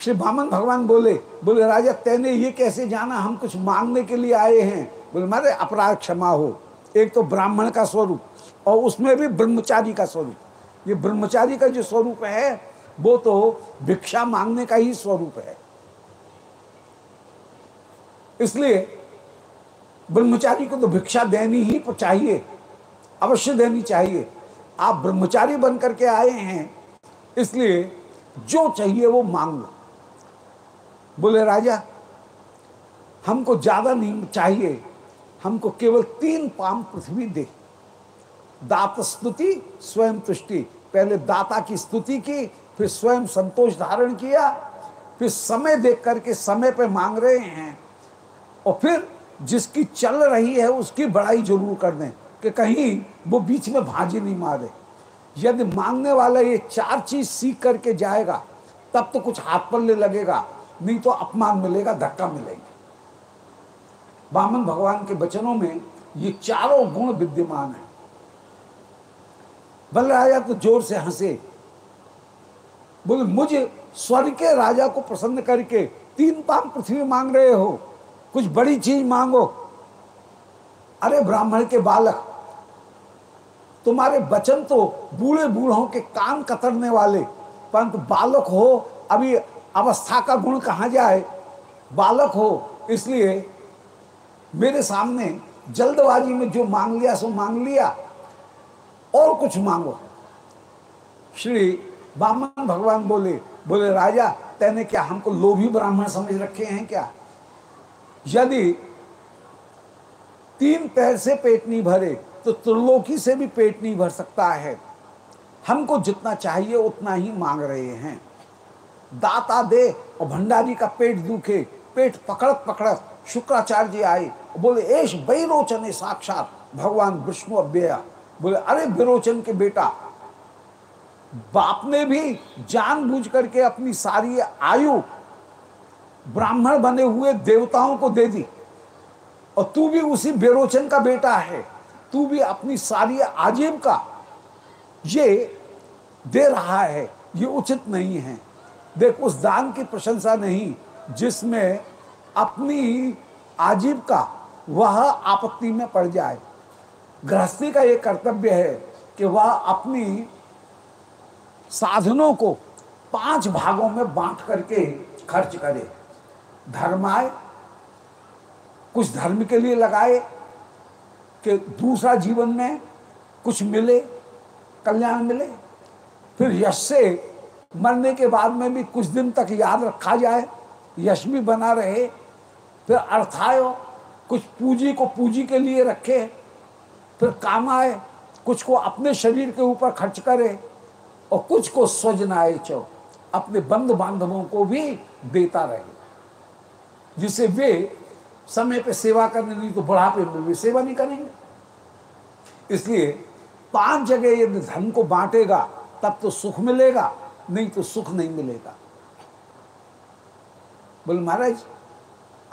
श्री बामन भगवान बोले बोले, राजा, तेने ये कैसे जाना? हम कुछ मांगने के लिए आए हैं। बोले, मारे, अपराध क्षमा हो। एक तो ब्राह्मण का स्वरूप और उसमें भी ब्रह्मचारी का स्वरूप। ये ब्रह्मचारी का जो स्वरूप है, वो तो भिक्षा मांगने का ही स्वरूप है। इसलिए ब्रह्मचारी को तो भिक्षा देनी ही चाहिए, अवश्य देनी चाहिए। आप ब्रह्मचारी बन करके आए हैं, इसलिए जो चाहिए वो मांग लो। बोले, राजा, हमको ज़्यादा नहीं चाहिए, हमको केवल तीन पाम पृथ्वी दे। दात स्तुति, स्वयं तुष्टि। पहले दाता की स्तुति की, फिर स्वयं संतोष धारण किया, फिर समय देख करके समय पे मांग रहे हैं, और फिर जिसकी चल रही है उसकी बड़ाई ज़रूर कर दें कि कहीं वो बीच में भाजी नहीं मारे। यदि मांगने वाला ये चार चीज़ सीख करके जाएगा, तब तो कुछ हाथ पल्ले लगेगा, नहीं तो अपमान मिलेगा, धक्का मिलेगा। बामन भगवान के वचनों में ये चारों गुण विद्यमान है। बल राजा तो ज़ोर से हंसे। बोले, मुझे स्वर्ग के राजा को प्रसन्न करके तीन पाम पृथ्वी मांग रहे हो। कुछ बड़ी चीज़ मांगो। अरे ब्राह्मण के बालक, तुम्हारे वचन तो बूढ़े बूढ़ों के कान कतरने वाले, परंतु बालक हो, अभी अवस्था का गुण कहाँ जाए? बालक हो, इसलिए मेरे सामने जल्दबाजी में जो मांग लिया, सो मांग लिया, और कुछ मांगो। श्री बामन भगवान बोले बोले, राजा, तेने क्या हमको लोभी ब्राह्मण समझ रखे हैं क्या? यदि तीन पैर से पेट नहीं भरे तो त्रिलोकी से भी पेट नहीं भर सकता है। हमको जितना चाहिए, उतना ही मांग रहे हैं। दाता दे और भंडारी का पेट दुखे, पेट पकड़त पकड़त शुक्राचार्य जी आए, बोले एश रोचने साक्षात, भगवान विष्णु अव्यय बोले, अरे विरोचन के बेटा, बाप ने भी जानबूझ करके अपनी सारी आयु ब्राह्मण बने हुए देवताओं को दे दी। और तू भी उसी बेरोचन का बेटा है। तू भी अपनी सारी आजीविका ये दे रहा है, ये उचित नहीं है। देख, उस दान की प्रशंसा नहीं, जिसमें अपनी आजीविका वह आपत्ति में पड़ जाए। गृहस्थी का ये कर्तव्य है कि वह अपनी साधनों को पाँच भागों में बांट करके खर्च करे। धर्माय कुछ धर्म के लिए लगाए कि दूसरा जीवन में कुछ मिले, कल्याण मिले। फिर यश से मरने के बाद में भी कुछ दिन तक याद रखा जाए, यश भी बना रहे। फिर अर्थाय कुछ पूंजी को पूंजी के लिए रखे। फिर काम आए, कुछ को अपने शरीर के ऊपर खर्च करे और कुछ को स्वजनाए चो, अपने बंधु बांधवों को भी देता रहे। जिसे वे समय पे सेवा करने नहीं तो बुढ़ापे में भी सेवा नहीं करेंगे। इसलिए पाँच जगह यदि धन को बांटेगा, तब तो सुख मिलेगा, नहीं तो सुख नहीं मिलेगा। बोले, महाराज,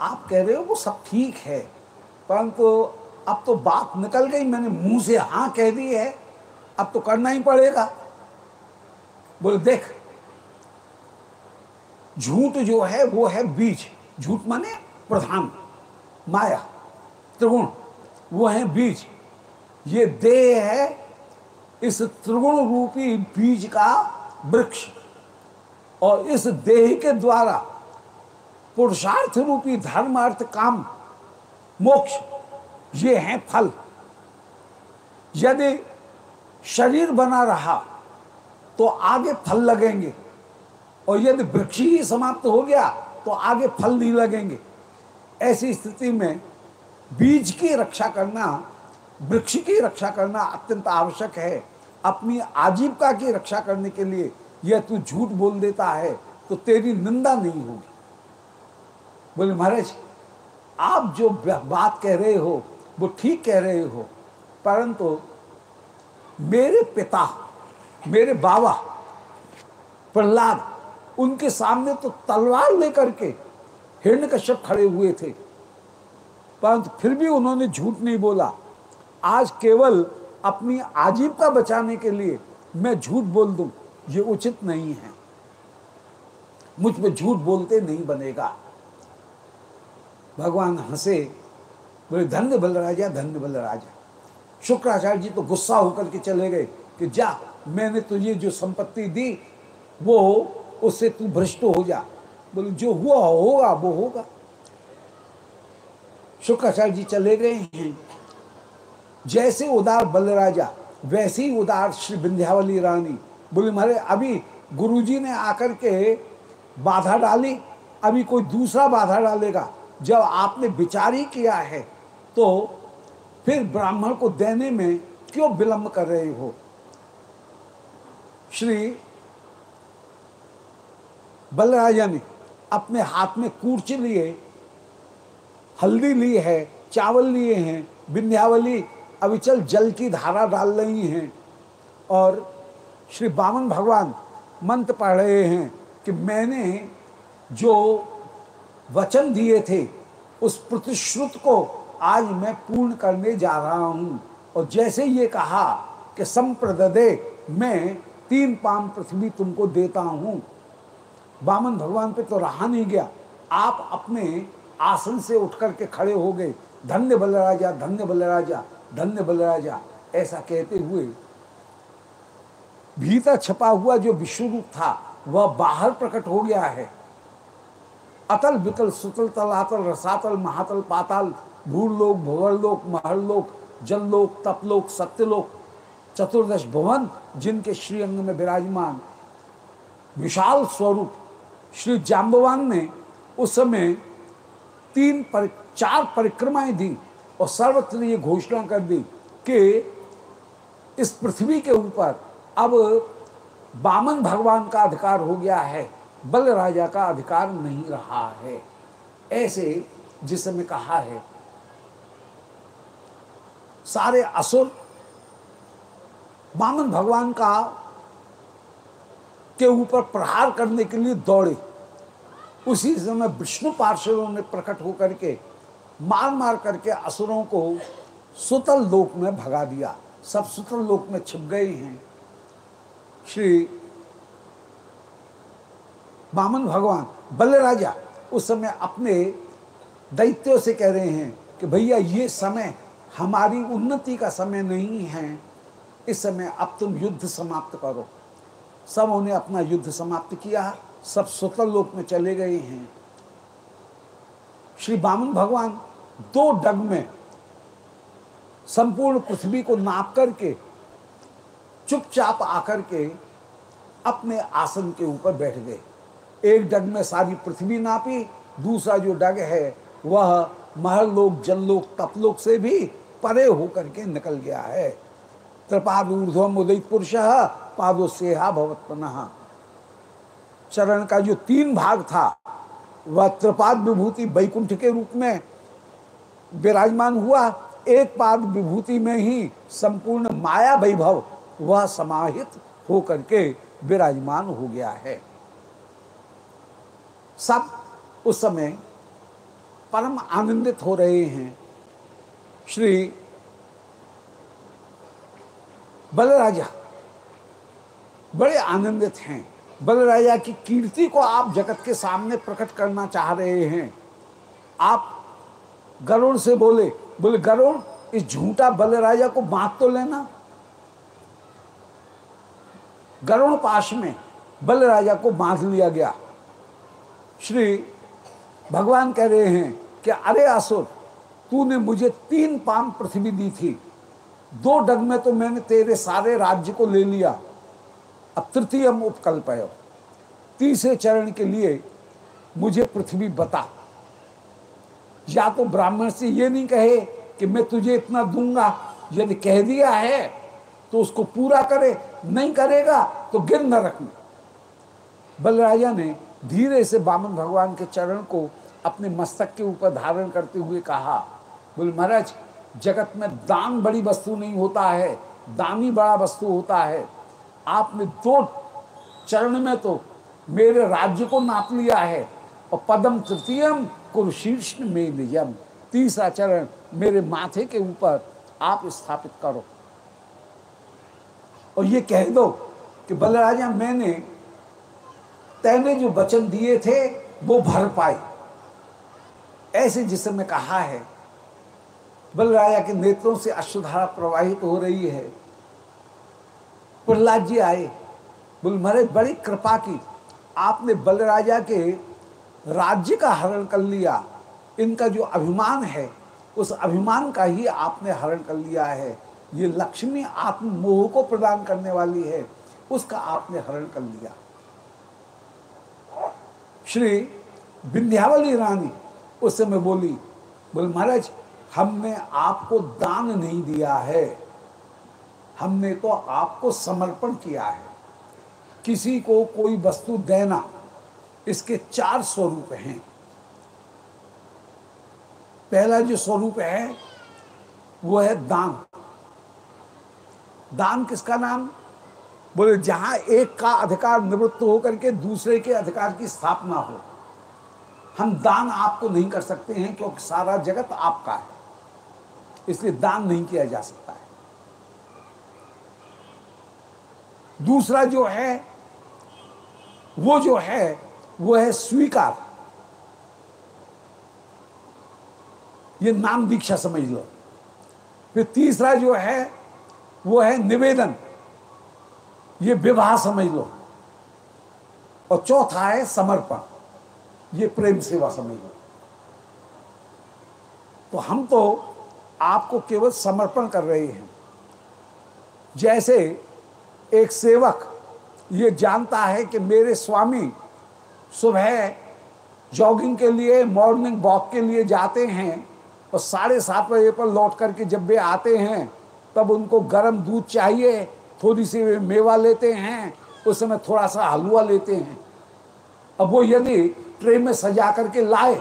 आप कह रहे हो वो सब ठीक है, परंतु अब तो बात निकल गई, मैंने मुँह से हाँ कह दी है, अब तो करना ही पड़ेगा। बोले, देख, झूठ जो है, वो है बीज। झूठ माने? प्रधान। माया। त्रिगुण। वो है बीज। ये देह है इस त्रिगुण रूपी बीज का वृक्ष। और इस देह के द्वारा पुरुषार्थ रूपी धर्म अर्थ काम, मोक्ष, ये हैं फल। यदि शरीर बना रहा तो आगे फल लगेंगे। और यदि वृक्ष ही समाप्त हो गया तो आगे फल नहीं लगेंगे। ऐसी स्थिति में बीज की रक्षा करना, वृक्ष की रक्षा करना अत्यंत आवश्यक है। अपनी आजीविका की रक्षा करने के लिए यह तू झूठ बोल देता है तो तेरी निंदा नहीं होगी। बोले, महाराज, आप जो बात कह रहे हो, वो ठीक कह रहे हो, परंतु मेरे पिता, मेरे बाबा, प्रहलाद उनके सामने तो तलवार लेकर के हिरण्य कश्यप खड़े हुए थे। परंतु फिर भी उन्होंने झूठ नहीं बोला। आज केवल अपनी आजीविका बचाने के लिए मैं झूठ बोल दूँ, ये उचित नहीं है। मुझमें झूठ बोलते नहीं बनेगा। भगवान हंसे, बोले, धन्य बलराजा धन्य बलराजा। शुक्राचार्य जी तो गुस्सा होकर के चले गए कि, जा, मैंने तुझे जो संपत्ति दी, वो उससे तू भ्रष्ट हो जा। बोले, जो हुआ होगा, वो होगा। शुक्राचार्य जी चले गए हैं। जैसे उदार बलराजा, वैसे ही उदार श्री विंध्यावली रानी। बोले, मारे, अभी गुरुजी ने आकर के बाधा डाली। अभी कोई दूसरा बाधा डालेगा। जब आपने विचार ही किया है तो फिर ब्राह्मण को देने में क्यों विलंब कर रहे हो? श्री बलराजा ने अपने हाथ में कूर्च लिए, हल्दी ली है, चावल लिए हैं विंध्यावली अविचल जल की धारा डाल रही हैं और श्री बामन भगवान मंत्र पढ़ रहे हैं कि मैंने जो वचन दिए थे, उस प्रतिश्रुत को आज मैं पूर्ण करने जा रहा हूँ। और जैसे ये कहा कि संप्रदे मैं तीन पाम पृथ्वी तुमको देता हूँ। बामन भगवान पे तो रहा नहीं गया। आप अपने आसन से उठ करके खड़े हो गए। धन्य बलराजा धन्य बलराजा धन्य बलराजा, ऐसा कहते हुए भीतर छपा हुआ जो विश्व रूप था, वह बाहर प्रकट हो गया है। अतल विकल सुतल तलातल रसातल महातल पाताल भूलोक भूवर्लोक महरलोक जललोक तपलोक, सत्यलोक, चतुर्दश भवन जिनके श्रीअंग में विराजमान, विशाल स्वरूप श्री जाम्बवान ने उस समय तीन पर, चार परिक्रमाएँ दी और सर्वत्र ये घोषणा कर दी कि इस पृथ्वी के ऊपर अब बामन भगवान का अधिकार हो गया है बल राजा का अधिकार नहीं रहा है। ऐसे जिस समय कहा है सारे असुर बामन भगवान का के ऊपर प्रहार करने के लिए दौड़े। उसी समय विष्णु पार्षदों ने प्रकट होकर के मार मार करके असुरों को सुतल लोक में भगा दिया। सब सुतल लोक में छिप गए हैं। श्री बामन भगवान, बल्ले बलराजा उस समय अपने दैत्यों से कह रहे हैं कि भैया, ये समय हमारी उन्नति का समय नहीं है। इस समय अब तुम युद्ध समाप्त करो। सब उन्हें अपना युद्ध समाप्त किया, सब स्वतंत्र लोक में चले गए हैं। श्री बामन भगवान दो डग में संपूर्ण पृथ्वी को नाप करके, चुपचाप आकर के अपने आसन के ऊपर बैठ गए। एक डग में सारी पृथ्वी नापी, दूसरा जो डग है, वह महलोक, जनलोक, तपलोक से भी परे होकर के निकल गया है। त्रिपाद ऊर्ध्वम उदय पुरुष पादो सेहा भवत्पन चरण का जो तीन भाग था, वह त्रिपाद विभूति वैकुंठ के रूप में विराजमान हुआ। एक पाद विभूति में ही संपूर्ण माया वैभव, वह समाहित होकर के विराजमान हो गया है। सब उस समय परम आनंदित हो रहे हैं। श्री बलराजा बड़े आनंदित हैं। बलराजा की कीर्ति को आप जगत के सामने प्रकट करना चाह रहे हैं। आप गरुड़ से बोले बोले गरुड़ इस झूठा बलराजा को बाँध तो लेना। गरुड़ पाश में बलराजा को बाँध लिया गया। श्री भगवान कह रहे हैं कि, अरे असुर, तूने मुझे तीन पाम पृथ्वी दी थी। दो डग में तो मैंने तेरे सारे राज्य को ले लिया। अब तृतीयम उपकल्प तीसरे चरण के लिए मुझे पृथ्वी बता। या तो ब्राह्मण से ये नहीं कहे कि मैं तुझे इतना दूँगा। यदि कह दिया है तो उसको पूरा करे। नहीं करेगा तो गिर न रखना। बलराजा ने धीरे से बामन भगवान के चरण को अपने मस्तक के ऊपर धारण करते हुए कहा, बोले महाराज, जगत में दान बड़ी वस्तु नहीं होता है। दानी बड़ा वस्तु होता है। आपने दो चरण में तो मेरे राज्य को नाप लिया है। और पदम तृतीयम कुरुशीर्ष में निजम तीसरा चरण मेरे माथे के ऊपर आप स्थापित करो। और ये कह दो कि बलराजा, मैंने तैने जो वचन दिए थे, वो भर पाए। ऐसे जिस समय कहा है, बलराजा के नेत्रों से अश्वधारा प्रवाहित हो रही है। प्रहलाद जी आए, बोल, महाराज, बड़ी कृपा की, आपने बलराजा के राज्य का हरण कर लिया। इनका जो अभिमान है, उस अभिमान का ही आपने हरण कर लिया है। ये लक्ष्मी आत्म मोह को प्रदान करने वाली है, उसका आपने हरण कर लिया। श्री विंध्यावली रानी उस समय बोली, बोले, महाराज, हमने आपको दान नहीं दिया है। हमने तो आपको समर्पण किया है। किसी को कोई वस्तु देना, इसके चार स्वरूप हैं। पहला जो स्वरूप है, वो है दान। दान किसका नाम? बोले, जहाँ एक का अधिकार निवृत्त होकर के दूसरे के अधिकार की स्थापना हो, हम दान आपको नहीं कर सकते हैं, क्योंकि सारा जगत आपका है। इसलिए दान नहीं किया जा सकता। है दूसरा जो है, वो जो है, वो है स्वीकार। ये नाम दीक्षा समझ लो। फिर तीसरा जो है, वो है निवेदन। ये विवाह समझ लो। और चौथा है समर्पण। ये प्रेम सेवा समझ लो। तो हम तो आपको केवल समर्पण कर रहे हैं। जैसे एक सेवक ये जानता है कि मेरे स्वामी सुबह जॉगिंग के लिए मॉर्निंग वॉक के लिए जाते हैं और साढ़े सात बजे पर लौट करके जब वे आते हैं, तब उनको गर्म दूध चाहिए, थोड़ी सी मेवा लेते हैं, उस समय थोड़ा सा हलवा लेते हैं। अब वो यदि ट्रे में सजा करके लाए,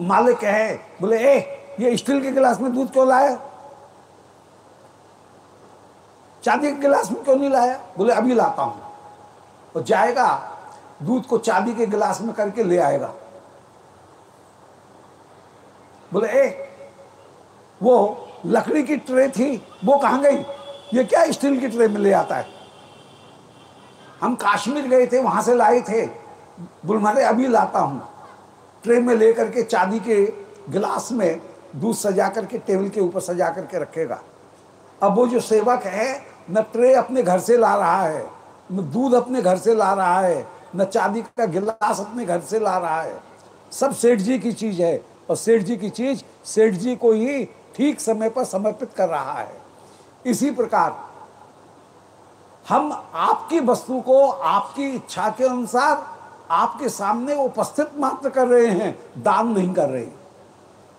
मालिक कहे, बोले, ए, ये स्टील के गिलास में दूध क्यों लाए चांदी के गिलास में क्यों नहीं लाया? बोले, अभी लाता हूँ। और जाएगा, दूध को चांदी के गिलास में करके ले आएगा। बोले, ए, वो लकड़ी की ट्रे थी, वो कहाँ गई? ये क्या स्टील की ट्रे में ले आता है? हम कश्मीर गए थे, वहाँ से लाए थे। बुलमारे अभी लाता हूँ। ट्रे में लेकर के चांदी के गिलास में दूध सजा करके, टेबल के ऊपर सजा करके रखेगा। अब वो जो सेवक है न ट्रे अपने घर से ला रहा है, न दूध अपने घर से ला रहा है, न चांदी का गिलास अपने घर से ला रहा है। सब सेठ जी की चीज़ है और सेठ जी की चीज़ सेठ जी को ही ठीक समय पर समर्पित कर रहा है। इसी प्रकार हम आपकी वस्तु को आपकी इच्छा के अनुसार आपके सामने उपस्थित मात्र कर रहे हैं, दान नहीं कर रहे।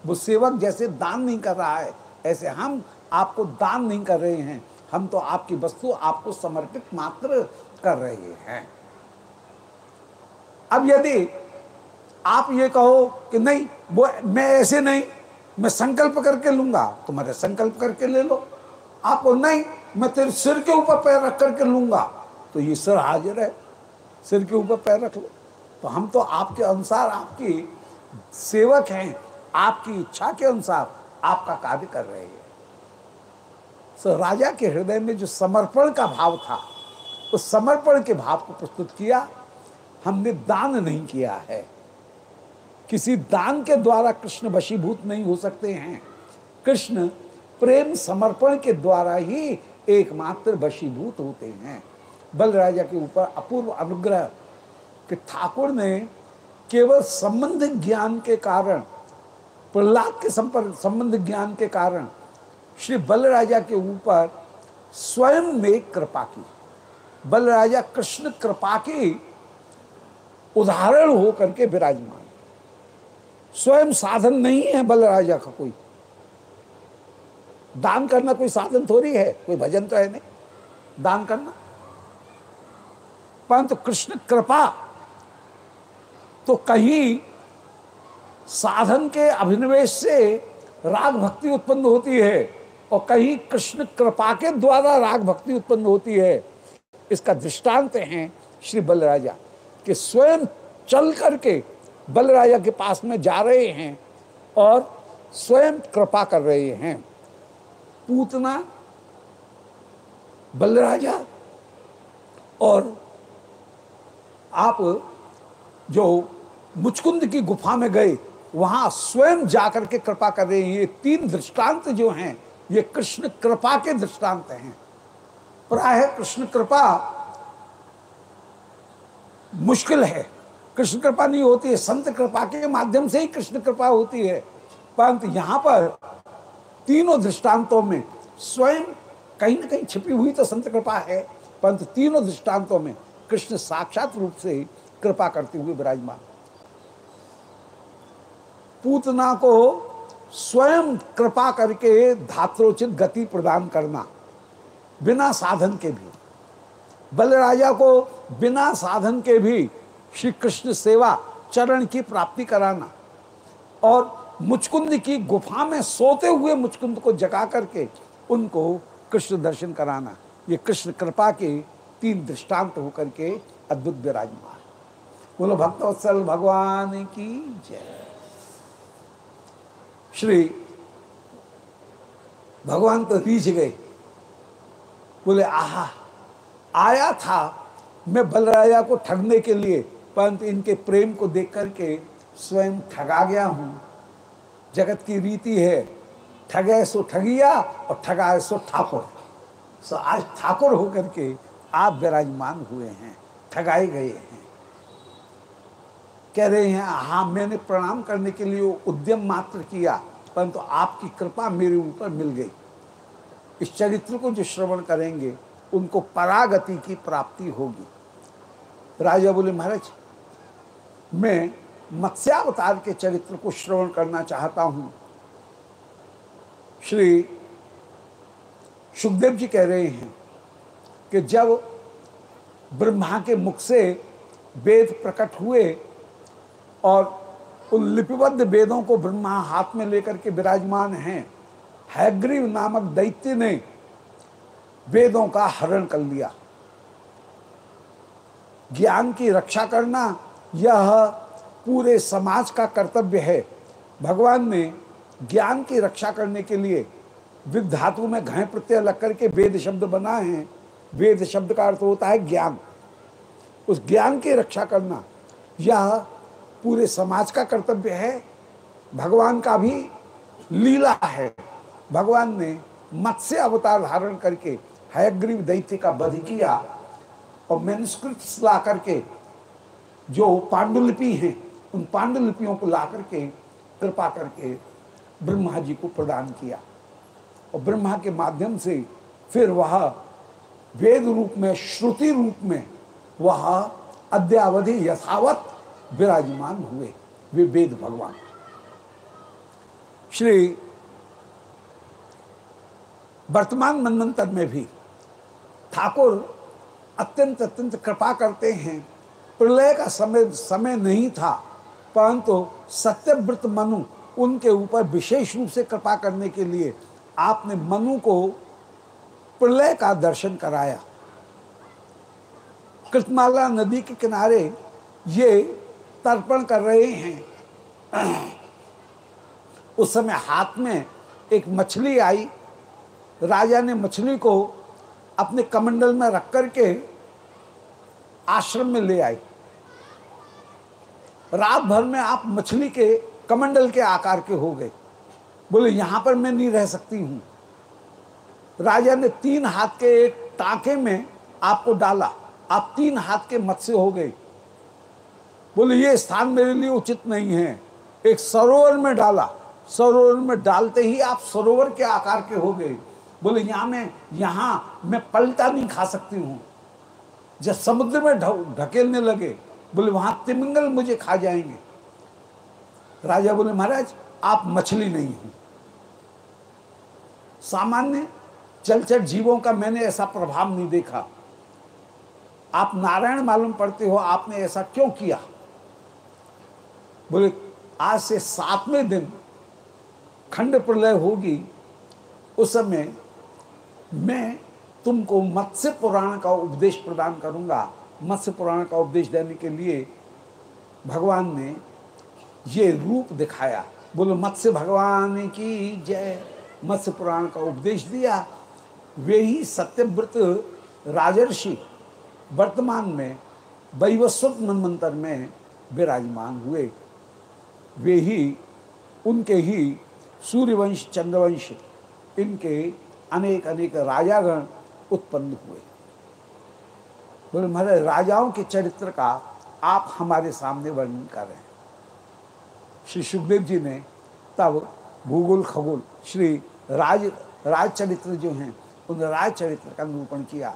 वो सेवक जैसे दान नहीं कर रहा है, ऐसे हम आपको दान नहीं कर रहे हैं। हम तो आपकी वस्तु आपको समर्पित मात्र कर रहे हैं। अब यदि आप ये कहो कि नहीं, वो मैं ऐसे नहीं, मैं संकल्प करके लूँगा तुम्हारे संकल्प करके ले लो। आपको नहीं, मैं तेरे सिर के ऊपर पैर रख करके लूँगा। तो ये सिर हाजिर है, सिर के ऊपर पैर रख लो। तो हम तो आपके अनुसार आपकी सेवक हैं, आपकी इच्छा के अनुसार आपका कार्य कर रहे हैं। सो राजा के हृदय में जो समर्पण का भाव था, उस तो समर्पण के भाव को प्रस्तुत किया। हमने दान नहीं किया है। किसी दान के द्वारा कृष्ण वशीभूत नहीं हो सकते हैं। कृष्ण प्रेम समर्पण के द्वारा ही एकमात्र वशीभूत होते हैं। बल राजा के ऊपर अपूर्व अनुग्रह कि ठाकुर ने केवल संबंध ज्ञान के कारण, प्रहलाद के संपर्क, संबंध ज्ञान के कारण श्री बलराजा के ऊपर स्वयं ने कृपा की। बलराजा कृष्ण कृपा की उदाहरण होकर के विराजमान। स्वयं साधन नहीं है बलराजा का कोई। दान करना कोई साधन थोड़ी है, कोई भजन तो है नहीं। दान करना। परंतु कृष्ण कृपा तो कहीं साधन के अभिनिवेश से राग भक्ति उत्पन्न होती है। और कहीं कृष्ण कृपा के द्वारा राग भक्ति उत्पन्न होती है। इसका दृष्टांत है श्री बलराजा कि स्वयं चल करके बलराजा के पास में जा रहे हैं और स्वयं कृपा कर रहे हैं। पूतना, बलराजा और आप जो मुचकुंद की गुफा में गए, वहाँ स्वयं जाकर के कृपा कर रहे हैं। ये तीन दृष्टांत जो हैं ये कृष्ण कृपा के दृष्टांत हैं। प्राय कृष्ण कृपा मुश्किल है। कृष्ण कृपा नहीं होती है, संत कृपा के माध्यम से ही कृष्ण कृपा होती है। परंतु यहाँ पर तीनों दृष्टांतों में स्वयं कहीं ना कहीं छिपी हुई तो संत कृपा है, परंतु तीनों दृष्टांतों में कृष्ण साक्षात रूप से ही कृपा करते हुए विराजमान। पूतना को स्वयं कृपा करके धात्रोचित गति प्रदान करना, बिना साधन के भी। बलराजा को बिना साधन के भी श्री कृष्ण सेवा, चरण की प्राप्ति कराना और मुचकुंद की गुफा में सोते हुए मुचकुंद को जगा करके उनको कृष्ण दर्शन कराना। ये कृष्ण कृपा के तीन दृष्टांत होकर के अद्भुत विराजमान। बोलो भक्तवत्सल भगवान की जय। श्री भगवान तो रीझ गए। बोले, आहा, आया था मैं बलराजा को ठगने के लिए, परंतु इनके प्रेम को देख करके स्वयं ठगा गया हूँ। जगत की रीति है, ठगे सो ठगिया और ठगाए सो ठाकुर। सो आज ठाकुर होकर के आप विराजमान हुए हैं, ठगाए गए हैं। कह रहे हैं हाँ मैंने प्रणाम करने के लिए उद्यम मात्र किया, परंतु आपकी कृपा मेरे ऊपर मिल गई। इस चरित्र को जो श्रवण करेंगे, उनको परागति की प्राप्ति होगी। राजा बोले, महाराज, मैं मत्स्यावतार के चरित्र को श्रवण करना चाहता हूँ। श्री सुखदेव जी कह रहे हैं कि जब ब्रह्मा के मुख से वेद प्रकट हुए और उन लिपिबद्ध वेदों को ब्रह्मा हाथ में लेकर के विराजमान हैं। हैग्रीव नामक दैत्य ने वेदों का हरण कर लिया। ज्ञान की रक्षा करना यह पूरे समाज का कर्तव्य है। भगवान ने ज्ञान की रक्षा करने के लिए विद धातु में घय प्रत्यय लग करके वेद शब्द बनाए हैं। वेद शब्द का अर्थ होता है ज्ञान। उस ज्ञान की रक्षा करना यह पूरे समाज का कर्तव्य है। भगवान का भी लीला है। भगवान ने मत्स्य अवतार धारण करके हयग्रीव दैत्य का वध किया और मैनुस्क्रिप्ट ला करके जो पांडुलिपि हैं, उन पांडुलिपियों को ला करके कृपा करके ब्रह्मा जी को प्रदान किया। और ब्रह्मा के माध्यम से फिर वह वेद रूप में, श्रुति रूप में वह अद्यावधि यथावत विराजमान हुए वे वेद भगवान। श्री वर्तमान मनमंत्र में भी ठाकुर अत्यंत अत्यंत कृपा करते हैं। प्रलय का समय समय नहीं था, परंतु सत्यव्रत मनु उनके ऊपर विशेष रूप से कृपा करने के लिए आपने मनु को प्रलय का दर्शन कराया। कृतमाला नदी के किनारे ये तर्पण कर रहे हैं। उस समय हाथ में एक मछली आई। राजा ने मछली को अपने कमंडल में रख करके आश्रम में ले आई। रात भर में आप मछली के कमंडल के आकार के हो गए। बोले, यहाँ पर मैं नहीं रह सकती हूँ। राजा ने तीन हाथ के एक टाके में आपको डाला। आप तीन हाथ के मत्स्य हो गए। बोले, ये स्थान मेरे लिए उचित नहीं है। एक सरोवर में डाला। सरोवर में डालते ही आप सरोवर के आकार के हो गए। बोले, यहाँ में, यहाँ मैं पलटा नहीं खा सकती हूँ। जब समुद्र में ढकेलने लगे, बोले, वहाँ तिमिंगल मुझे खा जाएँगे। राजा बोले, महाराज, आप मछली नहीं हो। सामान्य चलचर जीवों का मैंने ऐसा प्रभाव नहीं देखा। आप नारायण मालूम पड़ते हो आपने ऐसा क्यों किया? बोले, आज से सातवें दिन खंड प्रलय होगी। उस समय मैं तुमको मत्स्य पुराण का उपदेश प्रदान करूँगा। मत्स्य पुराण का उपदेश देने के लिए भगवान ने ये रूप दिखाया। बोले, मत्स्य भगवान की जय। मत्स्य पुराण का उपदेश दिया। वे ही सत्यव्रत राजर्षि वर्तमान में वैवस्वत मनमंत्र में विराजमान हुए। वे ही, उनके ही सूर्यवंश, चंद्रवंश, इनके अनेक अनेक राजागण उत्पन्न हुए। बोले, महाराज, राजाओं के चरित्र का आप हमारे सामने वर्णन कर रहे हैं। श्री सुखदेव जी ने तब भूगोल, खगोल, श्री राज राज चरित्र जो हैं, उन राज चरित्र का निरूपण किया।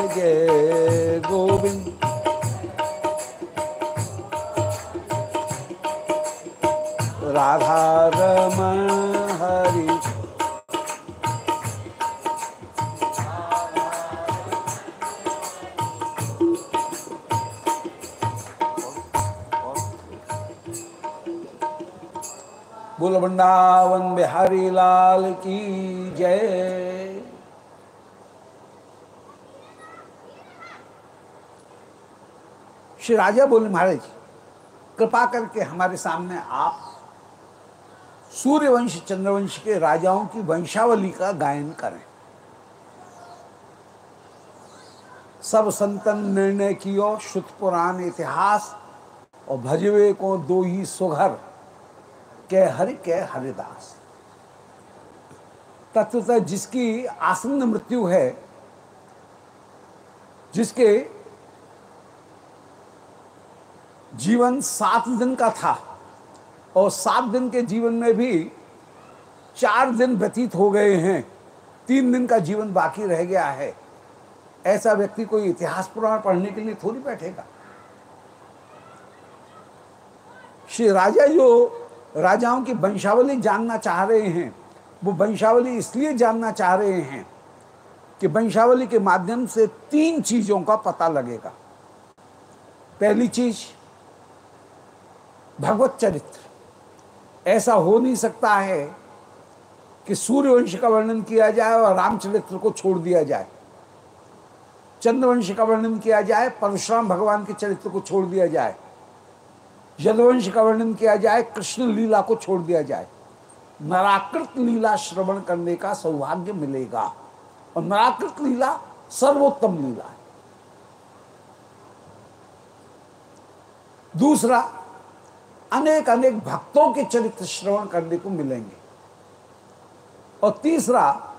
राधा रमण हरि बोल वृंदावन बिहारी लाल की जय। श्री राजा बोले, महाराज कृपा करके हमारे सामने आप सूर्यवंश, चंद्रवंश के राजाओं की वंशावली का गायन करें। सब संतन निर्णय कियो, शुद्ध पुराण इतिहास, और भजवे को दो ही सुघर के हरि के हरिदास। तत्वतः जिसकी आसन्न मृत्यु है, जिसके जीवन सात दिन का था और सात दिन के जीवन में भी चार दिन व्यतीत हो गए हैं। तीन दिन का जीवन बाकी रह गया है। ऐसा व्यक्ति कोई इतिहास पुराण पढ़ने के लिए थोड़ी बैठेगा। श्री राजा जो राजाओं की वंशावली जानना चाह रहे हैं, वो वंशावली इसलिए जानना चाह रहे हैं कि वंशावली के माध्यम से तीन चीज़ों का पता लगेगा। पहली चीज़, भगवत चरित्र। ऐसा हो नहीं सकता है कि सूर्यवंश का वर्णन किया जाए और रामचरित्र को छोड़ दिया जाए। चंद्रवंश का वर्णन किया जाए, परशुराम भगवान के चरित्र को छोड़ दिया जाए। यदवंश का वर्णन किया जाए, कृष्ण लीला को छोड़ दिया जाए। नराकृत लीला श्रवण करने का सौभाग्य मिलेगा। और नराकृत लीला सर्वोत्तम लीला है। दूसरा अनेक अनेक भक्तों के चरित्र श्रवण करने को मिलेंगे। और तीसरा,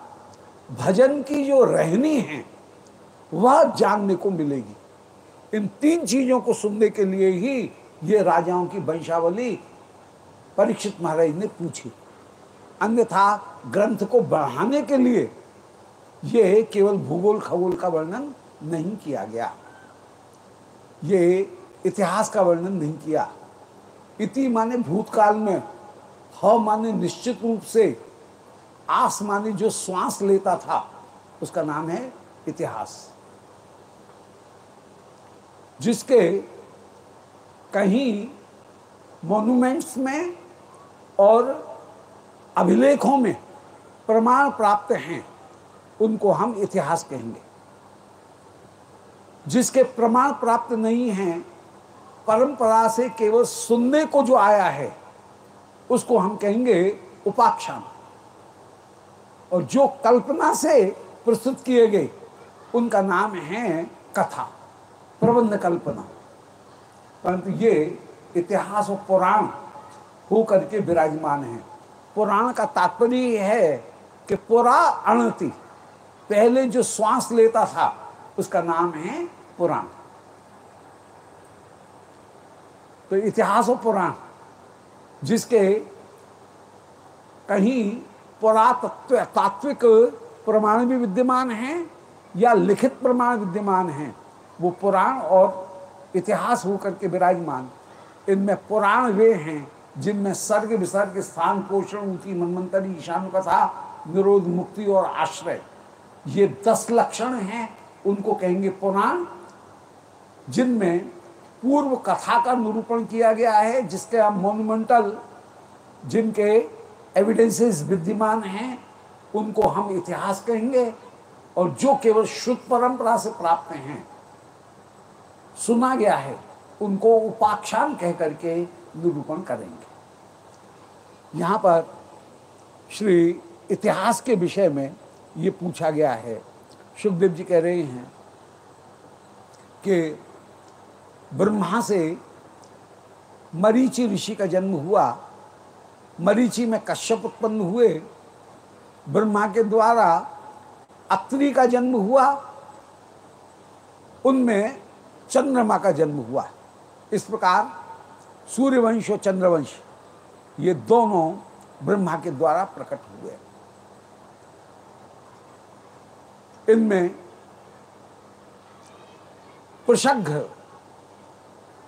भजन की जो रहनी है, वह जानने को मिलेगी। इन तीन चीज़ों को सुनने के लिए ही ये राजाओं की वंशावली परीक्षित महाराज ने पूछी। अन्यथा ग्रंथ को बढ़ाने के लिए ये केवल भूगोल, खगोल का वर्णन नहीं किया गया। ये इतिहास का वर्णन नहीं किया। इति माने भूतकाल में, ह माने निश्चित रूप से, आस माने जो श्वास लेता था, उसका नाम है इतिहास। जिसके कहीं मॉन्यूमेंट्स में और अभिलेखों में प्रमाण प्राप्त हैं, उनको हम इतिहास कहेंगे। जिसके प्रमाण प्राप्त नहीं हैं परंपरा से केवल सुनने को जो आया है, उसको हम कहेंगे उपाख्यान। और जो कल्पना से प्रस्तुत किए गए, उनका नाम है कथा, प्रबंध कल्पना। परंतु ये इतिहास और पुराण हो करके विराजमान है। पुराण का तात्पर्य यह है कि पुरा अणति पहले जो श्वास लेता था, उसका नाम है पुराण। तो इतिहास और पुराण, जिसके कहीं पुरातत्व, तात्विक प्रमाण भी विद्यमान हैं या लिखित प्रमाण विद्यमान हैं, वो पुराण और इतिहास होकर के विराजमान। इनमें पुराण वे हैं जिनमें सर्ग विसर्ग, स्थान पोषण उनकी मनमंत्री ईशान कथा, निरोध, मुक्ति और आश्रय, ये दस लक्षण हैं। उनको कहेंगे पुराण, जिनमें पूर्व कथा का निरूपण किया गया है, जिसके हम मोन्यूमेंटल जिनके एविडेंसेस विद्यमान हैं, उनको हम इतिहास कहेंगे, और जो केवल शुद्ध परंपरा से प्राप्त हैं, सुना गया है, उनको उपाख्यान कह करके निरूपण करेंगे। यहाँ पर श्री इतिहास के विषय में ये पूछा गया है। सुखदेव जी कह रहे हैं कि ब्रह्मा से मरीचि ऋषि का जन्म हुआ। मरीचि में कश्यप उत्पन्न हुए। ब्रह्मा के द्वारा अत्रि का जन्म हुआ। उनमें चंद्रमा का जन्म हुआ। इस प्रकार सूर्यवंश और चंद्रवंश, ये दोनों ब्रह्मा के द्वारा प्रकट हुए। इनमें प्रशघ्र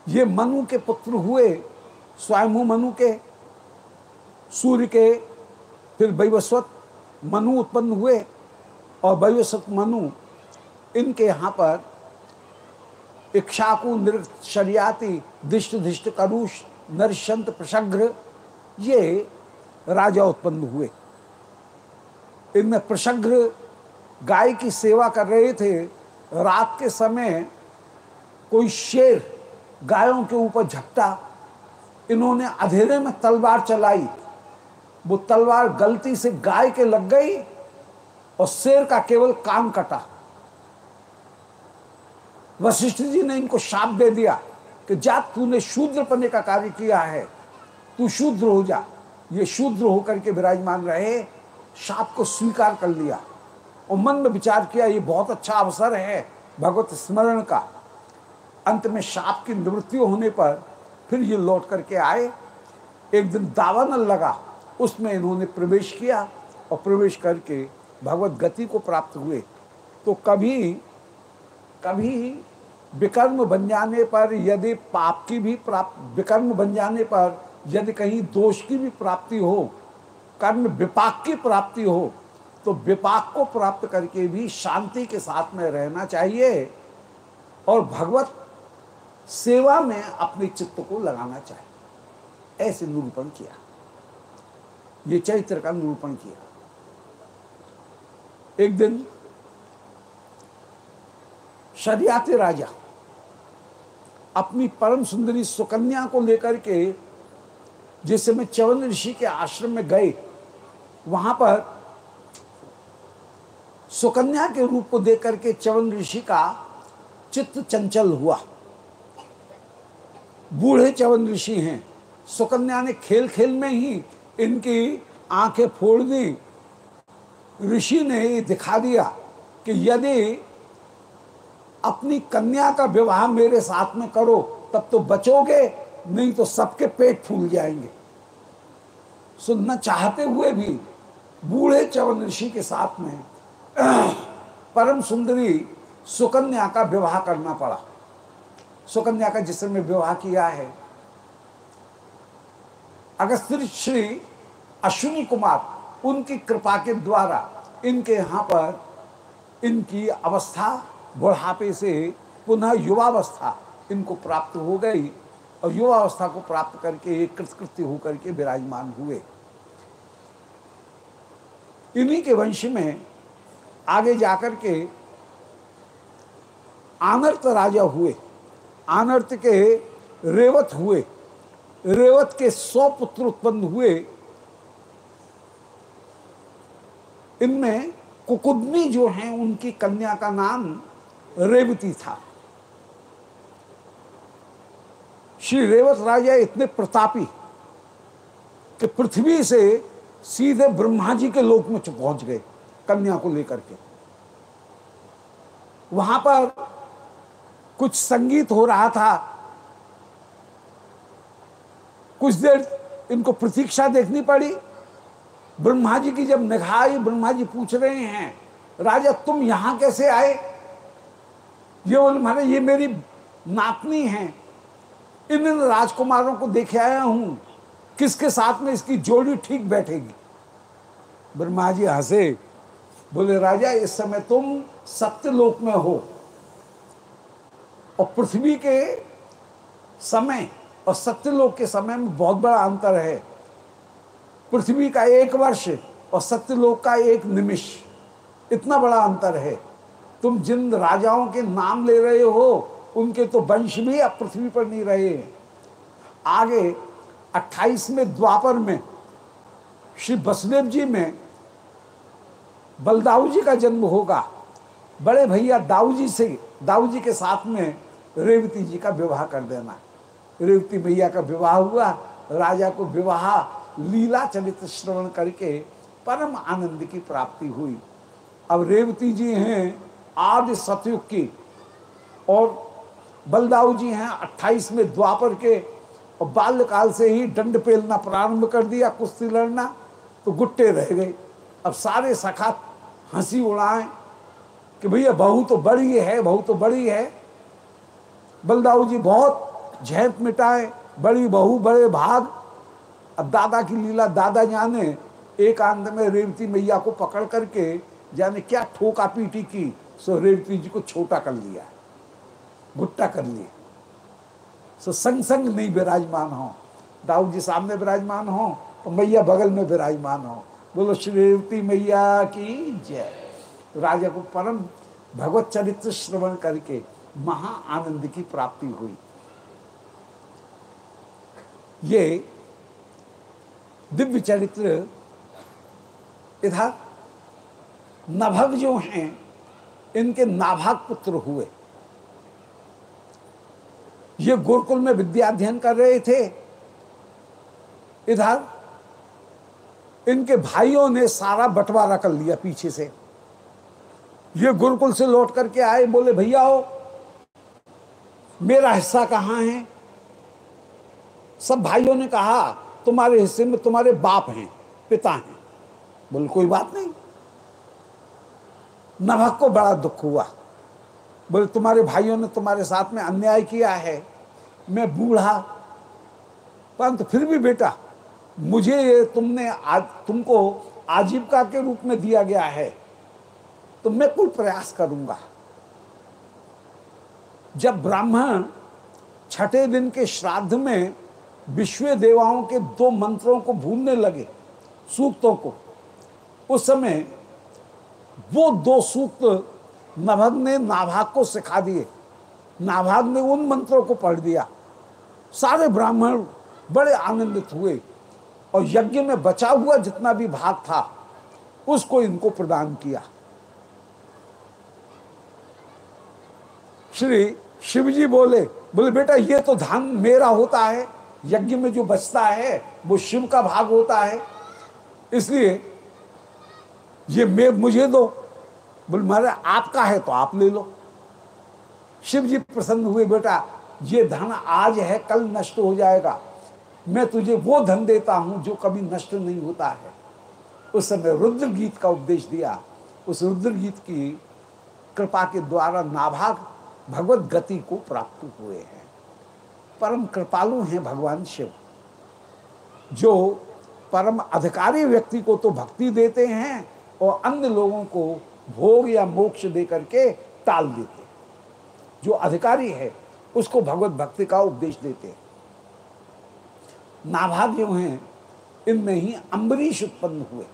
ये मनु के पुत्र हुए, स्वयं मनु के, सूर्य के, फिर वैवस्वत मनु उत्पन्न हुए और वैवस्वत मनु इनके यहाँ पर इक्षाकु नृत शरियाति दिष्ट धिष्ट करुष नरशंत प्रशघ्र ये राजा उत्पन्न हुए। इनमें प्रशघ्र गाय की सेवा कर रहे थे। रात के समय कोई शेर गायों के ऊपर झपटा, इन्होंने अधेरे में तलवार चलाई। वो तलवार गलती से गाय के लग गई और शेर का केवल कान कटा। वशिष्ठ जी ने इनको शाप दे दिया कि जा, तूने शूद्र पने का कार्य किया है, तू शूद्र हो जा। ये शूद्र होकर के विराजमान रहे, शाप को स्वीकार कर लिया। और मन में विचार किया, ये बहुत अच्छा अवसर है भगवत स्मरण का। अंत में शाप की निवृत्ति होने पर फिर ये लौट करके आए। एक दिन दावानल लगा। उसमें इन्होंने प्रवेश किया और प्रवेश करके भगवत गति को प्राप्त हुए। तो कभी कभी विकर्म बन जाने पर यदि पाप की भी प्राप्त विकर्म बन जाने पर यदि कहीं दोष की भी प्राप्ति हो, कर्म विपाक की प्राप्ति हो तो विपाक को प्राप्त करके भी शांति के साथ में रहना चाहिए। और भगवत सेवा में अपने चित्त को लगाना चाहिए। ऐसे निरूपण किया। ये चरित्र का निरूपण किया। एक दिन शरियाते राजा अपनी परम सुंदरी सुकन्या को लेकर के, जिस समय चवन ऋषि के आश्रम में गए, वहाँ पर सुकन्या के रूप को देख करके चवन ऋषि का चित्त चंचल हुआ। बूढ़े चवन ऋषि हैं। सुकन्या ने खेल खेल में ही इनकी आँखें फोड़ दी। ऋषि ने ये दिखा दिया कि यदि अपनी कन्या का विवाह मेरे साथ में करो, तब तो बचोगे, नहीं तो सबके पेट फूल जाएँगे। सुनना चाहते हुए भी बूढ़े चवन ऋषि के साथ में परम सुंदरी सुकन्या का विवाह करना पड़ा। सुकन्या का जिस समय विवाह किया है। अगस्त श्री अश्विनी कुमार उनकी कृपा के द्वारा इनके यहाँ पर इनकी अवस्था, बुढ़ापे से पुनः युवावस्था इनको प्राप्त हो गई और युवावस्था को प्राप्त करके कृतकृत्य होकर के विराजमान हुए। इन्हीं के वंश में आगे जाकर के आनर्त राजा हुए। आनर्त के रेवत हुए, रेवत के सौ पुत्र उत्पन्न हुए। इनमें कुकुदमी जो हैं, उनकी कन्या का नाम रेवती था। श्री रेवत राजा इतने प्रतापी कि पृथ्वी से सीधे ब्रह्मा जी के लोक में पहुँच गए, कन्या को लेकर के। वहाँ पर कुछ संगीत हो रहा था। कुछ देर इनको प्रतीक्षा देखनी पड़ी। ब्रह्मा जी की जब निगाह ब्रह्मा जी पूछ रहे हैं, राजा, तुम यहाँ कैसे आए? ये बोले, महाराज, ये मेरी नातनी है। इन इन राजकुमारों को देखे आया हूँ। किसके साथ में इसकी जोड़ी ठीक बैठेगी? ब्रह्मा जी हंसे। बोले, राजा, इस समय तुम सत्यलोक में हो। और पृथ्वी के समय और सत्यलोक के समय में बहुत बड़ा अंतर है। पृथ्वी का एक वर्ष और सत्यलोक का एक निमिष, इतना बड़ा अंतर है। तुम जिन राजाओं के नाम ले रहे हो, उनके तो वंश भी अब पृथ्वी पर नहीं रहे हैं। आगे 28वें द्वापर में श्री बसदेव जी में बलदाऊ जी का जन्म होगा। बड़े भैया दाऊ जी से, दाऊ जी के साथ में रेवती जी का विवाह कर देना। रेवती भैया का विवाह हुआ, राजा को विवाह, लीला चरित्र श्रवण करके परम आनंद की प्राप्ति हुई। अब रेवती जी हैं आदि सतयुग की और बलदाऊ जी हैं अट्ठाईस में द्वापर के। और बाल्यकाल से ही दंड पेलना प्रारंभ कर दिया, कुश्ती लड़ना तो गुट्टे रह गए। अब सारे सखा हँसी उड़ाएँ कि भैया बहू तो बड़ी है, बहू तो बड़ी है। बलदाऊ जी बहुत झेप मिटाए, बड़ी बहू, बड़े भाग। अब दादा की लीला दादा जाने एक आंद में रेवती मैया को पकड़ करके जाने क्या ठोका पीटी की, सो रेवती जी को छोटा कर लिया गुट्टा कर लिया सो संग संग नहीं विराजमान हो। दाऊ जी सामने विराजमान हो और मैया बगल में विराजमान हो। बोलो, श्री रेवती मैया की जय। राजा को परम भगवत चरित्र श्रवण करके महा आनंद की प्राप्ति हुई। ये दिव्य चरित्र इधर नभग जो हैं, इनके नाभाग पुत्र हुए। ये गुरुकुल में विद्या अध्ययन कर रहे थे। इधर इनके भाइयों ने सारा बंटवारा कर लिया पीछे से। ये गुरुकुल से लौट करके आए, बोले, भैया हो मेरा हिस्सा कहाँ है? सब भाइयों ने कहा, तुम्हारे हिस्से में तुम्हारे बाप हैं, पिता हैं। बोले, कोई बात नहीं। नभक को बड़ा दुख हुआ। बोले, तुम्हारे भाइयों ने तुम्हारे साथ में अन्याय किया है। मैं बूढ़ा। परंतु फिर भी बेटा, मुझे तुमने आज, तुमको आजीविका के रूप में दिया गया है। तो मैं कोई प्रयास करूँगा। जब ब्राह्मण छठे दिन के श्राद्ध में विश्व देवाओं के दो मंत्रों को भूलने लगे, सूक्तों को, उस समय वो दो सूक्त नभग ने नाभाग को सिखा दिए। नाभाग ने उन मंत्रों को पढ़ दिया। सारे ब्राह्मण बड़े आनंदित हुए और यज्ञ में बचा हुआ जितना भी भाग था, उसको इनको प्रदान किया। श्री शिवजी बोले बोले, बेटा, ये तो धन मेरा होता है, यज्ञ में जो बचता है, वो शिव का भाग होता है। इसलिए ये मैं, मुझे दो। बोले, मारे, आपका है तो आप ले लो। शिव जी प्रसन्न हुए, बेटा, ये धन आज है, कल नष्ट हो जाएगा। मैं तुझे वो धन देता हूँ, जो कभी नष्ट नहीं होता है। उस समय रुद्र गीत का उपदेश दिया। उस रुद्र गीत की कृपा के द्वारा नाभाग भगवत गति को प्राप्त हुए हैं। परम कृपालु हैं भगवान शिव। जो परम अधिकारी व्यक्ति को तो भक्ति देते हैं और अन्य लोगों को भोग या मोक्ष दे करके टाल देते जो अधिकारी है, उसको भगवत भक्ति का उपदेश देते हैं। नाभाग जो हैं, इनमें ही अम्बरीश उत्पन्न हुए।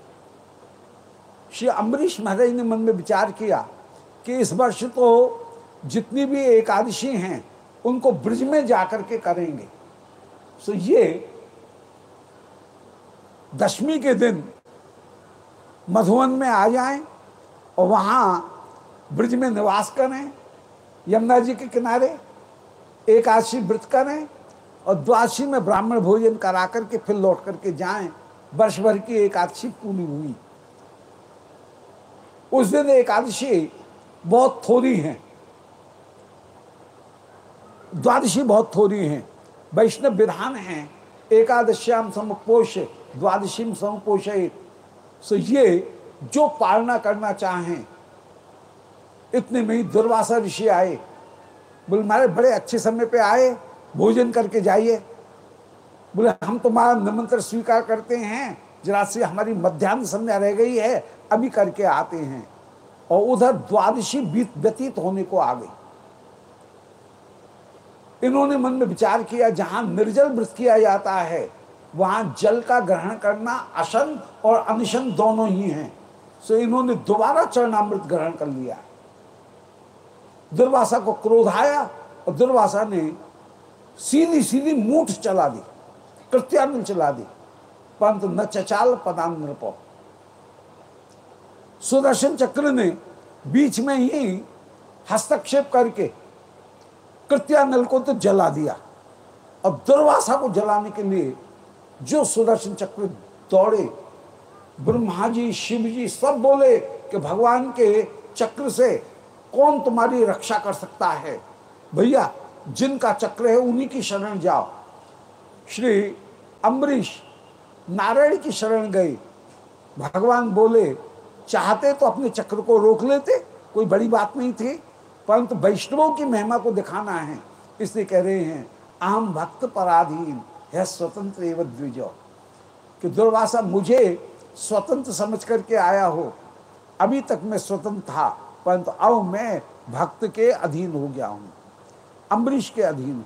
श्री अम्बरीश महाराज ने मन में विचार किया कि इस वर्ष तो जितनी भी एकादशी हैं, उनको ब्रिज में जाकर के करेंगे। सो ये दशमी के दिन मधुवन में आ जाएँ और वहाँ ब्रिज में निवास करें, यमुना जी के किनारे एकादशी व्रत करें और द्वादशी में ब्राह्मण भोजन करा करके फिर लौट करके जाएँ। वर्ष भर की एकादशी पूरी हुई। उस दिन एकादशी बहुत थोड़ी है। द्वादशी बहुत थोड़ी है। वैष्णव विधान है। एकादश्याम समपोष द्वादशी समपोष। सो ये जो पालना करना चाहें, इतने में ही दुर्वासा ऋषि आए। बोले, मारे, बड़े अच्छे समय पे आए, भोजन करके जाइए। बोले, हम तुम्हारा निमंत्रण स्वीकार करते हैं। जरा से हमारी मध्यान्ह संध्या रह गई है, अभी करके आते हैं। और उधर द्वादशी व्यतीत होने को आ गई। इन्होंने मन में विचार किया, जहाँ निर्जल व्रत किया जाता है, वहाँ जल का ग्रहण करना अशन और अनशन दोनों ही हैं। सो इन्होंने दोबारा चरणामृत ग्रहण कर लिया। दुर्वासा को क्रोध आया और दुर्वासा ने सीधी सीधी मूठ चला दी कृत्यान्विल चला दी। परंतु न चचाल पदान नृपो। सुदर्शन चक्र ने बीच में ही हस्तक्षेप करके कृत्यानल को तो जला दिया। और दुर्वासा को जलाने के लिए जो सुदर्शन चक्र दौड़े ब्रह्मा जी शिव जी सब बोले कि भगवान के चक्र से कौन तुम्हारी रक्षा कर सकता है? भैया, जिनका चक्र है उन्हीं की शरण जाओ। श्री अम्बरीश नारायण की शरण गए। भगवान बोले, चाहते तो अपने चक्र को रोक लेते, कोई बड़ी बात नहीं थी। परंतु वैष्णवों की महिमा को दिखाना है। इसलिए कह रहे हैं आम भक्त पराधीन है स्वतंत्र एवं द्विजो। कि दुर्वासा मुझे स्वतंत्र समझ करके आया हो। अभी तक मैं स्वतंत्र था, परंतु अब मैं भक्त के अधीन हो गया हूँ, अम्बरीश के अधीन हूँ।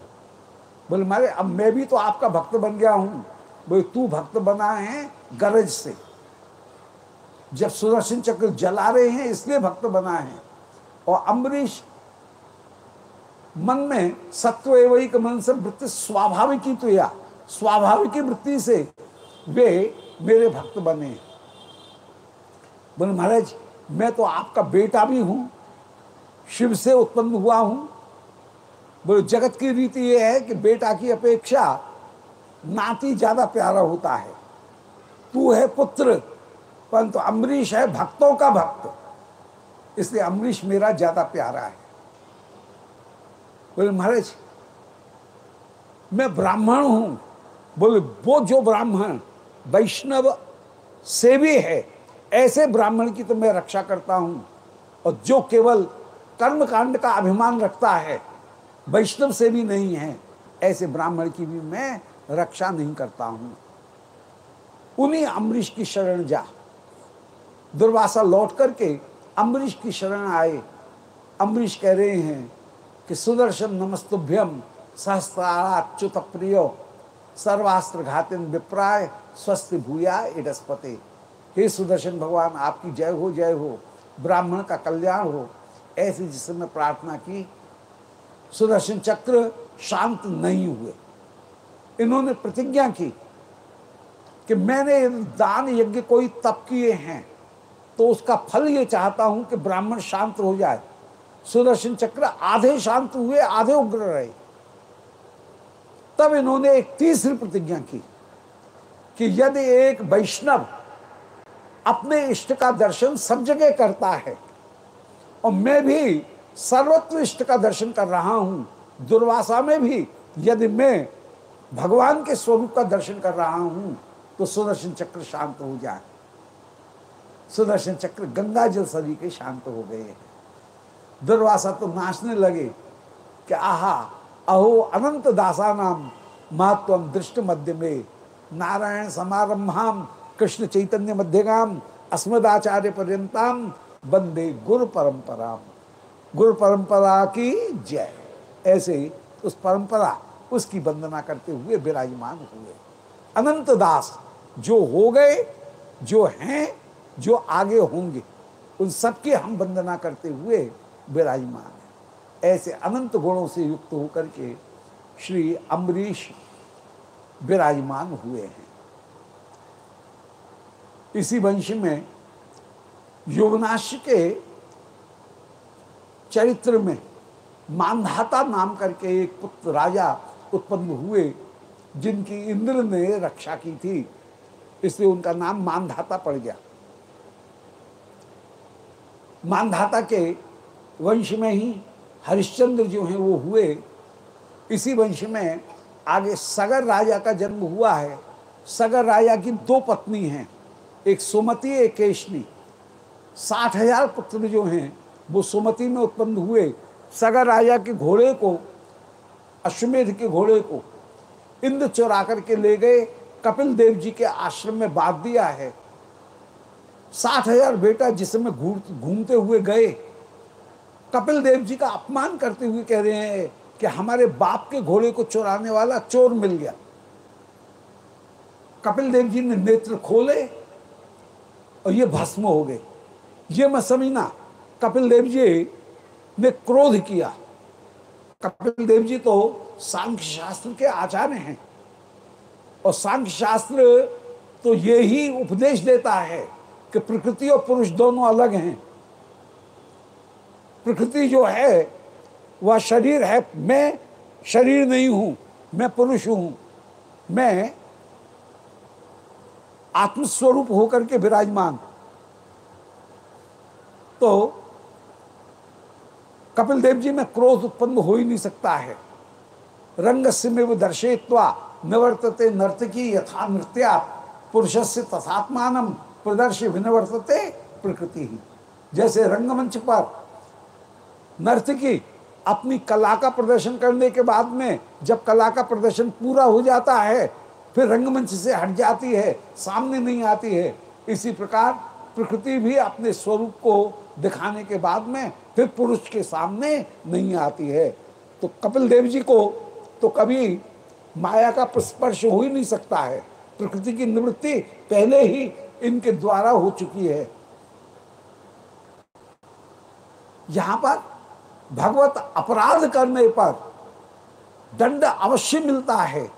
बोले, मारे, अब मैं भी तो आपका भक्त बन गया हूँ। बोले, तू भक्त बना है गरज से। जब सुदर्शन चक्र जला रहे हैं, इसलिए भक्त बना है। और अम्बरीश मन में सत्व एवं मन से वृत्ति स्वाभाविक ही तो या, स्वाभाविक वृत्ति से वे मेरे भक्त बने। बोले, महाराज, मैं तो आपका बेटा भी हूँ, शिव से उत्पन्न हुआ हूँ। बोले, जगत की रीति यह है कि बेटा की अपेक्षा नाती ज़्यादा प्यारा होता है। तू है पुत्र, परंतु अम्बरीश है भक्तों का भक्त, इसलिए अम्बरीश मेरा ज़्यादा प्यारा है। बोले महाराज मैं ब्राह्मण हूँ बोले वो जो ब्राह्मण वैष्णव सेवी है ऐसे ब्राह्मण की तो मैं रक्षा करता हूँ और जो केवल कर्म कांड का अभिमान रखता है वैष्णव से भी नहीं है ऐसे ब्राह्मण की भी मैं रक्षा नहीं करता हूँ उन्हीं अम्बरीश की शरण जा दुर्वासा लौट करके अम्बरीश की शरण आए अम्बरीश कह रहे हैं कि सुदर्शन नमस्तुभ्यम सहस्त्राच्युत प्रियो सर्वास्त्र घातिन विप्राय स्वस्थ भूया इडस्पते। हे सुदर्शन भगवान, आपकी जय हो जय हो। ब्राह्मण का कल्याण हो। ऐसी जिस समय प्रार्थना की, सुदर्शन चक्र शांत नहीं हुए। इन्होंने प्रतिज्ञा की कि मैंने दान यज्ञ कोई तप किए हैं तो उसका फल ये चाहता हूँ कि ब्राह्मण शांत हो जाए। सुदर्शन चक्र आधे शांत हुए, आधे उग्र रहे। तब इन्होंने एक तीसरी प्रतिज्ञा की कि यदि एक वैष्णव अपने इष्ट का दर्शन सब जगह करता है, और मैं भी सर्वत्र इष्ट का दर्शन कर रहा हूँ, दुर्वासा में भी यदि मैं भगवान के स्वरूप का दर्शन कर रहा हूँ तो सुदर्शन चक्र शांत हो जाए। सुदर्शन चक्र गंगा जल सभी के शांत हो गए। दुर्वासा तो नाचने लगे कि आहा, अहो, अनंत दासा नाम महत्व दृष्ट मध्य में, नारायण समारंभाम, कृष्ण चैतन्य मध्यगाम, अस्मदाचार्य पर्यंताम बंदे गुरु परंपरा गुरु परंपरा की जय। ऐसे उस परंपरा, उसकी वंदना करते हुए विराजमान हुए। अनंत दास जो हो गए, जो हैं, जो आगे होंगे, उन सबकी हम वंदना करते हुए विराजमान है। ऐसे अनंत गुणों से युक्त होकर के श्री अम्बरीश विराजमान हुए हैं। इसी वंश में योगनाश के चरित्र में मानधाता नाम करके एक पुत्र राजा उत्पन्न हुए, जिनकी इंद्र ने रक्षा की थी, इसलिए उनका नाम मानधाता पड़ गया। मानधाता के वंश में ही हरिश्चंद्र जो हैं वो हुए। इसी वंश में आगे सगर राजा का जन्म हुआ है। सगर राजा की दो पत्नी हैं, एक सुमति, एक केशनी। साठ हज़ार पुत्र जो हैं, वो सुमति में उत्पन्न हुए। सगर राजा के घोड़े को, अश्वमेध के घोड़े को इंद्र चुरा करके ले गए। कपिल देव जी के आश्रम में बाँध दिया है। साठ हज़ार बेटा जिसमें घूमते हुए गए। कपिल देव जी का अपमान करते हुए कह रहे हैं कि हमारे बाप के घोड़े को चुराने वाला चोर मिल गया। कपिल देव जी ने नेत्र खोले और ये भस्म हो गए। ये मत समझना कपिल देव जी ने क्रोध किया। कपिल देव जी तो सांख्य शास्त्र के आचार्य हैं और सांख्य शास्त्र तो ये ही उपदेश देता है कि प्रकृति और पुरुष दोनों अलग हैं। प्रकृति जो है, वह शरीर है। मैं शरीर नहीं हूँ, मैं पुरुष हूँ। मैं आत्मस्वरूप होकर के विराजमान। तो कपिल देव जी में क्रोध उत्पन्न हो ही नहीं सकता है। रंग से में वो दर्शेत्वा निवर्तते नर्तकी यथा नृत्या पुरुष से तथात्मान प्रदर्श विनिवर्तते प्रकृति। ही जैसे रंगमंच पर नर्तकी अपनी कला का प्रदर्शन करने के बाद में जब कला का प्रदर्शन पूरा हो जाता है, फिर रंगमंच से हट जाती है, सामने नहीं आती है। इसी प्रकार प्रकृति भी अपने स्वरूप को दिखाने के बाद में फिर पुरुष के सामने नहीं आती है। तो कपिल देव जी को तो कभी माया का स्पर्श हो ही नहीं सकता है। प्रकृति की निवृत्ति पहले ही इनके द्वारा हो चुकी है। यहाँ पर भगवत अपराध करने पर दंड अवश्य मिलता है।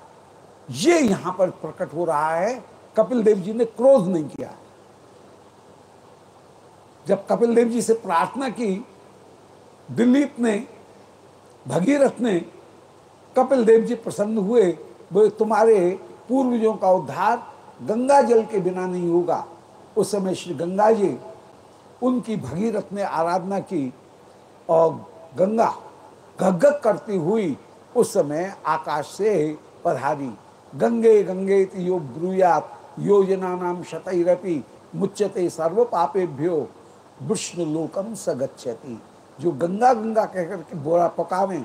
ये यहाँ पर प्रकट हो रहा है। कपिल देव जी ने क्रोध नहीं किया। जब कपिल देव जी से प्रार्थना की, दिलीप ने, भगीरथ ने, कपिल देव जी प्रसन्न हुए, वो तुम्हारे पूर्वजों का उद्धार गंगा जल के बिना नहीं होगा। उस समय श्री गंगा जी, उनकी भगीरथ ने आराधना की और गंगा गगग करती हुई उस समय आकाश से पधारी। गंगे गंगे यो ब्रूयात योजना नाम शतरपि मुच्यते सर्व पापेभ्यो विष्णु लोकम सगछति जो गंगा गंगा कहकर के बोरा पकावे,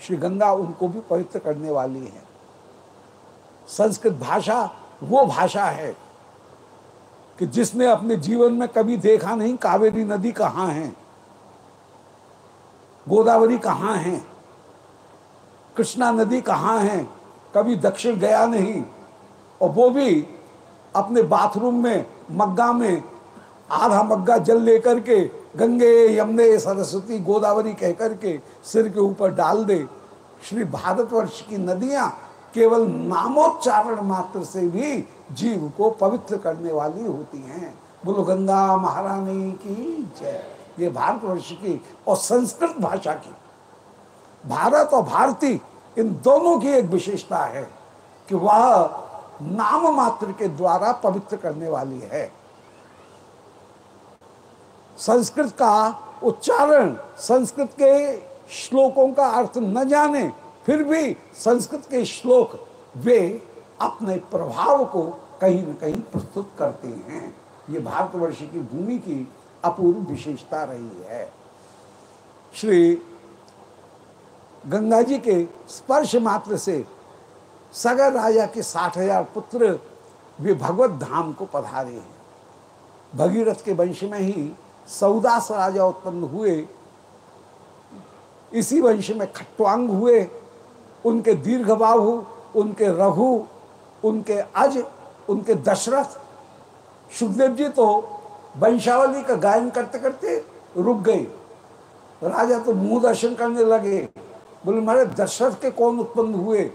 श्री गंगा उनको भी पवित्र करने वाली है। संस्कृत भाषा वो भाषा है कि जिसने अपने जीवन में कभी देखा नहीं, कावेरी नदी कहाँ है? गोदावरी कहाँ है? कृष्णा नदी कहाँ है? कभी दक्षिण गया नहीं। और वो भी अपने बाथरूम में, मग्गा में, आधा मग्गा जल लेकर के, गंगे यमुने सरस्वती गोदावरी कह करके सिर के ऊपर डाल दे। श्री भारतवर्ष की नदियाँ केवल नामोच्चारण मात्र से भी जीव को पवित्र करने वाली होती हैं। बोलो गंगा महारानी की जय। ये भारतवर्ष की और संस्कृत भाषा की। भारत और भारती इन दोनों की एक विशेषता है कि वह नाम मात्र के द्वारा पवित्र करने वाली है। संस्कृत का उच्चारण संस्कृत के श्लोकों का अर्थ न जाने, फिर भी संस्कृत के श्लोक वे अपने प्रभाव को कहीं न कहीं प्रस्तुत करते हैं। ये भारतवर्ष की भूमि की अपूर्व विशेषता रही है। श्री गंगा जी के स्पर्श मात्र से सगर राजा के साठ हज़ार पुत्र वे भगवत धाम को पधारे हैं। भगीरथ के वंश में ही सौदास राजा उत्पन्न हुए। इसी वंश में खट्वांग हुए। उनके दीर्घ बाहु उनके रघु, उनके अज, उनके दशरथ। सुखदेव जी तो वंशावली का गायन करते करते रुक गए राजा तो मुँह दर्शन करने लगे। बोले मारे दशरथ के कौन उत्पन्न हुए?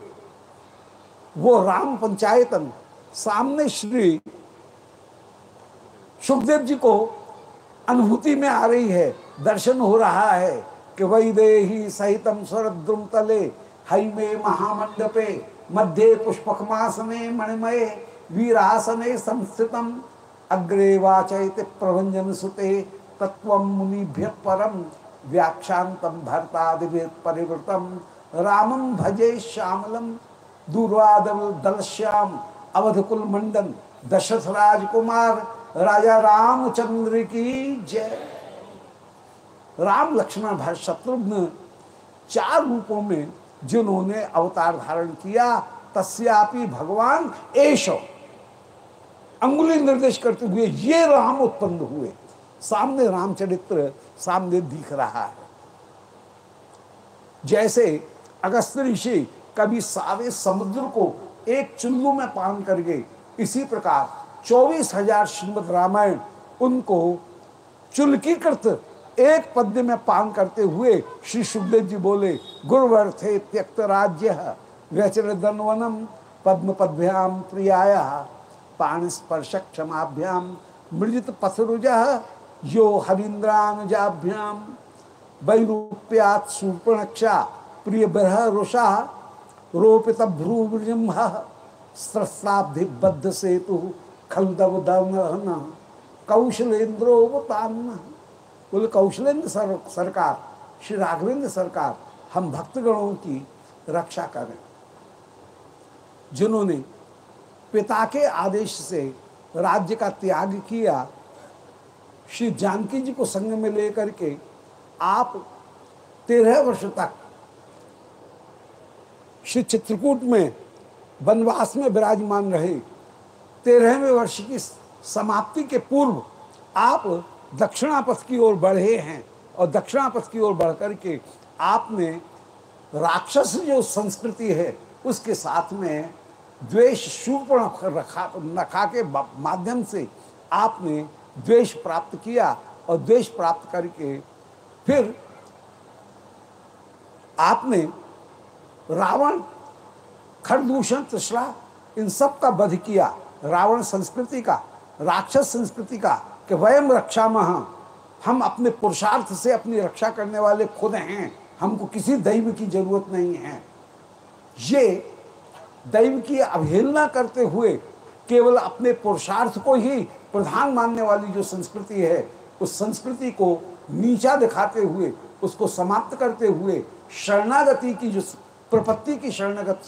वो राम पंचायतन, सामने श्री सुखदेव जी को अनुभूति में आ रही है। दर्शन हो रहा है कि वही देही सहितम स्वरद्रुम तले, हई में महामंडपे, मध्य पुष्पकमासने मणिमय, वीरासने संस्थितम अग्रे वाचयते प्रभंजन सुते तत्व मुनिभ्य परम व्याख्यांतम भरतादिवेद परिवृतम रामम भजे श्यामलम दूरवादल दलश्याम अवधकुल मंडन दशरथ राजकुमार राजा रामचंद्र की जय। राम, लक्ष्मण भरत शत्रुघ्न चार रूपों में जिन्होंने अवतार धारण किया, तस्यापि भगवान एश। अंगुली निर्देश करते हुए ये राम उत्पन्न हुए। सामने रामचरित्र सामने दिख रहा है। जैसे अगस्त ऋषि कभी सारे समुद्र को एक चुल्लू में पान कर गए इसी प्रकार चौबीस हज़ार श्रीमद रामायण उनको चुल्कीकृत एक पद्य में पान करते हुए श्री सुखदेव जी बोले गुरुवर थे त्यक्त राज्य, व्यचर दनवनम पद्म पद्भ्याम प्रियाया। पाण स्पर्श क्षमाभ्याम मृजित पथरुज यो हरीन्द्रानुजाभ्याम वैरूप्यात सूर्पणक्षा प्रिय बरह रुषा रोपित भ्रूवृजम्भ स्रस्ताब्धि बद्ध सेतु खलदव दन कौशलेन्द्रोवतान्न बोले कौशलेंद्र सर, सरकार श्री राघवेंद्र सरकार हम भक्तगणों की रक्षा करें। जिन्होंने पिता के आदेश से राज्य का त्याग किया। श्री जानकी जी को संग में लेकर के आप तेरह वर्ष तक श्री चित्रकूट में वनवास में विराजमान रहे। तेरहवें वर्ष की समाप्ति के पूर्व आप दक्षिणापथ की ओर बढ़े हैं और दक्षिणापथ की ओर बढ़ करके आपने राक्षस जो संस्कृति है, उसके साथ में द्वेष शूर्ण रखा नखा के माध्यम से आपने द्वेष प्राप्त किया और द्वेष प्राप्त करके फिर आपने रावण, खरदूषण, तृष्णा, इन सब का वध किया। रावण संस्कृति का, राक्षस संस्कृति का कि वयम रक्षा महा, हम अपने पुरुषार्थ से अपनी रक्षा करने वाले खुद हैं, हमको किसी दैव की ज़रूरत नहीं है। ये दैव की अवहेलना करते हुए केवल अपने पुरुषार्थ को ही प्रधान मानने वाली जो संस्कृति है, उस संस्कृति को नीचा दिखाते हुए, उसको समाप्त करते हुए शरणागति की जो प्रपत्ति की शरणागत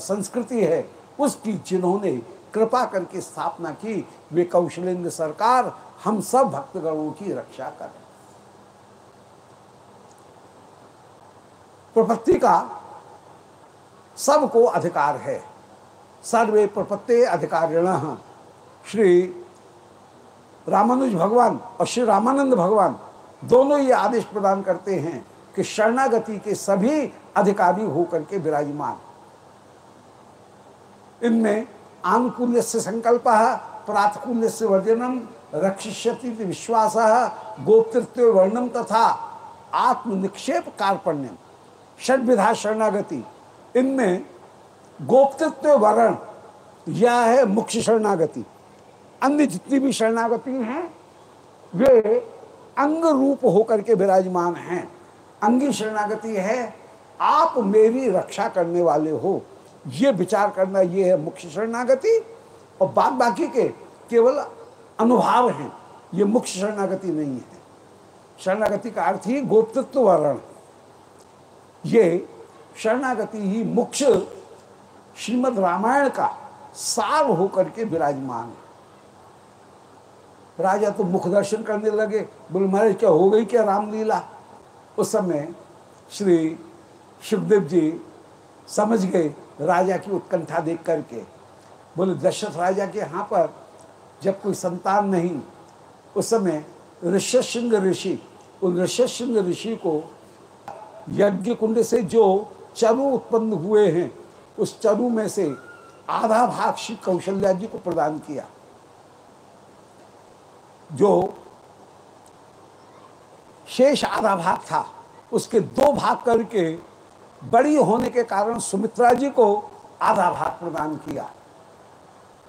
संस्कृति है, उसकी जिन्होंने कृपा करके स्थापना की, वे कौशलेंद्र सरकार हम सब भक्तगणों की रक्षा करें। प्रपत्ति का सबको अधिकार है। सर्वे प्रपत्ति अधिकारिण श्री रामानुज भगवान और श्री रामानंद भगवान दोनों ये आदेश प्रदान करते हैं कि शरणागति के सभी अधिकारी होकर के विराजमान। इनमें आनुकूल्य से संकल्प प्रातकूल्य से वर्जनम रक्षिष्यति विश्वास, गोप्तृत्व वर्णम तथा आत्मनिक्षेप कार्पण्यम। षडविधा शरणागति इनमें गोप्तृत्व वर्ण यह है मुख्य शरणागति। अन्य जितनी भी शरणागति हैं, वे अंग रूप होकर के विराजमान हैं। अंगी शरणागति है, आप मेरी रक्षा करने वाले हो। ये विचार करना ये है मुख्य शरणागति और बाद बाकी के केवल अनुभाव हैं। ये मुख्य शरणागति नहीं है। शरणागति का अर्थ ही गोप्तत्व वर्ण। ये शरणागति ही मुख्य श्रीमद रामायण का सार होकर के विराजमान राजा तो मुख दर्शन करने लगे, बोले, महाराज, क्या हो गई क्या रामलीला? उस समय श्री सुखदेव जी समझ गए राजा की उत्कंठा देख करके। बोले, दशरथ राजा के यहाँ पर जब कोई संतान नहीं, उस समय ऋषिंग ऋषि, उन ऋषिंग ऋषि को यज्ञ कुंड से जो चरु उत्पन्न हुए हैं। उस चरु में से आधा भाग श्री कौशल्या जी को प्रदान किया। जो शेष आधा भाग था, उसके दो भाग करके बड़ी होने के कारण सुमित्रा जी को आधा भाग प्रदान किया।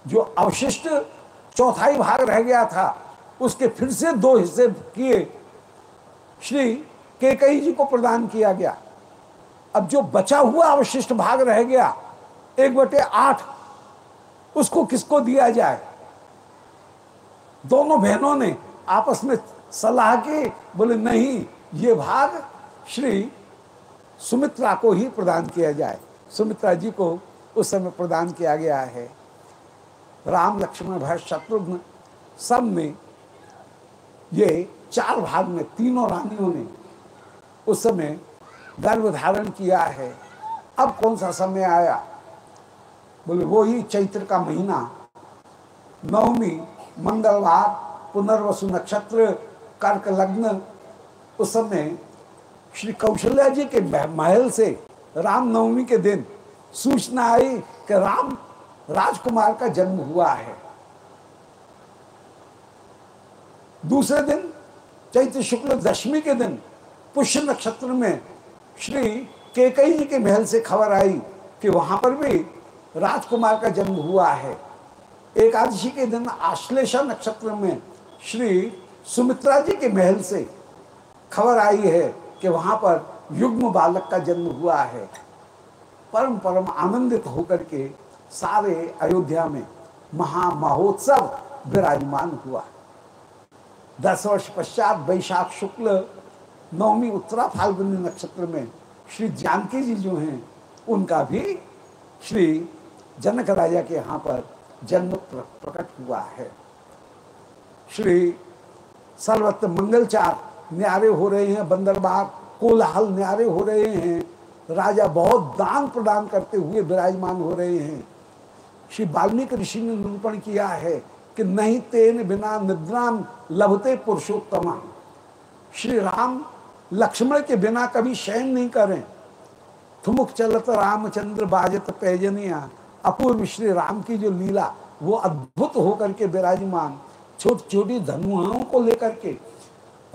जो अवशिष्ट चौथाई भाग रह गया था, उसके फिर से दो हिस्से किए श्री केकई जी को प्रदान किया गया। अब जो बचा हुआ अवशिष्ट भाग रह गया, एक बटे आठ, उसको किसको दिया जाए? दोनों बहनों ने आपस में सलाह की, बोले, नहीं, ये भाग श्री सुमित्रा को ही प्रदान किया जाए। सुमित्रा जी को उस समय प्रदान किया गया है। राम, लक्ष्मण भरत शत्रुघ्न, सब में ये चार भाग में तीनों रानियों ने उस समय गर्भ धारण किया है। अब कौन सा समय आया? बोले वो ही चैत्र का महीना। नवमी, मंगलवार, पुनर्वसु नक्षत्र, कर्क लग्न। उस समय श्री कौशल्या जी के महल से रामनवमी के दिन सूचना आई कि राम राजकुमार का जन्म हुआ है। दूसरे दिन चैत्र शुक्ल दशमी के दिन पुष्य नक्षत्र में श्री केकई जी के महल से खबर आई कि वहाँ पर भी राजकुमार का जन्म हुआ है। एकादशी के दिन आश्लेषा नक्षत्र में श्री सुमित्रा जी के महल से खबर आई है कि वहाँ पर युग्म बालक का जन्म हुआ है। परम परम आनंदित होकर के सारे अयोध्या में महा महोत्सव विराजमान हुआ। दस वर्ष पश्चात वैशाख शुक्ल नवमी उत्तरा फाल्गुनी नक्षत्र में श्री जानकी जी जो हैं, उनका भी श्री जनक राजा के यहाँ पर जन्म प्रकट हुआ है। श्री सर्वत्र मंगलचार न्यारे हो रहे हैं, बंदरबार, कोलाहल न्यारे हो रहे हैं, राजा बहुत दान प्रदान करते हुए विराजमान हो रहे हैं। श्री वाल्मीकि ऋषि ने निरूपण किया है कि नहीं तेन बिना निद्राम लभते पुरुषोत्तम। श्री राम लक्ष्मण के बिना कभी शयन नहीं करें। थुमुक चलत रामचंद्र बाजत पैजनिया। अपूर्व श्री राम की जो लीला, वो अद्भुत होकर के विराजमान। छोटी छोटी धनुआओं को लेकर के,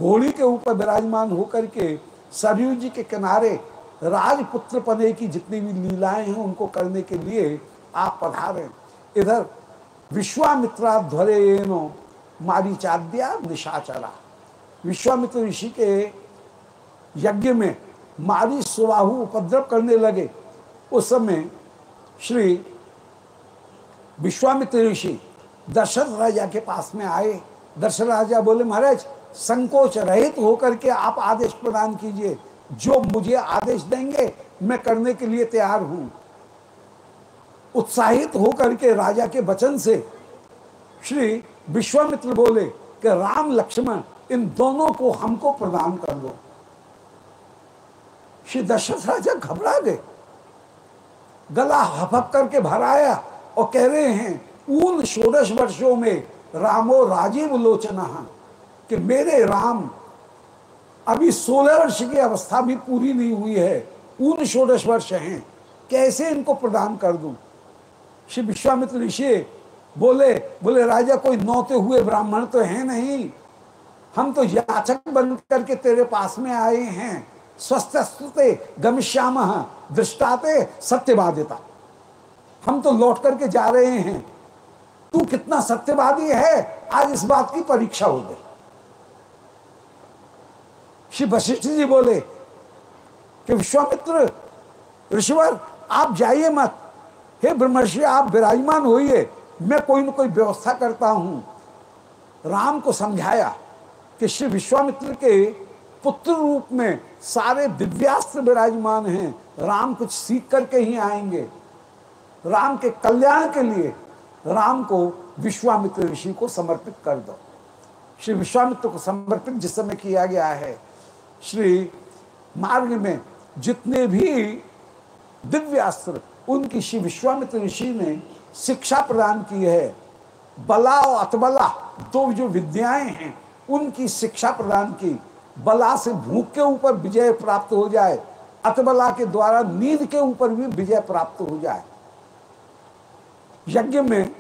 घोड़ी के ऊपर विराजमान होकर के, सरयू जी के किनारे राजपुत्र पने की जितनी भी लीलाएँ हैं उनको करने के लिए आप पधारे। इधर विश्वामित्रा ध्वरे मारीचाद्या निशाचरा। विश्वामित्र ऋषि के यज्ञ में मारी सुबाहु उपद्रव करने लगे। उस समय श्री विश्वामित्र ऋषि दशरथ राजा के पास में आए। दशरथ राजा बोले, महाराज, संकोच रहित होकर के आप आदेश प्रदान कीजिए। जो मुझे आदेश देंगे, मैं करने के लिए तैयार हूँ। उत्साहित होकर के राजा के वचन से श्री विश्वामित्र बोले कि राम, लक्ष्मण, इन दोनों को हमको प्रदान कर दो। श्री दशरथ राजा घबरा गए। गला हपक करके भर आया और कह रहे हैं उन षोडश वर्षों में रामो राजीव लोचना, कि मेरे राम, अभी सोलह वर्ष की अवस्था भी पूरी नहीं हुई है उन षोडश वर्ष हैं, कैसे इनको प्रदान कर दूँ? श्री विश्वामित्र ऋषि बोले बोले राजा, कोई नौते हुए ब्राह्मण तो है नहीं। हम तो याचक बन करके तेरे पास में आए हैं। स्वस्थते गमिश्याम दृष्टाते सत्यवादिता। हम तो लौट करके जा रहे हैं। तू कितना सत्यवादी है? आज इस बात की परीक्षा हो गई। श्री वशिष्ठ जी बोले कि विश्वामित्र, ऋषिवर, आप जाइए मत। हे ब्रह्मर्षि, आप विराजमान होइए। मैं कोई ना कोई व्यवस्था करता हूँ। राम को समझाया कि श्री विश्वामित्र के पुत्र रूप में सारे दिव्यास्त्र विराजमान हैं। राम कुछ सीख करके ही आएँगे। राम के कल्याण के लिए राम को विश्वामित्र ऋषि को समर्पित कर दो। श्री विश्वामित्र को समर्पित जिस समय किया गया है, श्री मार्ग में जितने भी दिव्यास्त्र, उनकी श्री विश्वामित्र ऋषि ने शिक्षा प्रदान की है। बला और अतबला, दो जो विद्याएँ हैं, उनकी शिक्षा प्रदान की। बला से भूख के ऊपर विजय प्राप्त हो जाए, अतबला के द्वारा नींद के ऊपर भी विजय प्राप्त हो जाए। यज्ञ में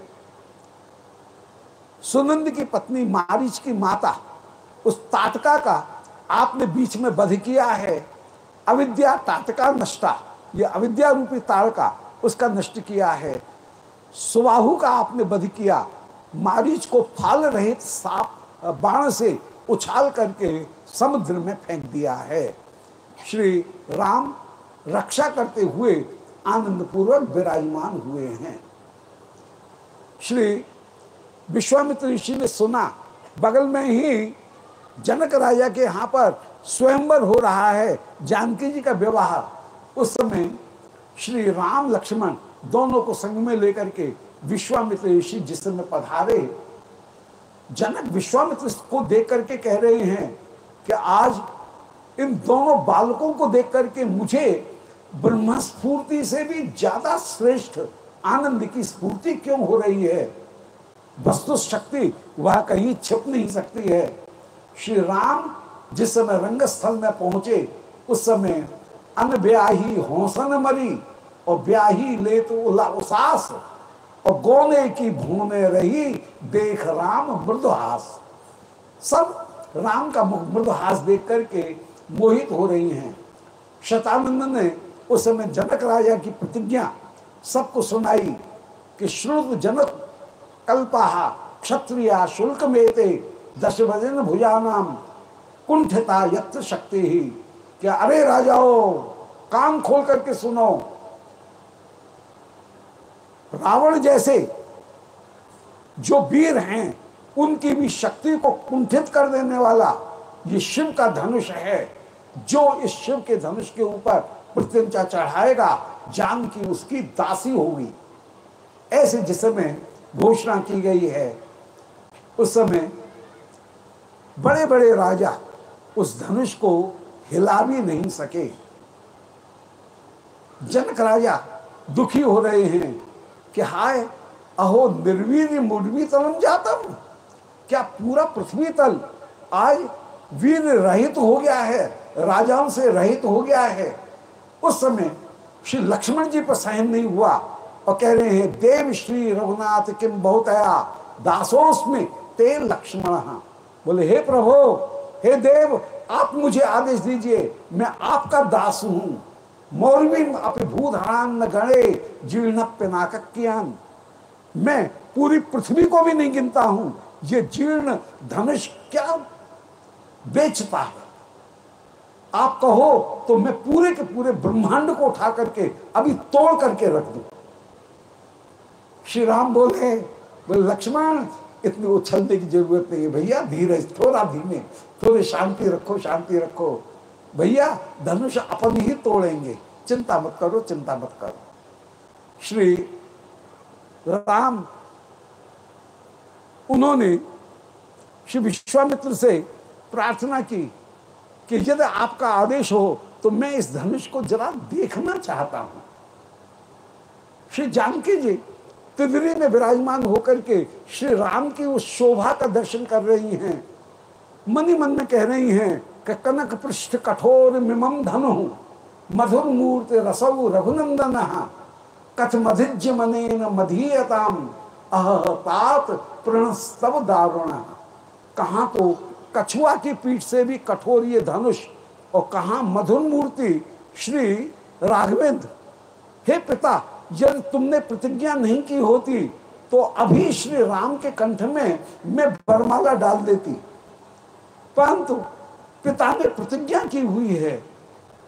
सुनंद की पत्नी मारिच की माता, उस ताटका का आपने बीच में वध किया है। अविद्या ताटका नष्टा, ये अविद्या रूपी ताड़का उसका नष्ट किया है। सुबाहु का आपने वध किया, मारीच को फाल रहित साप, बाण से उछाल करके समुद्र में फेंक दिया है। श्री राम रक्षा करते हुए आनंद पूर्वक विराजमान हुए हैं। श्री विश्वामित्र ऋषि ने सुना, बगल में ही जनक राजा के यहाँ पर स्वयंवर हो रहा है, जानकी जी का विवाह। उस समय श्री राम, लक्ष्मण दोनों को संग में लेकर के विश्वामित्र ऋषि जिस समय पधारे, जनक विश्वामित्र को देख करके कह रहे हैं कि आज इन दोनों बालकों को देख करके मुझे ब्रह्म स्फूर्ति से भी ज़्यादा श्रेष्ठ आनंद की स्फूर्ति क्यों हो रही है? वस्तु शक्ति वह कहीं छिप नहीं सकती है। श्री राम जिस समय रंगस्थल में पहुँचे, उस समय अन ब्याही हौसन मरी और ब्याही ले तो उला उसास और गोने की भूने रही देख राम मृदुहास। सब राम का मृदुहास देख करके मोहित हो रही हैं। शतानंद ने उस समय जनक राजा की प्रतिज्ञा सबको सुनाई कि श्रुत जनक कल्पाहा क्षत्रिया शुल्क मेते दश भजन भुजानाम कुंठता यत्र शक्ति। ही क्या अरे राजाओ, कान खोल करके सुनो। रावण जैसे जो वीर हैं उनकी भी शक्ति को कुंठित कर देने वाला ये शिव का धनुष है, जो इस शिव के धनुष के ऊपर प्रत्यंचा चढ़ाएगा, जान की उसकी दासी होगी। ऐसे जिस समय घोषणा की गई है, उस समय बड़े बड़े राजा उस धनुष को हिला भी नहीं सके। जनक राजा दुखी हो रहे हैं कि हाय, अहो निर्वीर मुर्वी तलम जातम। क्या पूरा पृथ्वी तल आज वीर रहित हो गया है, राजाओं से रहित हो गया है? उस समय श्री लक्ष्मण जी पर सहन नहीं हुआ और कह रहे हैं, देव श्री रघुनाथ किम बहुतया दासोस में ते लक्ष्मण। बोले, हे प्रभु, हे देव, आप मुझे आदेश दीजिए, मैं आपका दास हूँ। मौरवी अपने भूधान न गणे, जीर्ण पिनाकियान मैं पूरी पृथ्वी को भी नहीं गिनता हूँ ये जीर्ण धनुष क्या बेचता है? आप कहो तो मैं पूरे के पूरे ब्रह्मांड को उठा करके अभी तोड़ करके रख दू। श्री राम बोले बोले, लक्ष्मण, इतनी उछलने की ज़रूरत नहीं है भैया, धीरे थोड़ा धीमे, थोड़ी शांति रखो शांति रखो। भैया, धनुष अपन ही तोड़ेंगे। चिंता मत करो, चिंता मत करो। श्री राम उन्होंने श्री विश्वामित्र से प्रार्थना की कि यदि आपका आदेश हो तो मैं इस धनुष को जरा देखना चाहता हूँ। श्री जानकी जी तिदरी में विराजमान होकर के श्री राम की उस शोभा का दर्शन कर रही हैं। मनी मन में कह रही हैं कि कनक पृष्ठ कठोर मिमम धनु, मधुर मूर्ति रसौ रघुनंदन, कथ मधिज्य मनेन मधीयताम। अहतात प्रणस्तव दारुण। कहाँ तो कछुआ की पीठ से भी कठोर ये धनुष और कहा मधुर मूर्ति? श्री राघवेंद्र। हे पिता, यदि तुमने प्रतिज्ञा नहीं की होती तो अभी श्री राम के कंठ में मैं बरमाला डाल देती। परंतु पिता ने प्रतिज्ञा की हुई है।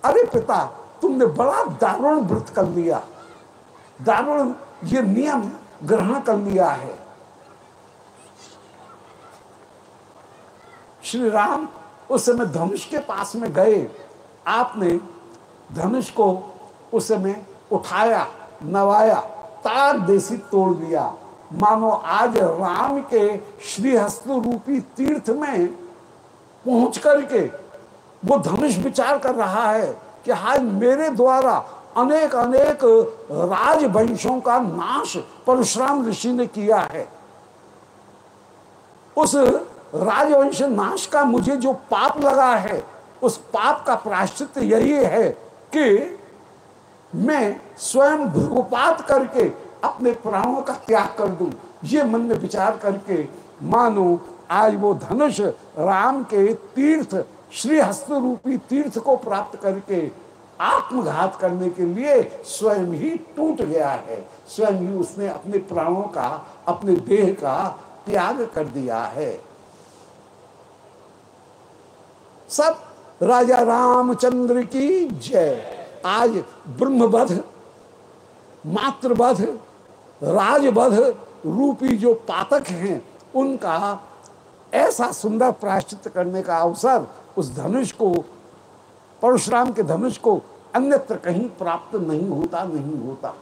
अरे पिता, तुमने बड़ा दारुण व्रत कर लिया। दारुण ये नियम ग्रहण कर लिया है। श्री राम उस समय धनुष के पास में गए। आपने धनुष को उस समय उठाया, नवाया, तार देसी तोड़ दिया। मानो आज राम के श्रीहस्त रूपी तीर्थ में पहुँच करके वो धनुष विचार कर रहा है कि हाय मेरे द्वारा अनेक अनेक राजवंशों का नाश परशुराम ऋषि ने किया है। उस राजवंश नाश का मुझे जो पाप लगा है, उस पाप का प्राश्चित यही है कि मैं स्वयं भ्रुपात करके अपने प्राणों का त्याग कर दूँ। ये मन में विचार करके मानो आज वो धनुष राम के तीर्थ श्री हस्त रूपी तीर्थ को प्राप्त करके आत्मघात करने के लिए स्वयं ही टूट गया है। स्वयं ही उसने अपने प्राणों का, अपने देह का त्याग कर दिया है। सब राजा रामचंद्र की जय। आज ब्रह्मवध, मातृवध, राजवध रूपी जो पातक हैं, उनका ऐसा सुंदर प्रायश्चित करने का अवसर उस धनुष को परशुराम के धनुष को अन्यत्र कहीं प्राप्त नहीं होता नहीं होता।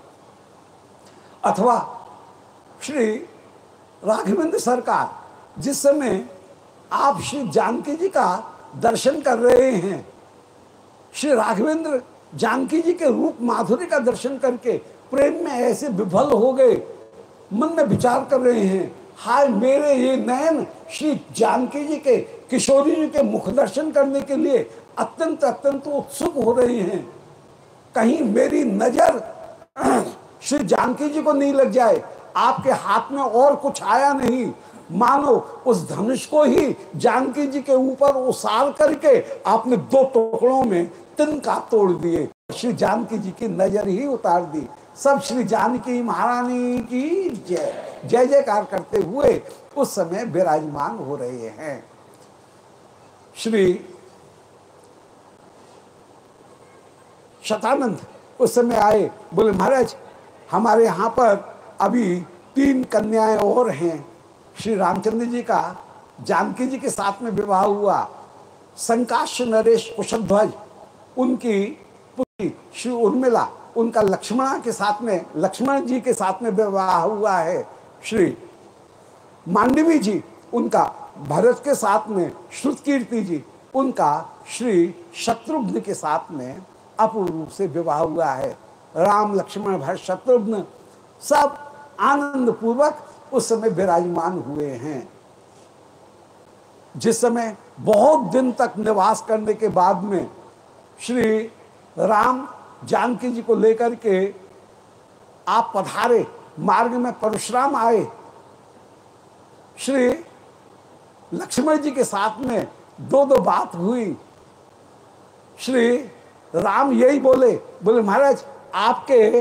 अथवा श्री राघवेंद्र सरकार, जिस समय आप श्री जानकी जी का दर्शन कर रहे हैं, श्री राघवेंद्र जानकी जी के रूप माधुरी का दर्शन करके प्रेम में ऐसे विफल हो गए, मन में विचार कर रहे हैं, हाय मेरे ये नयन श्री जानकी जी के, किशोरी जी के मुख दर्शन करने के लिए अत्यंत अत्यंत उत्सुक हो रहे हैं। कहीं मेरी नज़र श्री जानकी जी को नहीं लग जाए। आपके हाथ में और कुछ आया नहीं। मानो उस धनुष को ही जानकी जी के ऊपर उसार करके आपने दो टुकड़ों में तिनका तोड़ दिए। श्री जानकी जी की नज़र ही उतार दी। सब श्री जानकी महारानी की जय। जय जयकार करते हुए उस समय विराजमान हो रहे हैं। श्री शतानंद उस समय आए, बोले, महाराज, हमारे यहाँ पर अभी तीन कन्याएँ और हैं। श्री रामचंद्र जी का, जानकी जी के साथ में विवाह हुआ। संकाश नरेश कुशध्वज, उनकी पुत्री श्री उर्मिला, उनका लक्ष्मणा के साथ में, लक्ष्मण जी के साथ में विवाह हुआ है। श्री मांडवी जी, उनका भरत के साथ में श्रुत कीर्ति जी, उनका श्री शत्रुघ्न के साथ में अपूर्व रूप से विवाह हुआ है। राम, लक्ष्मण, भरत, शत्रुघ्न सब आनंद पूर्वक उस समय विराजमान हुए हैं। जिस समय बहुत दिन तक निवास करने के बाद में श्री राम जानकी जी को लेकर के आप पधारे, मार्ग में परशुराम आए। श्री लक्ष्मण जी के साथ में दो दो बात हुई। श्री राम यही बोले बोले, महाराज, आपके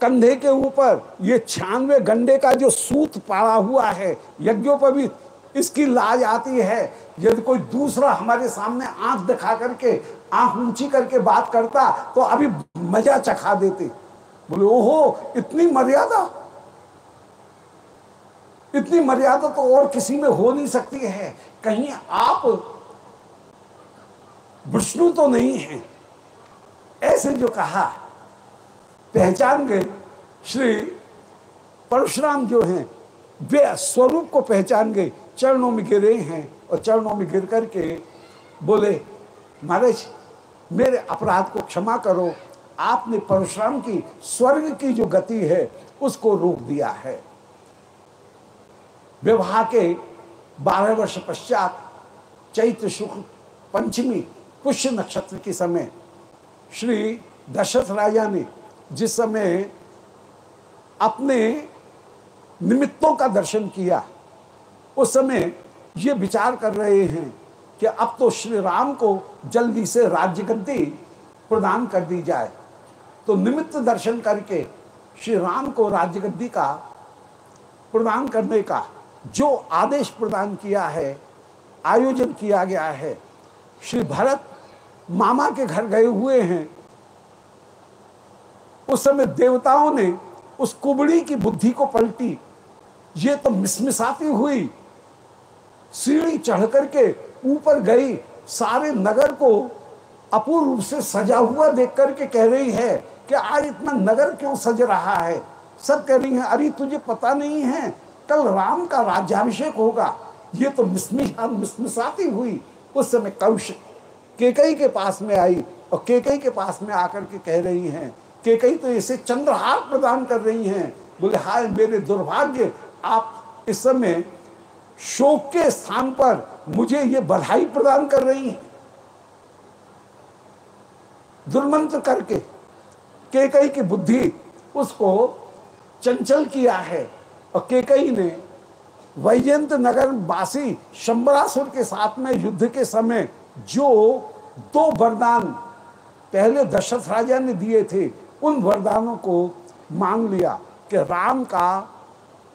कंधे के ऊपर ये छियानवे गंडे का जो सूत पाड़ा हुआ है यज्ञोपवीत इसकी लाज आती है। यदि कोई दूसरा हमारे सामने आँख दिखा करके, आँख ऊँची करके बात करता तो अभी मज़ा चखा देते। बोले, ओहो, इतनी मर्यादा? इतनी मर्यादा तो और किसी में हो नहीं सकती है। कहीं आप विष्णु तो नहीं है। ऐसे जो कहा, पहचान गए। श्री परशुराम जो हैं, वे स्वरूप को पहचान गए, चरणों में गिरे हैं और चरणों में गिर करके बोले, महाराज, मेरे अपराध को क्षमा करो। आपने परशुराम की स्वर्ग की जो गति है, उसको रोक दिया है। विवाह के बारह वर्ष पश्चात चैत्र शुक्ल पंचमी, पुष्य नक्षत्र के समय श्री दशरथ राजा ने जिस समय अपने निमित्तों का दर्शन किया, उस समय ये विचार कर रहे हैं कि अब तो श्री राम को जल्दी से राज्य गद्दी प्रदान कर दी जाए। तो निमित्त दर्शन करके श्री राम को राज्य गद्दी का प्रदान करने का जो आदेश प्रदान किया है, आयोजन किया गया है, श्री भरत मामा के घर गए हुए हैं। उस समय देवताओं ने उस कुबड़ी की बुद्धि को पलटी। ये तो मिसमिसाती हुई। सीढ़ी चढ़ करके ऊपर गई। सारे नगर को अपूर्व रूप से सजा हुआ देख करके कह रही है कि आज इतना नगर क्यों सज रहा है? सब कह रही है, अरे, तुझे पता नहीं है, कल राम का राज्याभिषेक होगा। ये तो मिसमिसा मिसमिसाती हुई उस समय कौश केकई के पास में आई और केकई के पास में आकर के कह रही हैं, केकई तो इसे चंद्रहार प्रदान कर रही हैं। बोले, हाय मेरे दुर्भाग्य, आप इस समय शोक के स्थान पर मुझे ये बधाई प्रदान कर रही हैं। दुर्मंत्र करके केकई की बुद्धि उसको चंचल किया है और केकई ने वैजयंत नगर वासी शंबरासुर के साथ में युद्ध के समय जो दो वरदान पहले दशरथ राजा ने दिए थे, उन वरदानों को मांग लिया कि राम का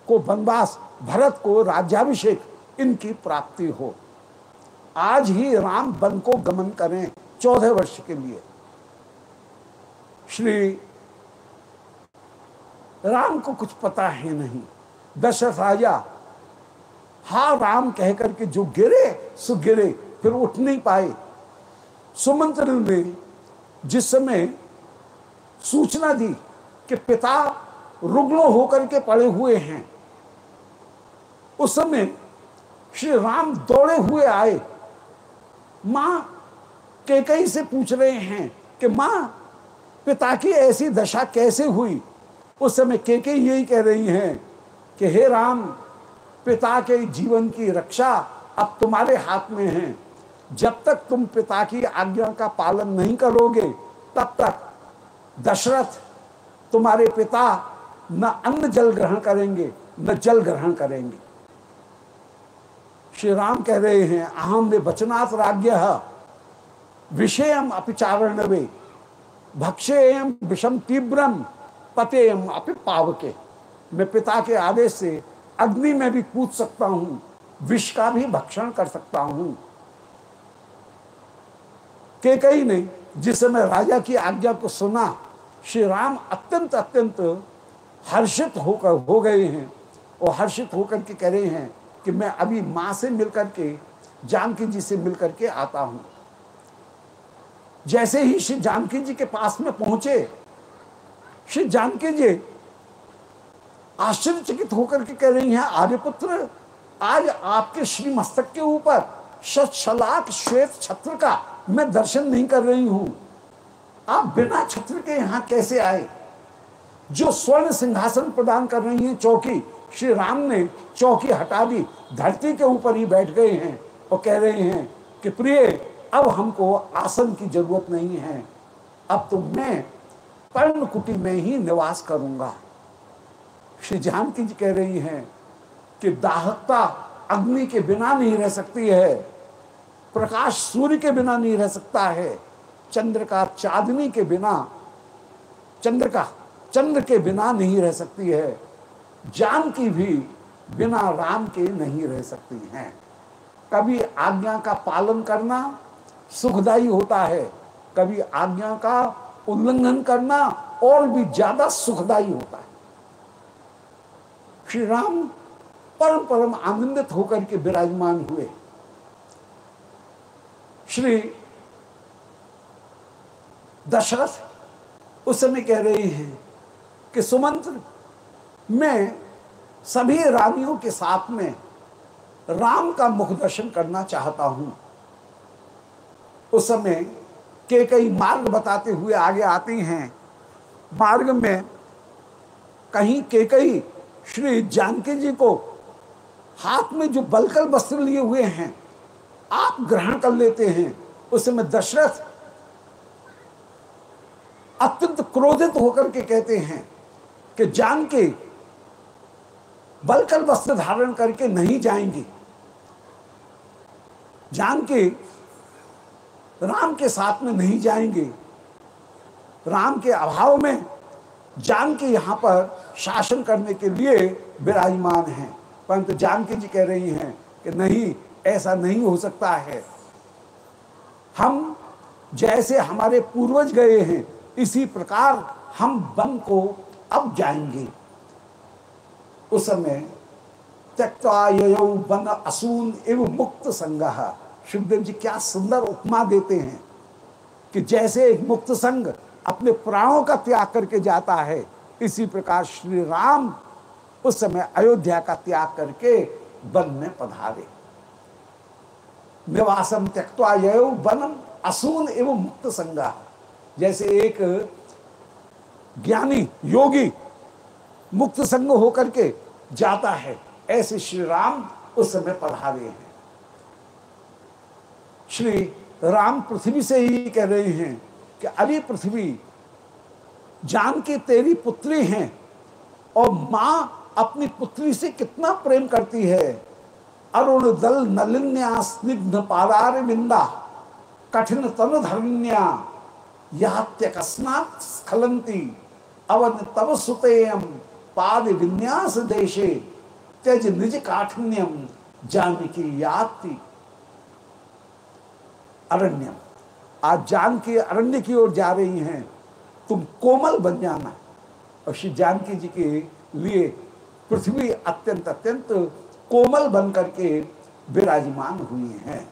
को वनवास, भरत को राज्याभिषेक, इनकी प्राप्ति हो। आज ही राम वन को गमन करें चौदह वर्ष के लिए। श्री राम को कुछ पता है नहीं। दशरथ राजा, हा, राम कहकर के जो गिरे, सो गिरे। फिर उठ नहीं पाए। सुमंत्र ने जिस समय सूचना दी कि पिता रुग्ण होकर के पड़े हुए हैं, उस समय श्री राम दौड़े हुए आए। माँ के केकई से पूछ रहे हैं कि माँ, पिता की ऐसी दशा कैसे हुई? उस समय केकई यही कह रही हैं कि, हे राम, पिता के जीवन की रक्षा अब तुम्हारे हाथ में है। जब तक तुम पिता की आज्ञा का पालन नहीं करोगे, तब तक दशरथ तुम्हारे पिता न अन्न जल ग्रहण करेंगे, न जल ग्रहण करेंगे। श्री राम कह रहे हैं अहम में वचनात् राज्य विषयम अपिचारण वे भक्षेयम विषम तीव्रम पतेयम अपि पावके। मैं पिता के आदेश से अग्नि में भी कूद सकता हूँ, विष का भी भक्षण कर सकता हूँ। के कई ने जिस समय राजा की आज्ञा को सुना, श्री राम अत्यंत अत्यंत हर्षित होकर हो गए हैं और हर्षित होकर के कह रहे हैं कि मैं अभी माँ से मिलकर के, जानकी जी से मिलकर के आता हूँ। जैसे ही श्री जानकी जी के पास में पहुँचे, श्री जानकी जी आश्चर्यचकित होकर के कह रही हैं आर्यपुत्र आज आपके श्री मस्तक के ऊपर श्वेत छत्र का मैं दर्शन नहीं कर रही हूँ। आप बिना छत्र के यहाँ कैसे आए? जो स्वर्ण सिंहासन प्रदान कर रही हैं, चौकी, श्री राम ने चौकी हटा दी, धरती के ऊपर ही बैठ गए हैं और कह रहे हैं कि प्रिय, अब हमको आसन की ज़रूरत नहीं है। अब तो मैं पर्ण कुटी में ही निवास करूँगा। श्री जानकी जी कह रही हैं कि दाहकता अग्नि के बिना नहीं रह सकती है। प्रकाश सूर्य के बिना नहीं रह सकता है। चंद्र का चांदनी के बिना, चंद्र का, चंद्र के बिना नहीं रह सकती है। जान की भी बिना राम के नहीं रह सकती हैं। कभी आज्ञा का पालन करना सुखदायी होता है। कभी आज्ञा का उल्लंघन करना और भी ज़्यादा सुखदायी होता है। श्री राम परम परम आनंदित होकर के विराजमान हुए। श्री दशरथ उस समय कह रहे हैं कि सुमंत्र, मैं सभी रानियों के साथ में राम का मुख दर्शन करना चाहता हूँ। उस समय के कई मार्ग बताते हुए आगे आती हैं। मार्ग में कहीं के कई श्री जानकी जी को हाथ में जो बलकल वस्त्र लिए हुए हैं आप ग्रहण कर लेते हैं। उस समय दशरथ अत्यंत क्रोधित होकर के कहते हैं कि जान के बलकल वस्त्र धारण करके नहीं जाएँगे। जान के राम के साथ में नहीं जाएँगे। राम के अभाव में जान के यहाँ पर शासन करने के लिए विराजमान हैं। परंतु जानकी जी कह रही हैं कि नहीं ऐसा नहीं हो सकता है। हम जैसे हमारे पूर्वज गए हैं, इसी प्रकार हम वन को अब जाएँगे। उस समय त्यक्ता असून एवं मुक्त संगह सुखदेव जी, क्या सुंदर उपमा देते हैं कि जैसे एक मुक्त संघ अपने प्राणों का त्याग करके जाता है, इसी प्रकार श्री राम उस समय अयोध्या का त्याग करके वन में पधारे। निवासम त्यक्वा यो वनम असून एवं मुक्त संगा जैसे एक ज्ञानी, योगी मुक्त संग होकर के जाता है, ऐसे श्री राम उस समय पधारे हैं। श्री राम पृथ्वी से ही कह रहे हैं कि अरे पृथ्वी, जान के तेरी पुत्री हैं और माँ अपनी पुत्री से कितना प्रेम करती है? अरुण दल नलिन्या स्निग्ध पारार बिंदा कठिन तन धर्मिन्या यात्यकस्मात् स्खलंती अवन तव सुतेयम पाद विन्यास देशे, त्यज निज काठिन्यम जानकी याति। अरण्यम, आज जान के अरण्य की ओर जा रही हैं, तुम कोमल बन जाना। और श्री जानकी जी के लिए पृथ्वी अत्यंत अत्यंत कोमल बन करके विराजमान हुई हैं।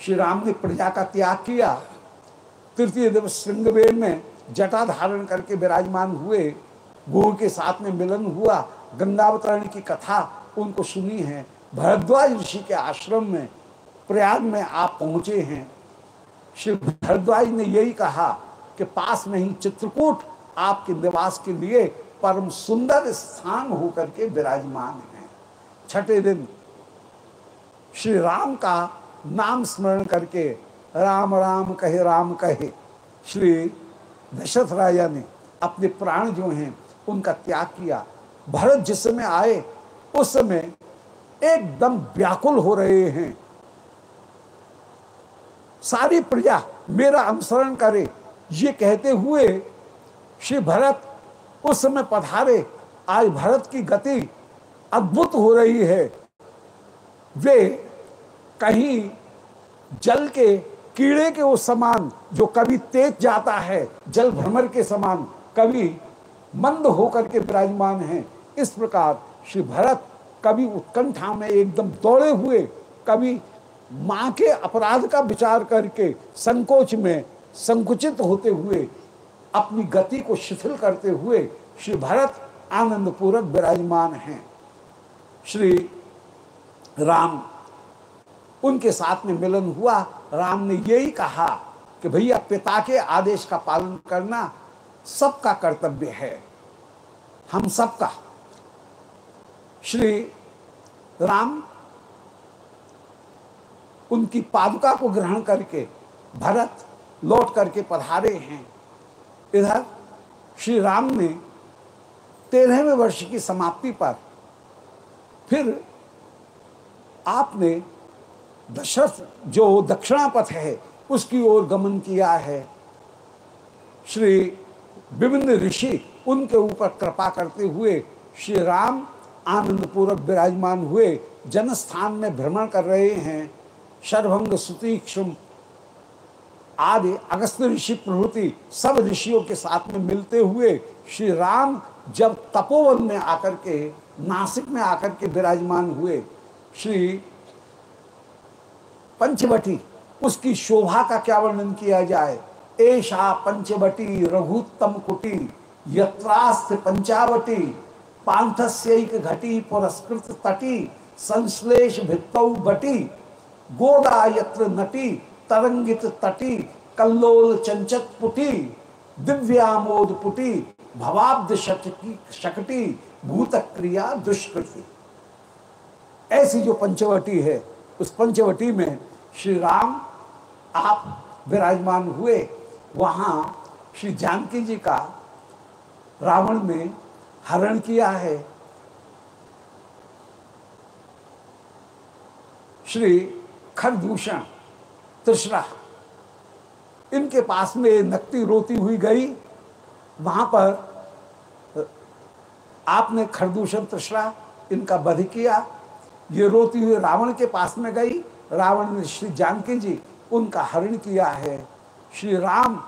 श्री राम ने प्रजा का त्याग किया। तृतीय दिवस श्रृंगवेर में जटा धारण करके विराजमान हुए। गुरु के साथ में मिलन हुआ। गंगावतरण की कथा उनको सुनी है। भरद्वाज ऋषि के आश्रम में, प्रयाग में आप पहुँचे हैं। श्री भरद्वाज ने यही कहा कि पास में ही चित्रकूट आपके निवास के लिए परम सुंदर स्थान होकर के विराजमान है। छठे दिन श्री राम का नाम स्मरण करके राम राम कहे राम कहे। श्री दशरथ राजा ने अपने प्राण जो हैं, उनका त्याग किया। भरत जिस समय आए, उस समय एकदम व्याकुल हो रहे हैं। सारी प्रजा, मेरा अनुसरण करे। ये कहते हुए श्री भरत उस समय पधारे। आज भरत की गति अद्भुत हो रही है। वे कहीं जल के कीड़े के उस समान, जो कभी तेज जाता है, जल भ्रमर के समान, कभी मंद होकर के विराजमान है। इस प्रकार श्री भरत कभी उत्कंठा में एकदम दौड़े हुए, कभी माँ के अपराध का विचार करके संकोच में संकुचित होते हुए, अपनी गति को शिथिल करते हुए श्री भरत आनंद पूर्वक विराजमान हैं। श्री राम, उनके साथ में मिलन हुआ। राम ने यही कहा कि भैया, पिता के आदेश का पालन करना सबका कर्तव्य है। हम सबका। श्री राम, उनकी पादुका को ग्रहण करके, भरत लौट करके पधारे हैं। इधर श्री राम ने तेरहवें वर्ष की समाप्ति पर फिर आपने दशरथ जो दक्षिणापथ है, उसकी ओर गमन किया है। श्री विभिन्न ऋषि उनके ऊपर कृपा करते हुए श्री राम आनंद पूर्वक विराजमान हुए, जनस्थान में भ्रमण कर रहे हैं। शर्भंग, सुतीक्षम आदि अगस्त ऋषि प्रभृति सब ऋषियों के साथ में मिलते हुए श्री राम जब तपोवन में आकर के नासिक में आकर के विराजमान हुए श्री पंचवटी, उसकी शोभा का क्या वर्णन किया जाए? ऐशा पंचवटी रघुत्तम कुटी, यत्रास्थ पंचावटी पांथस्यक घटी पुरस्कृत तटी, संश्लेष भित्तौ बटी, गोदा यत्र नटी, तरंगित तटी, कल्लोल चंचत पुटी दिव्यामोद पुटी, भवाब्द शकटी भूत क्रिया दुष्कृति। ऐसी जो पंचवटी है, उस पंचवटी में श्री राम, आप विराजमान हुए, वहाँ श्री जानकी जी का रावण ने हरण किया है। श्री खरदूषण त्रिशरा इनके पास में नकती रोती हुई गई। वहाँ पर आपने खरदूषण त्रिशरा इनका वध किया। ये रोती हुई रावण के पास में गई। रावण ने श्री जानकी जी उनका हरण किया है। श्री राम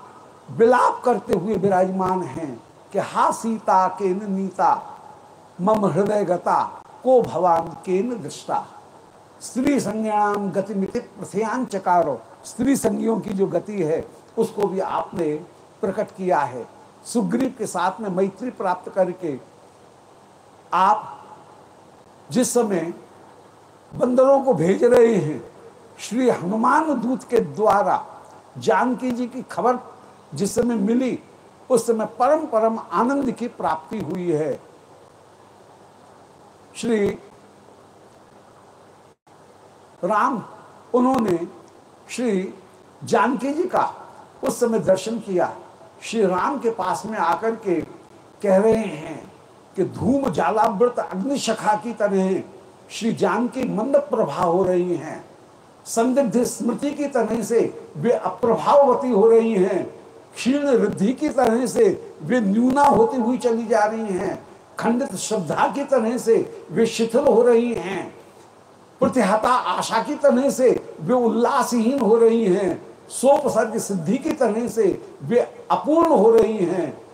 विलाप करते हुए विराजमान हैं कि हा सीता केन नीता, मम हृदय गता, को भवान केन दृष्टा। स्त्री संज्ञान गतिमिति प्रथयान चकारो। स्त्री संज्ञों की जो गति है, उसको भी आपने प्रकट किया है। सुग्रीव के साथ में मैत्री प्राप्त करके आप जिस समय बंदरों को भेज रहे हैं, श्री हनुमान दूत के द्वारा जानकी जी की खबर जिस समय मिली, उस समय परम परम आनंद की प्राप्ति हुई है। श्री राम, उन्होंने श्री जानकी जी का उस समय दर्शन किया। श्री राम के पास में आकर के कह रहे हैं कि धूम जालावृत अग्निशखा की तरह श्री जानकी मंद प्रभा हो रही हैं। संदिग्ध स्मृति की तरह से वे अप्रभाववती हो रही हैं। क्षीण रिद्धि की तरह से वे न्यूना होती हुई चली जा रही हैं। खंडित श्रद्धा की तरह से वे शिथिल हो रही हैं। प्रतिहता आशा की तरह से वे उल्लासहीन हो रही हैं। सोपसर्ग सिद्धि की तरह से वे अपूर्ण हो रही हैं।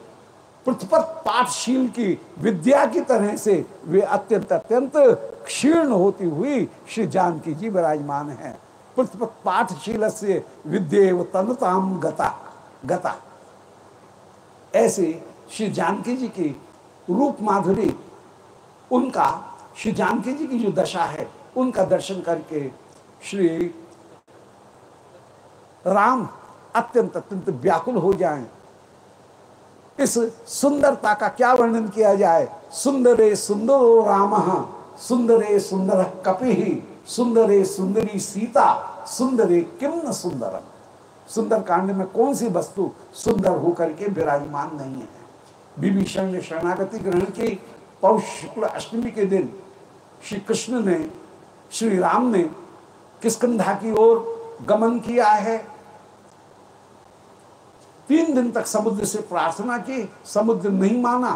प्रतिपत पाठशील की विद्या की तरह से वे अत्यंत अत्यंत क्षीर्ण होती हुई श्री जानकी जी विराजमान हैं। प्रतिपत पाठशील से विद्येव तनताम गता गता। ऐसे श्री जानकी जी की रूप माधुरी, उनका, श्री जानकी जी की जो दशा है, उनका दर्शन करके श्री राम अत्यंत अत्यंत व्याकुल हो जाएँ। इस सुंदरता का क्या वर्णन किया जाए? सुंदरे सुंदरो राम, सुंदरे सुंदर कपि, सुंदरे सुंदरी सीता, सुंदरे किम न सुंदरम? सुंदर कांड में कौन सी वस्तु सुंदर होकर के विराजमान नहीं है? विभीषण ने शरणागति ग्रहण की। पौष शुक्ल अष्टमी के दिन श्री कृष्ण ने, श्री राम ने किसकंधा की ओर गमन किया है। तीन दिन तक समुद्र से प्रार्थना की, समुद्र नहीं माना।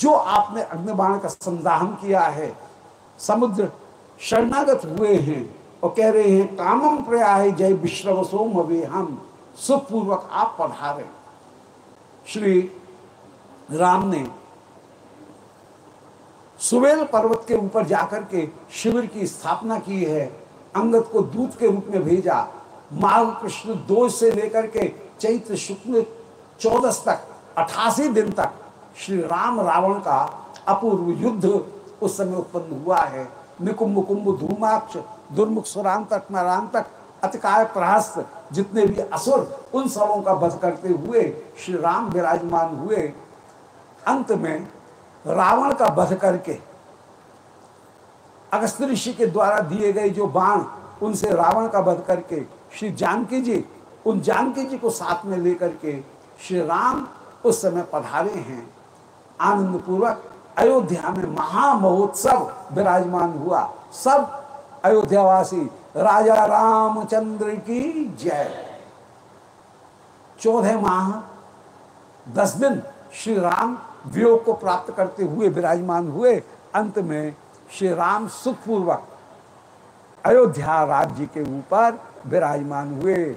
जो आपने अग्निबाण का संदाहन किया है, समुद्र शरणागत हुए हैं और कह रहे हैं कामम प्रया है जय विश्रवसोम अवे हम। सुखपूर्वक आप पधारे। श्री राम ने सुवेल पर्वत के ऊपर जाकर के शिविर की स्थापना की है, अंगद को दूत के रूप में भेजा। माघ कृष्ण दो से लेकर के चैत्र शुक्ल चौदस तक, अठासी दिन तक श्री राम रावण का अपूर्व युद्ध उस समय उत्पन्न हुआ है। निकुंभ कुंभ धूमाक्ष, दुर्मुख सुरांतक नरांतक अतिकाय प्रहस्त, जितने भी असुर, उन सबों का वध करते हुए श्री राम विराजमान हुए। अंत में रावण का वध करके अगस्त ऋषि के द्वारा दिए गए जो बाण, उनसे रावण का वध करके श्री जानकी जी, उन जानकी जी को साथ में लेकर के श्री राम उस समय पधारे हैं। आनंद पूर्वक अयोध्या में महामहोत्सव विराजमान हुआ। सब अयोध्यावासी, राजा रामचंद्र की जय। चौदह माह, दस दिन श्री राम वियोग को प्राप्त करते हुए विराजमान हुए। अंत में श्री राम सुखपूर्वक अयोध्या राज्य के ऊपर विराजमान हुए।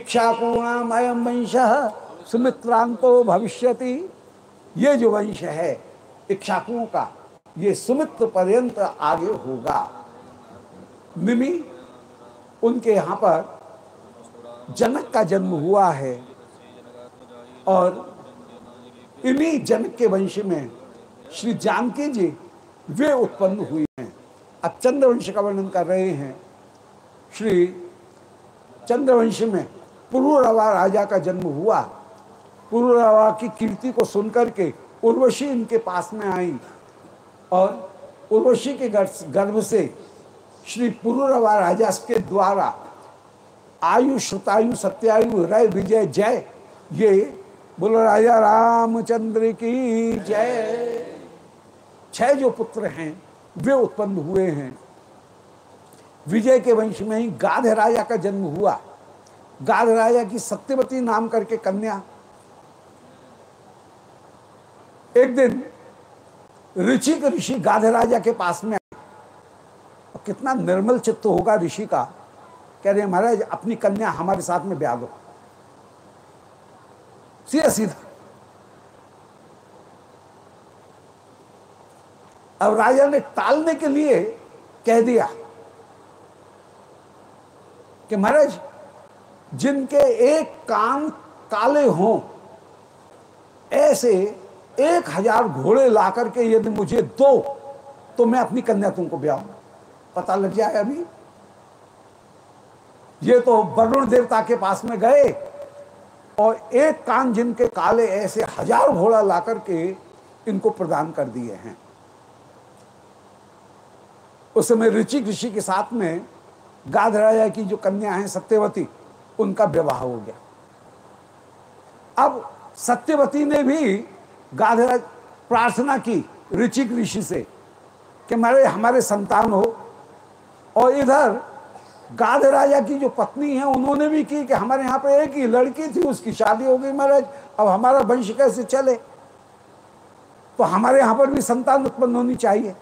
इच्छापूर्णाम अयम वंश सुमित्रांतो भविष्यति। ये जो वंश है इच्छाकुओं का, ये सुमित्र पर्यंत आगे होगा। मिमी, उनके यहाँ पर जनक का जन्म हुआ है और इन्हीं जनक के वंश में श्री जानकी जी, वे उत्पन्न हुई हैं। अब चंद्रवंश का वर्णन कर रहे हैं। श्री चंद्रवंश में पुरुरवा राजा का जन्म हुआ। पुरुरवा की कीर्ति को सुनकर के उर्वशी इनके पास में आई और उर्वशी के गर्भ से श्री पुरुरवा राजा के द्वारा आयु, श्रुतायु, सत्यायु, रय, विजय, जय, ये बोलो, राजा रामचंद्र की जय। छह जो पुत्र हैं, वे उत्पन्न हुए हैं। विजय के वंश में ही गाध राजा का जन्म हुआ। गाध राजा की सत्यवती नाम करके कन्या। एक दिन ऋषि ऋषि गाध राजा के पास में कितना निर्मल चित्त होगा ऋषि का। कह रहे, महाराज, अपनी कन्या हमारे साथ में ब्याह दो। सीधा सीधा। अब राजा ने टालने के लिए कह दिया कि, महाराज जिनके एक कान काले हों, ऐसे एक हज़ार घोड़े ला करके यदि मुझे दो तो मैं अपनी कन्या तुमको ब्याह। पता लग जाए अभी। ये तो वरुण देवता के पास में गए, और एक कान जिनके काले ऐसे हज़ार घोड़ा ला करके इनको प्रदान कर दिए हैं। उस समय ऋषि ऋषि के साथ में गाध राजा की जो कन्या है सत्यवती उनका विवाह हो गया। अब सत्यवती ने भी गाधराज प्रार्थना की ऋचिक ऋषि से कि हमारे हमारे संतान हो। और इधर गाध राजा की जो पत्नी है, उन्होंने भी की कि हमारे यहाँ पे एक ही लड़की थी, उसकी शादी हो गई महाराज। अब हमारा वंश कैसे चले? तो हमारे यहाँ पर भी संतान उत्पन्न होनी चाहिए।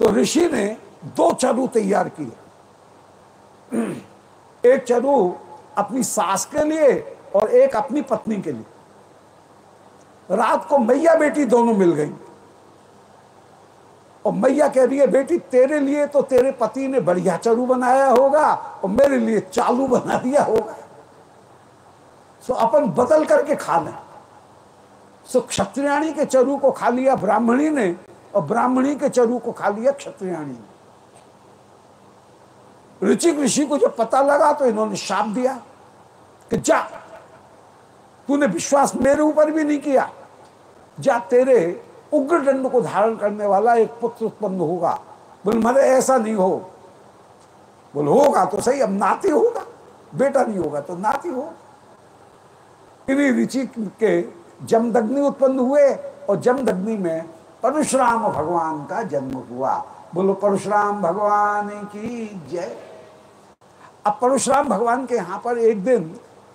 तो ऋषि ने दो चरु तैयार किए। एक चरु अपनी सास के लिए और एक अपनी पत्नी के लिए। रात को मैया बेटी दोनों मिल गई। और मैया कह रही है, बेटी, तेरे लिए तो तेरे पति ने बढ़िया चरू बनाया होगा और मेरे लिए चालू बना दिया होगा। सो अपन बदल करके खा लें। सो क्षत्रियाणी के चरू को खा लिया ब्राह्मणी ने और ब्राह्मणी के चरू को खा लिया क्षत्रियाणी ने। ऋचिक ऋषि को जब पता लगा तो इन्होंने शाप दिया कि जा, तूने विश्वास मेरे ऊपर भी नहीं किया। जा, तेरे उग्र दंड को धारण करने वाला एक पुत्र उत्पन्न होगा। बोल, मरे, ऐसा नहीं हो। बोल, होगा तो सही, अब नाती होगा। बेटा नहीं होगा तो नाती हो। इन्हीं ऋचि के जमदग्नि उत्पन्न हुए और जमदग्नि में परशुराम भगवान का जन्म हुआ। बोलो, परशुराम भगवान की जय। अब परशुराम भगवान के यहाँ पर एक दिन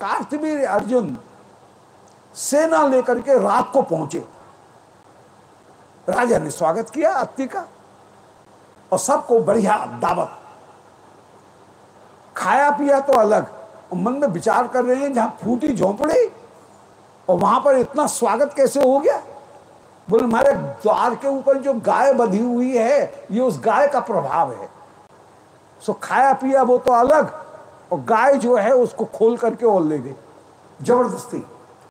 कार्तवीर अर्जुन सेना लेकर के रात को पहुँचे। राजा ने स्वागत किया अति का, और सबको बढ़िया दावत। खाया पिया तो अलग, मन में विचार कर रहे हैं, जहाँ फूटी झोंपड़ी, और वहाँ पर इतना स्वागत कैसे हो गया? बोले हमारे द्वार के ऊपर जो गाय बधी हुई है, ये उस गाय का प्रभाव है। सो खाया पिया वो तो अलग, और गाय जो है उसको खोल करके और ले गई। ज़बरदस्ती,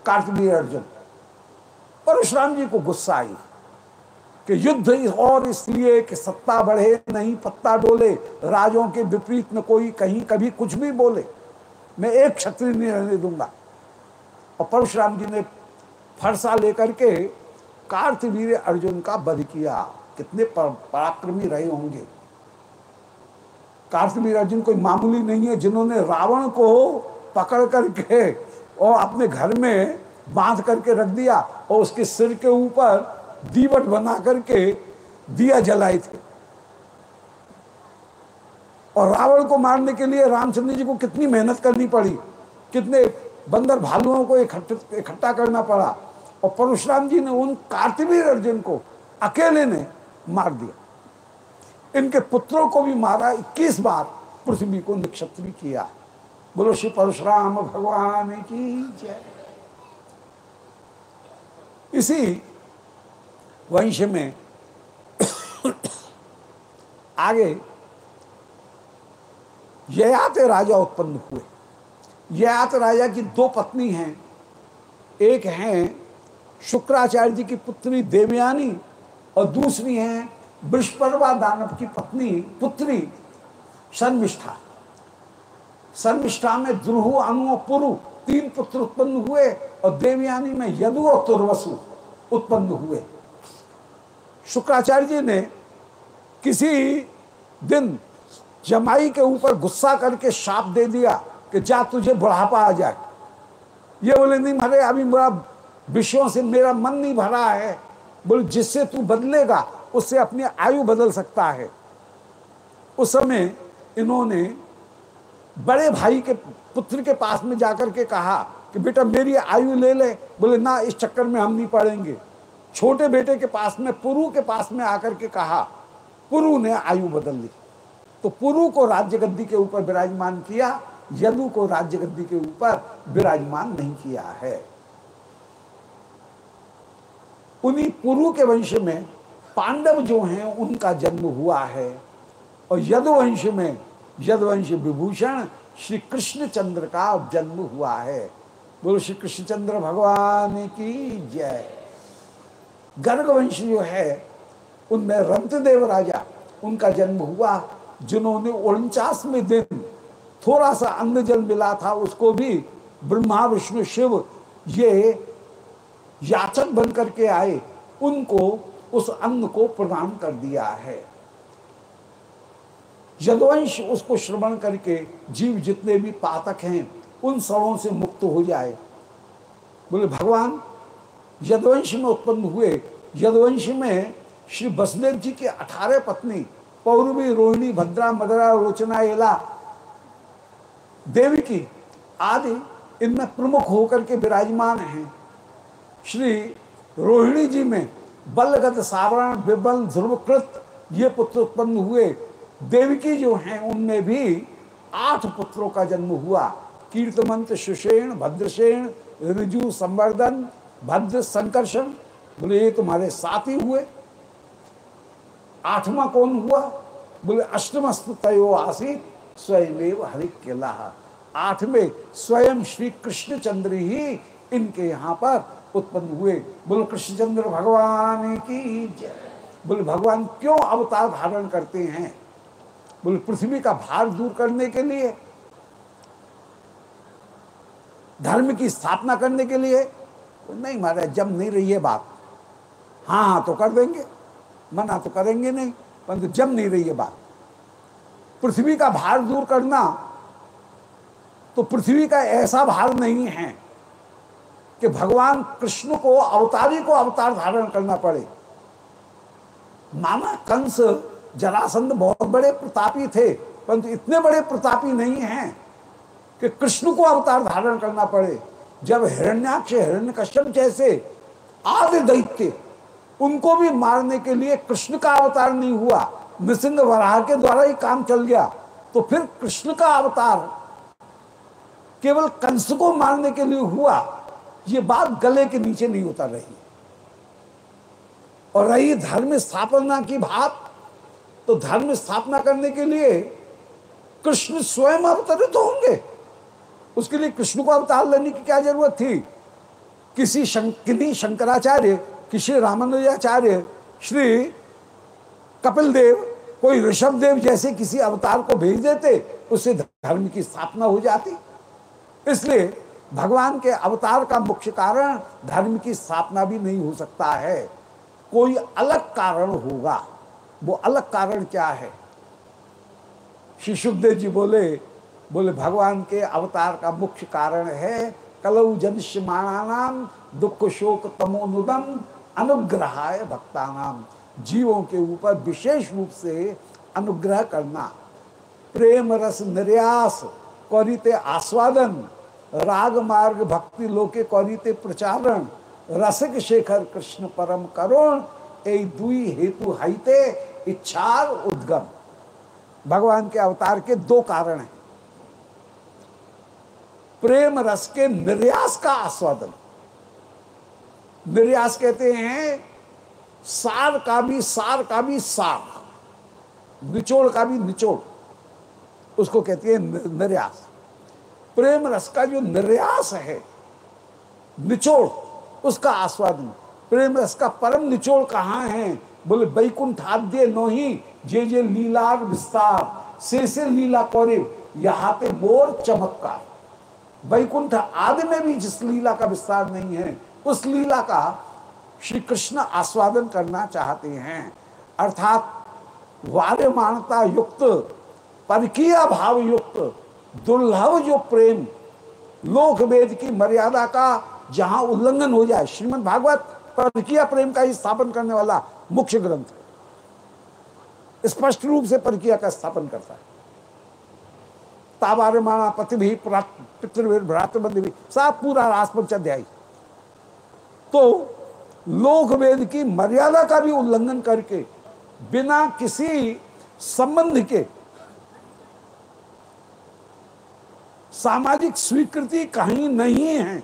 कार्तिकीय अर्जुन। परशुराम जी को गुस्सा आई कि युद्ध और इसलिए कि सत्ता बढ़े नहीं, पत्ता डोले, राजों के विपरीत में कोई, कहीं कभी कुछ भी बोले। मैं एक क्षत्रिय नहीं रहने दूँगा। और परशुराम जी ने फरसा लेकर के कार्तवीर अर्जुन का वध किया। कितने पराक्रमी रहे होंगे। कार्तवीर अर्जुन कोई मामूली नहीं है, जिन्होंने रावण को पकड़ करके और अपने घर में बाँध करके रख दिया और उसके सिर के ऊपर दीवट बना करके दिया जलाए थे। और रावण को मारने के लिए रामचंद्र जी को कितनी मेहनत करनी पड़ी, कितने बंदर भालुओं को इकट्ठा करना पड़ा। और परशुराम जी ने उन कार्तिवीर अर्जुन को अकेले ने मार दिया। इनके पुत्रों को भी मारा 21 बार पृथ्वी को निक्षत्र किया। बोलो, श्री परशुराम, भगवान की जय। इसी वंश में आगे ययात राजा उत्पन्न हुए। ययात राजा की दो पत्नी हैं। एक हैं शुक्राचार्य जी की पुत्री देवयानी और दूसरी हैं बृहस्पतिवा दानव की पत्नी, पुत्री शर्मिष्ठा। शर्मिष्ठा में द्रुहु, अनु और पुरु तीन पुत्र उत्पन्न हुए और देवयानी में यदु और तुर्वसु उत्पन्न हुए। शुक्राचार्य जी ने किसी दिन जमाई के ऊपर गुस्सा करके शाप दे दिया कि जा तुझे बुढ़ापा आ जाए। ये बोले, नहीं मरे अभी मेरा विषयों से मेरा मन नहीं भरा है। बोले, जिससे तू बदलेगा, उससे अपनी आयु बदल सकता है। उस समय इन्होंने बड़े भाई के पुत्र के पास में जाकर के कहा कि, बेटा, मेरी आयु ले ले। बोले, ना, इस चक्कर में हम नहीं पढ़ेंगे। छोटे बेटे के पास में, पुरु के पास में आकर के कहा, पुरु ने आयु बदल ली। तो पुरु को राज्य गद्दी के ऊपर विराजमान किया, यदु को राज्य गद्दी के ऊपर विराजमान नहीं किया है। उन्हीं पुरु के वंश में पांडव जो हैं, उनका जन्म हुआ है। और यदुवंश में, यदुवंश विभूषण श्री कृष्णचंद्र का जन्म हुआ है। बोलो श्री कृष्णचंद्र भगवान की जय। गर्ग वंश जो है, उनमें रंतदेव राजा, उनका जन्म हुआ, जिन्होंने उनचासवें दिन थोड़ा सा अन्न जल मिला था, उसको भी ब्रह्मा, विष्णु, शिव, ये याचक बन करके आए, उनको उस अन्न को प्रदान कर दिया है। यदवंश उसको श्रवण करके जीव जितने भी पातक हैं, उन सबों से मुक्त हो जाए। बोले, भगवान, यदवंश में उत्पन्न हुए, यदवंश में श्री वसुदेव जी की अठारह पत्नी, पौरवी, रोहिणी, भद्रा, मदरा, रोचना, एला, देवी की आदि इनमें प्रमुख होकर के विराजमान हैं। श्री रोहिणी जी में बलगत सावरण विबल ध्रुवकृत ये पुत्र उत्पन्न हुए। देवकी जो हैं, उनमें भी आठ पुत्रों का जन्म हुआ। कीर्तमंत सुषेण, भद्रसेन ऋजु संवर्धन, भद्र संकर्षण, बोले, ये तुम्हारे साथ ही हुए। आठवां कौन हुआ? बोले अष्टमस्त तयो आसित स्वयं हरि केला आठ में स्वयं श्री कृष्णचंद्र ही इनके यहाँ पर उत्पन्न हुए। बोल, कृष्णचंद्र भगवान की बोले, भगवान क्यों अवतार धारण करते हैं? बोले, पृथ्वी का भार दूर करने के लिए, धर्म की स्थापना करने के लिए। नहीं महाराज जब नहीं रही है बात। हाँ हाँ तो कर देंगे। मना तो करेंगे नहीं, परंतु जब नहीं रही है बात। पृथ्वी का भार दूर करना तो पृथ्वी का ऐसा भार नहीं है। कि भगवान कृष्ण को, अवतारी को अवतार धारण करना पड़े। माना कंस जरासंध बहुत बड़े प्रतापी थे, परंतु इतने बड़े प्रतापी नहीं हैं कि कृष्ण को अवतार धारण करना पड़े। जब हिरण्याक्ष, हिरण्यकश्यप जैसे आदि दैत्य, उनको भी मारने के लिए कृष्ण का अवतार नहीं हुआ, नृसिंह वराह के द्वारा ही काम चल गया तो फिर कृष्ण का अवतार केवल कंस को मारने के लिए हुआ ये बात गले के नीचे नहीं उतर रही। और रही धर्म स्थापना की बात तो धर्म स्थापना करने के लिए कृष्ण स्वयं अवतरित होंगे। उसके लिए कृष्ण को अवतार लेने की क्या ज़रूरत थी? किसी किन्हीं शंकराचार्य, किसी रामानुजाचार्य, श्री कपिल देव कोई ऋषभ देव जैसे किसी अवतार को भेज देते, उससे धर्म की स्थापना हो जाती। इसलिए भगवान के अवतार का मुख्य कारण धर्म की स्थापना भी नहीं हो सकता है। कोई अलग कारण होगा। वो अलग कारण क्या है? श्री सुखदेव जी बोले बोले, भगवान के अवतार का मुख्य कारण है कलऊ जनिष्यमाणानाम दुख शोक तमोनुदम अनुग्रहाय भक्तानाम जीवों के ऊपर विशेष रूप से अनुग्रह करना। प्रेम रस निर्यास, कौरिते आस्वादन राग मार्ग भक्ति लोके कौरिते प्रचारण, रसिक शेखर कृष्ण परम करुण दुई हेतु हाइते इच्छार उद्गम। भगवान के अवतार के दो कारण हैं। प्रेम रस के निर्यास का आस्वादन। निर्यास कहते हैं, सार का भी सार का भी सार, निचोड़ का भी निचोड़। उसको कहती है निर्यास। प्रेम रस का जो निर्यास है, निचोड़, उसका आस्वादन। प्रेम रस का परम निचोड़ कहाँ है? बोले, बैकुंठ आद्य नोही, जे जे लीलार विस्तार से से लीला कौरिव यहाँ पे मोर चमत्कार। वैकुंठ आदि में भी जिस लीला का विस्तार नहीं है, उस लीला का श्री कृष्ण आस्वादन करना चाहते हैं। अर्थात वार्यमानता युक्त, परकीय भाव युक्त दुर्लभ जो प्रेम लोक वेद की मर्यादा का जहाँ उल्लंघन हो जाए, श्रीमद् भागवत परकीय प्रेम का ही स्थापन करने वाला मुख्य ग्रंथ, स्पष्ट रूप से परकीय का स्थापन करता है। ताबारमाणा पति भी पितृवीर भ्रातृबंध भी सब पूरा राजपंच अध्याय। तो लोक वेद की मर्यादा का भी उल्लंघन करके, बिना किसी संबंध के सामाजिक स्वीकृति कहीं नहीं है।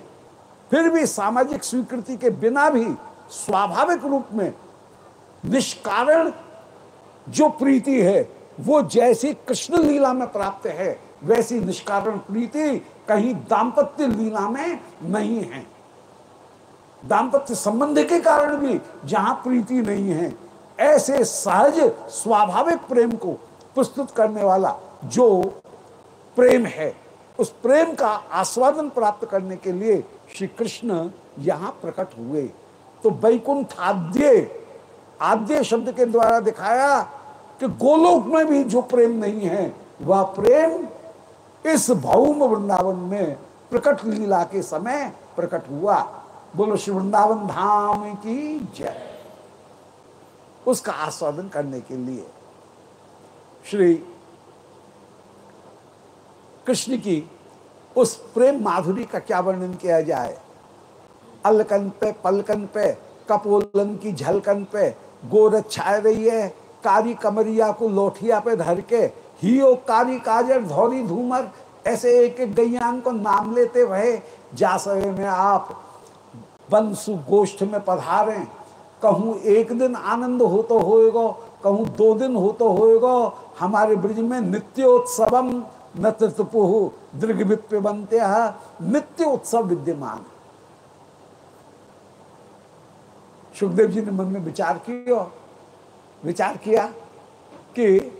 फिर भी सामाजिक स्वीकृति के बिना भी स्वाभाविक रूप में निष्कारण जो प्रीति है, वो जैसी कृष्ण लीला में प्राप्त है, वैसी निष्कारण प्रीति कहीं दाम्पत्य लीला में नहीं है। दाम्पत्य संबंध के कारण भी जहाँ प्रीति नहीं है, ऐसे सहज स्वाभाविक प्रेम को प्रस्तुत करने वाला जो प्रेम है उस प्रेम का आस्वादन प्राप्त करने के लिए श्री कृष्ण यहाँ प्रकट हुए। तो वैकुंठ आद्य आद्य शब्द के द्वारा दिखाया कि गोलोक में भी जो प्रेम नहीं है, वह प्रेम इस भौम वृंदावन में प्रकट लीला के समय प्रकट हुआ। बोलो, श्री वृंदावन धाम की जय। उसका आस्वादन करने के लिए श्री कृष्ण की उस प्रेम माधुरी का क्या वर्णन किया जाए? अलकन पे पलकन पे, कपोलन की झलकन पे गोरच छाए रही है, कारी कमरिया को लोठिया पे धर के ही ओ कारी काजर, धौरी धूमर, ऐसे एक एक गैयान को नाम लेते हुए जा सवे में आप बंसु गोष्ठ में पधारे। कहूँ एक दिन आनंद हो तो होएगो, कहूँ दो दिन हो तो होएगो, हमारे ब्रिज में नित्योत्सवम नतृतपुहु दृग विप्य बनते नित्य उत्सव विद्यमान सुखदेव जी ने मन में विचार किया। विचार किया कि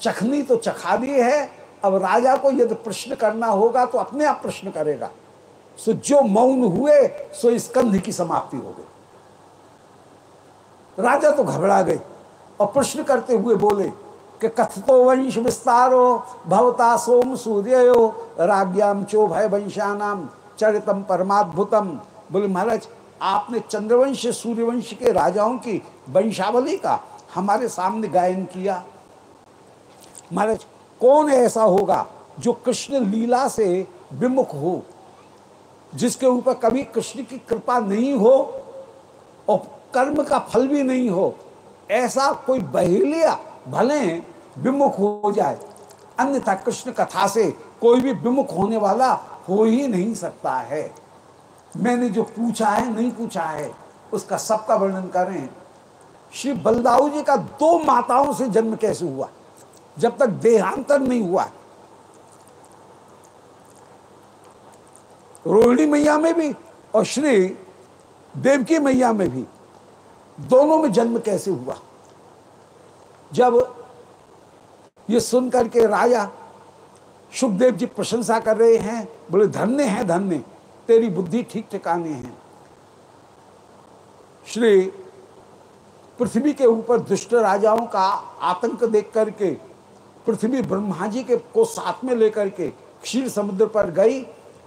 चखनी तो चखा दी है, अब राजा को यदि प्रश्न करना होगा तो अपने आप प्रश्न करेगा। सो जो मौन हुए, सो स्कंध की समाप्ति हो गई। राजा तो घबरा गए और प्रश्न करते हुए बोले कि कथतो वंश विस्तारो भवता सोम सूर्यो राज्ञाम चो भय वंशानाम चरितम परमाद्भुतम बोले महाराज, आपने चंद्रवंश, सूर्यवंश के राजाओं की वंशावली का हमारे सामने गायन किया। महाराज, कौन ऐसा होगा जो कृष्ण लीला से विमुख हो, जिसके ऊपर कभी कृष्ण की कृपा नहीं हो और कर्म का फल भी नहीं हो? ऐसा कोई बहेलिया भले विमुख हो जाए, अन्यथा कृष्ण कथा से कोई भी विमुख होने वाला हो ही नहीं सकता है। मैंने जो पूछा है, नहीं पूछा है, उसका सबका वर्णन करें। श्री बलदाऊ जी का दो माताओं से जन्म कैसे हुआ? जब तक देहांतर नहीं हुआ। रोहिणी मैया में भी और श्री देवकी मैया में भी। दोनों में जन्म कैसे हुआ? जब ये सुनकर के राजा सुखदेव जी प्रशंसा कर रहे हैं, बोले, धन्य है, धन्य, तेरी बुद्धि ठीक ठिकाने हैं। श्री पृथ्वी के ऊपर दुष्ट राजाओं का आतंक देख करके पृथ्वी ब्रह्मा जी के को साथ में लेकर के क्षीर समुद्र पर गई,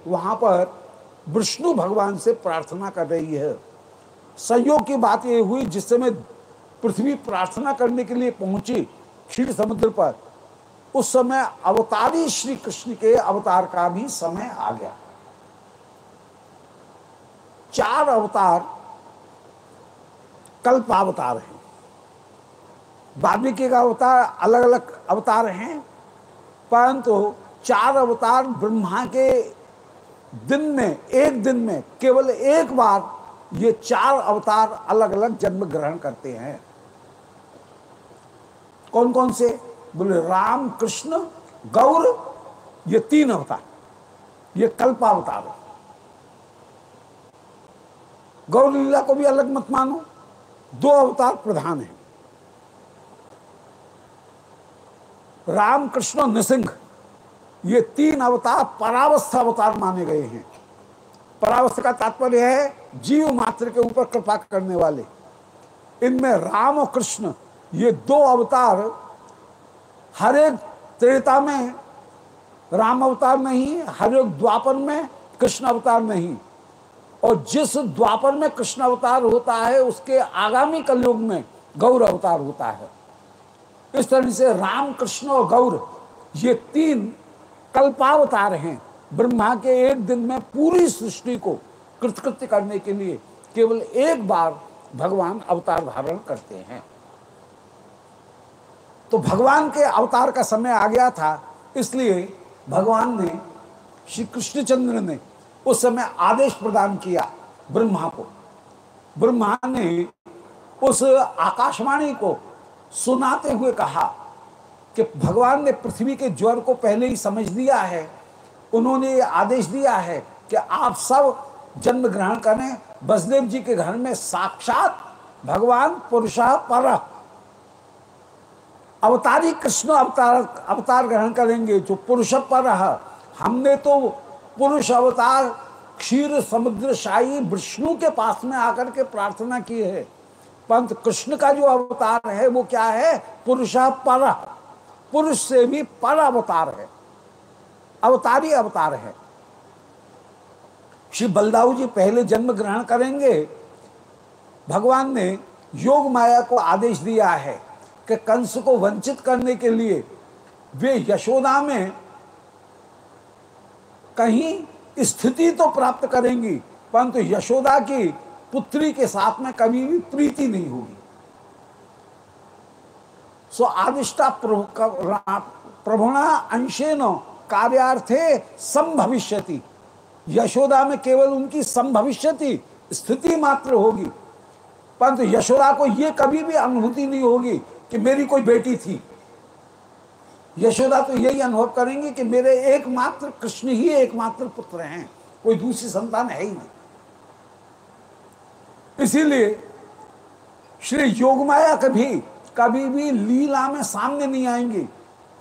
वहाँ पर विष्णु भगवान से प्रार्थना कर रही है। संयोग की बात यह हुई, जिस समय पृथ्वी प्रार्थना करने के लिए पहुँची क्षीर समुद्र पर, उस समय अवतारी श्री कृष्ण के अवतार का भी समय आ गया। चार अवतार कल्पावतार हैं। वाल्मीकि का अवतार अलग अलग अवतार हैं, परंतु चार अवतार ब्रह्मा के दिन में, एक दिन में केवल एक बार ये चार अवतार अलग अलग जन्म ग्रहण करते हैं। कौन कौन से? बोले, राम, कृष्ण, गौर, ये तीन अवतार। ये कल्पावतार है। गौर लीला को भी अलग मत मानो। दो अवतार प्रधान है। राम, कृष्ण, नृसिंह, ये तीन अवतार परावस्था अवतार माने गए हैं। परावस्था का तात्पर्य है, जीव मात्र के ऊपर कृपा करने वाले। इनमें राम और कृष्ण ये दो अवतार हर एक त्रेता में, राम अवतार नहीं हर एक द्वापर में, कृष्ण अवतार नहीं और जिस द्वापर में कृष्ण अवतार होता है, उसके आगामी कलयुग में गौर अवतार होता है। इस तरह से राम, कृष्ण और गौर, ये तीन कल्पावतार हैं। ब्रह्मा के एक दिन में पूरी सृष्टि को कृतकृत्य करने के लिए केवल एक बार भगवान अवतार धारण करते हैं। तो भगवान के अवतार का समय आ गया था, इसलिए भगवान ने, श्री कृष्णचंद्र ने उस समय आदेश प्रदान किया ब्रह्मा को। ब्रह्मा ने उस आकाशवाणी को सुनाते हुए कहा कि भगवान ने पृथ्वी के ज्वर को पहले ही समझ लिया है। उन्होंने ये आदेश दिया है कि आप सब जन्म ग्रहण करें। बसदेव जी के घर में साक्षात भगवान पुरुष पर अवतारी कृष्ण अवतार अवतार ग्रहण करेंगे, जो पुरुष पर हमने तो पुरुष अवतार क्षीर, समुद्र, शाही, विष्णु के पास में आकर के प्रार्थना की है। पंत कृष्ण का जो अवतार है, वो क्या है? पुरुष पर। पुरुष से भी पर अवतार है। अवतारी अवतार है। श्री बलदाऊ जी पहले जन्म ग्रहण करेंगे। भगवान ने योग माया को आदेश दिया है। कि कंस को वंचित करने के लिए वे यशोदा में कहीं स्थिति तो प्राप्त करेंगी, परंतु तो यशोदा की पुत्री के साथ में कभी भी प्रीति नहीं होगी। सो आदिष्टा प्रभुणा अंशेन कार्यार्थे संभविष्यति। यशोदा में केवल उनकी संभविष्यति स्थिति मात्र होगी, परंतु यशोदा को यह कभी भी अनुभूति नहीं होगी कि मेरी कोई बेटी थी। यशोदा तो यही अनुभव करेंगे कि मेरे एकमात्र कृष्ण ही एकमात्र पुत्र हैं। कोई दूसरी संतान है ही नहीं। इसीलिए श्री योगमाया कभी कभी भी लीला में सामने नहीं आएँगी।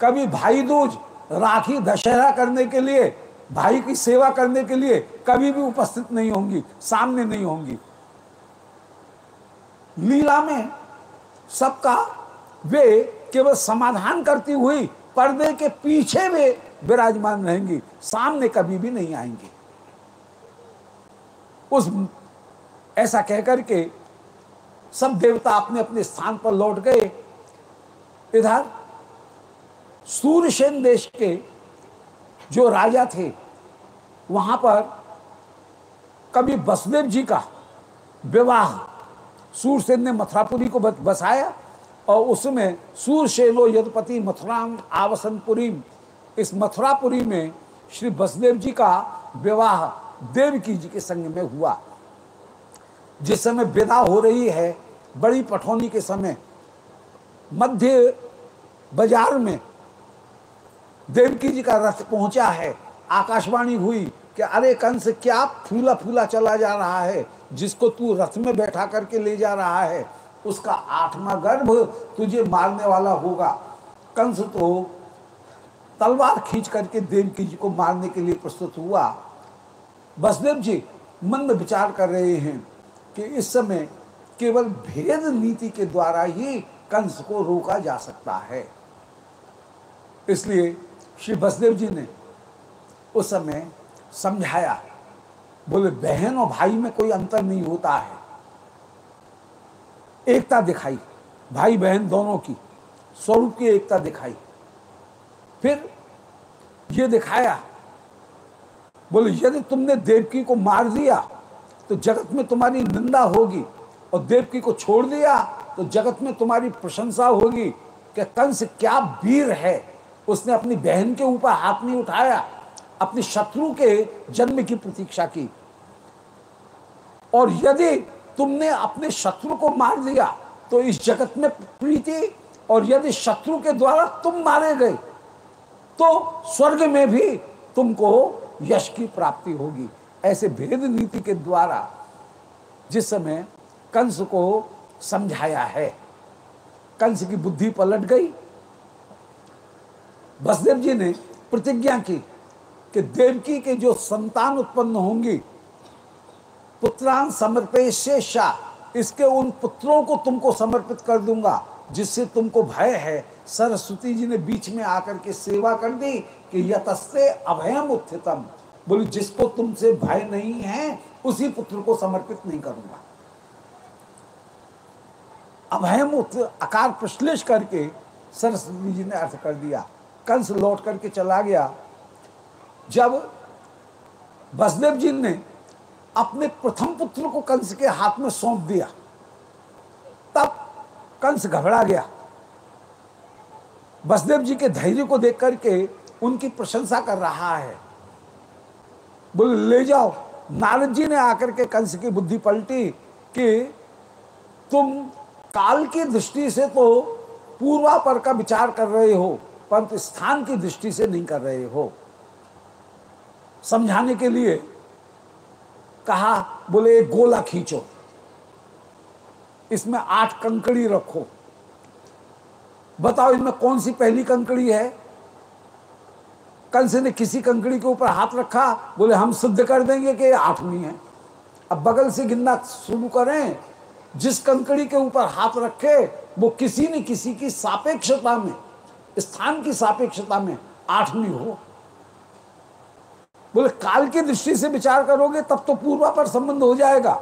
कभी भाई दूज राखी दशहरा करने के लिए, भाई की सेवा करने के लिए कभी भी उपस्थित नहीं होंगी, सामने नहीं होंगी। लीला में सबका वे केवल समाधान करती हुई पर्दे के पीछे वे विराजमान रहेंगी, सामने कभी भी नहीं आएँगी। उस ऐसा कहकर के सब देवता अपने अपने स्थान पर लौट गए। इधर सूर्यसेन देश के जो राजा थे, वहाँ पर कभी बसदेव जी का विवाह सूरसेन ने मथुरापुरी को बसाया। और उसमें सूरसेनो यदपति मथुराम आवसनपुरी इस मथुरापुरी में श्री बसदेव जी का विवाह देवकी जी के संग में हुआ। जिस समय विदा हो रही है, बड़ी पठौनी के समय, मध्य बाज़ार में देवकी जी का रथ पहुँचा है। आकाशवाणी हुई कि अरे कंस, क्या फूला फूला चला जा रहा है? जिसको तू रथ में बैठा करके ले जा रहा है? उसका आठवा गर्भ तुझे मारने वाला होगा। कंस तो तलवार खींच करके देवकी जी को मारने के लिए प्रस्तुत हुआ। बसदेव जी मंद विचार कर रहे हैं कि इस समय केवल भेद नीति के द्वारा ही कंस को रोका जा सकता है। इसलिए श्री बसदेव जी ने उस समय समझाया, बोले, बहन और भाई में कोई अंतर नहीं होता है। एकता दिखाई भाई बहन दोनों की, स्वरूप की एकता दिखाई। फिर ये दिखाया, बोले, यदि तुमने देवकी को मार दिया तो जगत में तुम्हारी निंदा होगी, और देवकी को छोड़ दिया तो जगत में तुम्हारी प्रशंसा होगी कि कंस क्या वीर है। उसने अपनी बहन के ऊपर हाथ नहीं उठाया, अपने शत्रु के जन्म की प्रतीक्षा की। और यदि तुमने अपने शत्रु को मार दिया तो इस जगत में प्रीति और यदि शत्रु के द्वारा तुम मारे गए तो स्वर्ग में भी तुमको यश की प्राप्ति होगी। ऐसे भेद नीति के द्वारा जिस समय कंस को समझाया है, कंस की बुद्धि पलट गई। बसदेव जी ने प्रतिज्ञा की कि देवकी के जो संतान उत्पन्न होंगी पुत्रान समर्पे शेषा, इसके उन पुत्रों को तुमको समर्पित कर दूँगा, जिससे तुमको भय है। सरस्वती जी ने बीच में आकर के सेवा कर दी कि यतस्ते अभयम उत्थितम। बोली, जिसको तुमसे भय नहीं है, उसी पुत्र को समर्पित नहीं करूँगा। अभयम अकार प्रश्लेष करके सरस्वती जी ने अर्थ कर दिया। कंस लौट करके चला गया। जब बसदेव जी ने अपने प्रथम पुत्र को कंस के हाथ में सौंप दिया। तब कंस घबरा गया। बसदेव जी के धैर्य को देख करके उनकी प्रशंसा कर रहा है। बोले, ले जाओ। नारद जी ने आकर के कंस की बुद्धि पलटी कि तुम काल की दृष्टि से तो पूर्वापर का विचार कर रहे हो, परंतु स्थान की दृष्टि से नहीं कर रहे हो। समझाने के लिए कहा, बोले एक गोला खींचो। इसमें आठ कंकड़ी रखो। बताओ इसमें कौन सी पहली कंकड़ी है? कंस ने किसी कंकड़ी के ऊपर हाथ रखा, बोले, हम सिद्ध कर देंगे कि आठवीं है। अब बगल से गिनना शुरू करें। जिस कंकड़ी के ऊपर हाथ रखे, वो किसी न किसी की सापेक्षता में, स्थान की सापेक्षता में आठवीं हो। बोले, काल की दृष्टि से विचार करोगे, तब तो पूर्वापर संबंध हो जाएगा।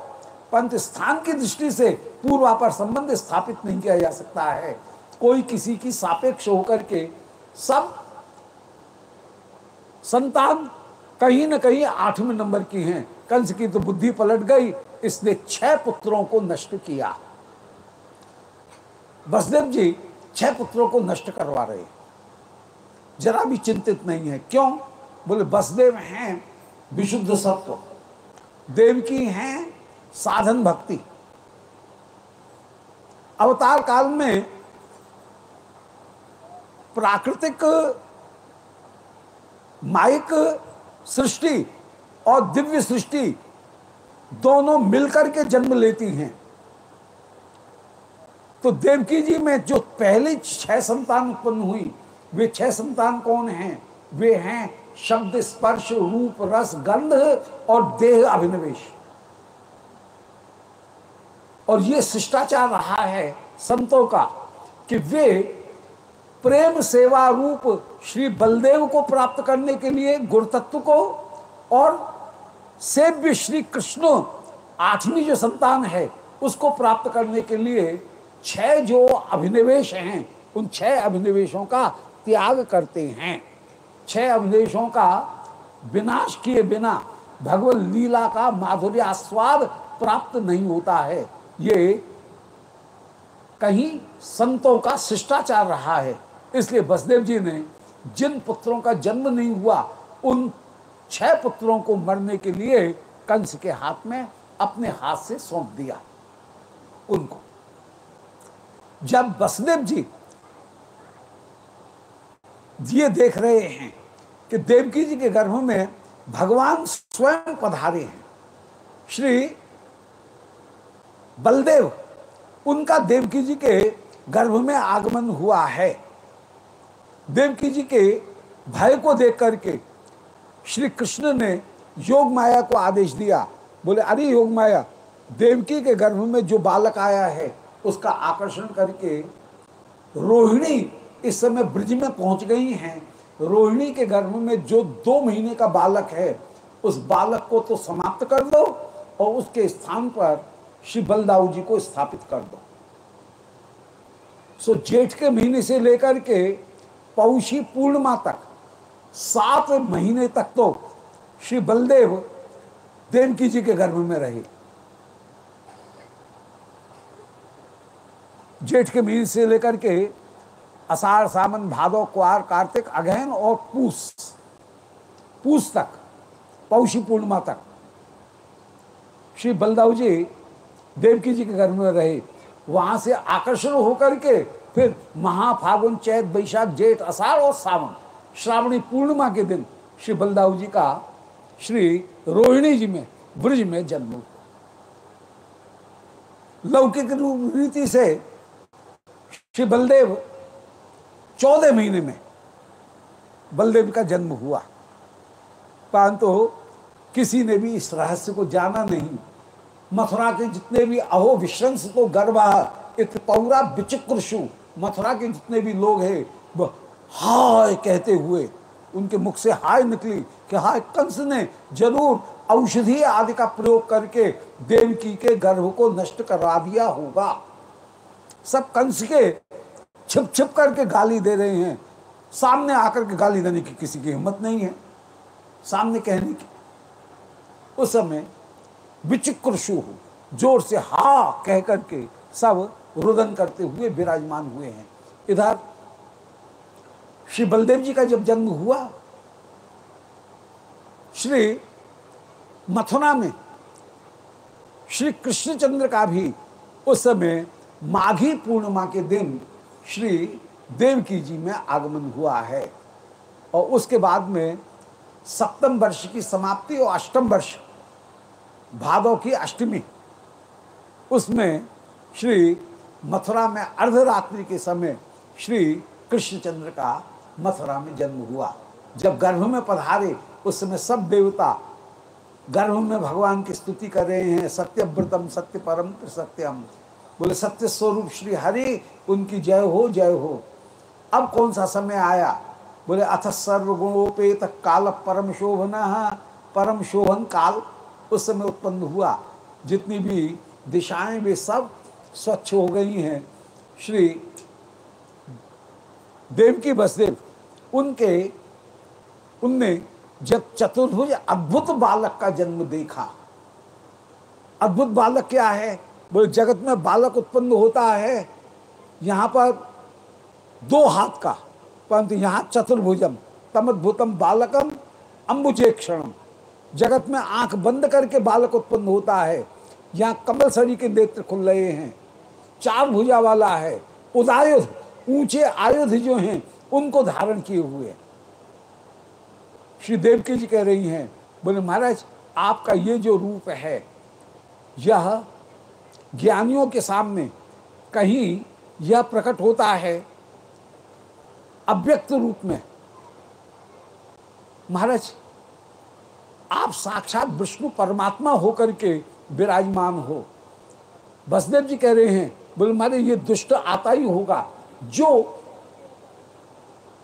परंतु स्थान की दृष्टि से पूर्वापर संबंध स्थापित नहीं किया जा सकता है। कोई किसी की सापेक्ष होकर के सब संतान कहीं ना कहीं आठवें नंबर की हैं। कंस की तो बुद्धि पलट गई, इसने छह पुत्रों को नष्ट किया। बसदेव जी, छह पुत्रों को नष्ट करवा रहे जरा भी चिंतित नहीं है। क्यों? बोले बसदेव हैं, विशुद्ध सत्व। देवकी हैं, साधन भक्ति। अवतार काल में प्राकृतिक, माइक सृष्टि और दिव्य सृष्टि दोनों मिलकर के जन्म लेती हैं। तो देवकी जी में जो पहली छह संतान उत्पन्न हुई, वे छह संतान कौन हैं? वे हैं शब्द स्पर्श, रूप, रस, गंध और देह अभिनिवेश। और ये शिष्टाचार रहा है संतों का कि वे प्रेम, सेवा रूप श्री बलदेव को प्राप्त करने के लिए गुरुतत्व को और सेव्य श्री कृष्ण, आठवीं जो संतान है, उसको प्राप्त करने के लिए छह जो अभिनिवेश हैं, उन छह अभिनिवेशों का त्याग करते हैं। छह अभिनिवेशों का विनाश किए बिना भगवत लीला का माधुर्य आस्वाद प्राप्त नहीं होता है। ये कहीं संतों का शिष्टाचार रहा है। इसलिए बसदेव जी ने जिन पुत्रों का जन्म नहीं हुआ, उन छह पुत्रों को मरने के लिए कंस के हाथ में अपने हाथ से सौंप दिया उनको। जब बसदेव जी ये देख रहे हैं कि देवकी जी के गर्भ में भगवान स्वयं पधारे हैं। श्री बलदेव, उनका देवकी जी के गर्भ में आगमन हुआ है। देवकी जी के भय को देख करके श्री कृष्ण ने योग माया को आदेश दिया। बोले, अरे योग माया, देवकी के गर्भ में जो बालक आया है, उसका आकर्षण करके रोहिणी इस समय ब्रिज में पहुँच गई हैं। रोहिणी के गर्भ में जो दो महीने का बालक है, उस बालक को तो समाप्त कर दो और उसके स्थान पर श्री बलदाऊ जी को स्थापित कर दो। सो जेठ के महीने से लेकर के पौषी पूर्णिमा तक, सात महीने तक तो श्री बलदेव देवकी जी के गर्भ में रहे। जेठ के महीने से लेकर के अषाढ़ सावन भादो कुआर कार्तिक अगहन और पूस। पूस तक, पौषी पूर्णिमा तक। श्री बलदाव जी, देवकी जी के घर में रहे। वहाँ से आकर्षण होकर के फिर महाफागुन, चैत बैशाख जेठ अषाढ़ और सावन, श्रावणी पूर्णिमा के दिन श्री बलदाव जी का श्री रोहिणी जी में, ब्रज में जन्म। लौकिक रीति से श्री बलदेव चौदह महीने में बलदेव का जन्म हुआ। परंतु किसी ने भी इस रहस्य को जाना नहीं। मथुरा के जितने भी अहो विश्रंस तो गर्भ इत पौरा विचिक्रशु मथुरा के जितने भी लोग हैं, वो हाय कहते हुए उनके मुख से हाय निकली कि हाय कंस ने ज़रूर औषधि आदि का प्रयोग करके देवकी के गर्भ को नष्ट करा दिया होगा। सब कंस के छिप छिप करके गाली दे रहे हैं। सामने आकर के गाली देने की किसी की हिम्मत नहीं है। सामने कहने की। उस समय विचिक्रशु ज़ोर से हा कह करके सब रुदन करते हुए विराजमान हुए हैं। इधर श्री बलदेव जी का जब जन्म हुआ, श्री मथुरा में श्री कृष्णचंद्र का भी उस समय माघी पूर्णिमा के दिन श्री देवकी जी में आगमन हुआ है। और उसके बाद में सप्तम वर्ष की समाप्ति और अष्टम वर्ष भादव की अष्टमी, उसमें श्री मथुरा में अर्धरात्रि के समय श्री कृष्णचंद्र का मथुरा में जन्म हुआ। जब गर्भ में पधारे, उस समय सब देवता गर्भ में भगवान की स्तुति कर रहे हैं, सत्यव्रतम सत्य परम सत्यम बोले, सत्य स्वरूप श्री हरि, उनकी जय हो जय हो। अब कौन सा समय आया? बोले, अथ सर्वगुणोपेत काल परम शोभन परम शोभन काल उस समय उत्पन्न हुआ। जितनी भी दिशाएँ वे सब स्वच्छ हो गई हैं। श्री देवकी बसदेव, उनके, उनने जब चतुर्भुज अद्भुत बालक का जन्म देखा। अद्भुत बालक क्या है? बोले, जगत में बालक उत्पन्न होता है, यहाँ पर दो हाथ का, परंतु यहाँ चतुर्भुजम, तमद्भुतम बालकम अम्बुजे क्षणम। जगत में आँख बंद करके बालक उत्पन्न होता है, यहाँ कमल सरी के नेत्र खुल रहे हैं, चार भुजा वाला है उदायुध ऊँचे आयुध जो हैं, उनको धारण किए हुए। श्री देवकी जी कह रही हैं, बोले, महाराज, आपका ये जो रूप है, यह ज्ञानियों के सामने कहीं यह प्रकट होता है अव्यक्त रूप में। महाराज, आप साक्षात विष्णु परमात्मा होकर के विराजमान हो। बसदेव जी कह रहे हैं, बोले मारे ये दुष्ट आता ही होगा। जो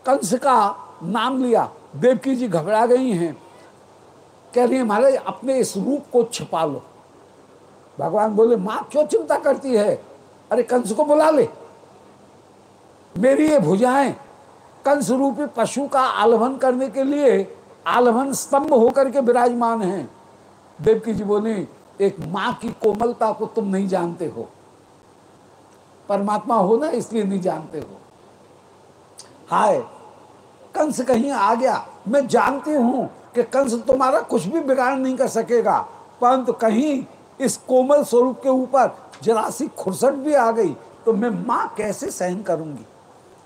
कंस का नाम लिया, देवकी जी घबरा गई हैं। कह रही है, महाराज, अपने इस रूप को छिपा लो। भगवान बोले, माँ क्यों चिंता करती है? अरे कंस को बुला ले। मेरी ये भुजाएँ कंस रूपी पशु का आलभन करने के लिए आलभन स्तंभ होकर के विराजमान हैं। देवकी जी बोले, एक माँ की कोमलता को तुम नहीं जानते हो। परमात्मा हो ना, इसलिए नहीं जानते हो। हाय, कंस कहीं आ गया। मैं जानती हूँ कि कंस तुम्हारा कुछ भी बिगाड़ नहीं कर सकेगा, परंतु कहीं इस कोमल स्वरूप के ऊपर जरा सी खुरसट भी आ गई तो मैं माँ कैसे सहन करूँगी?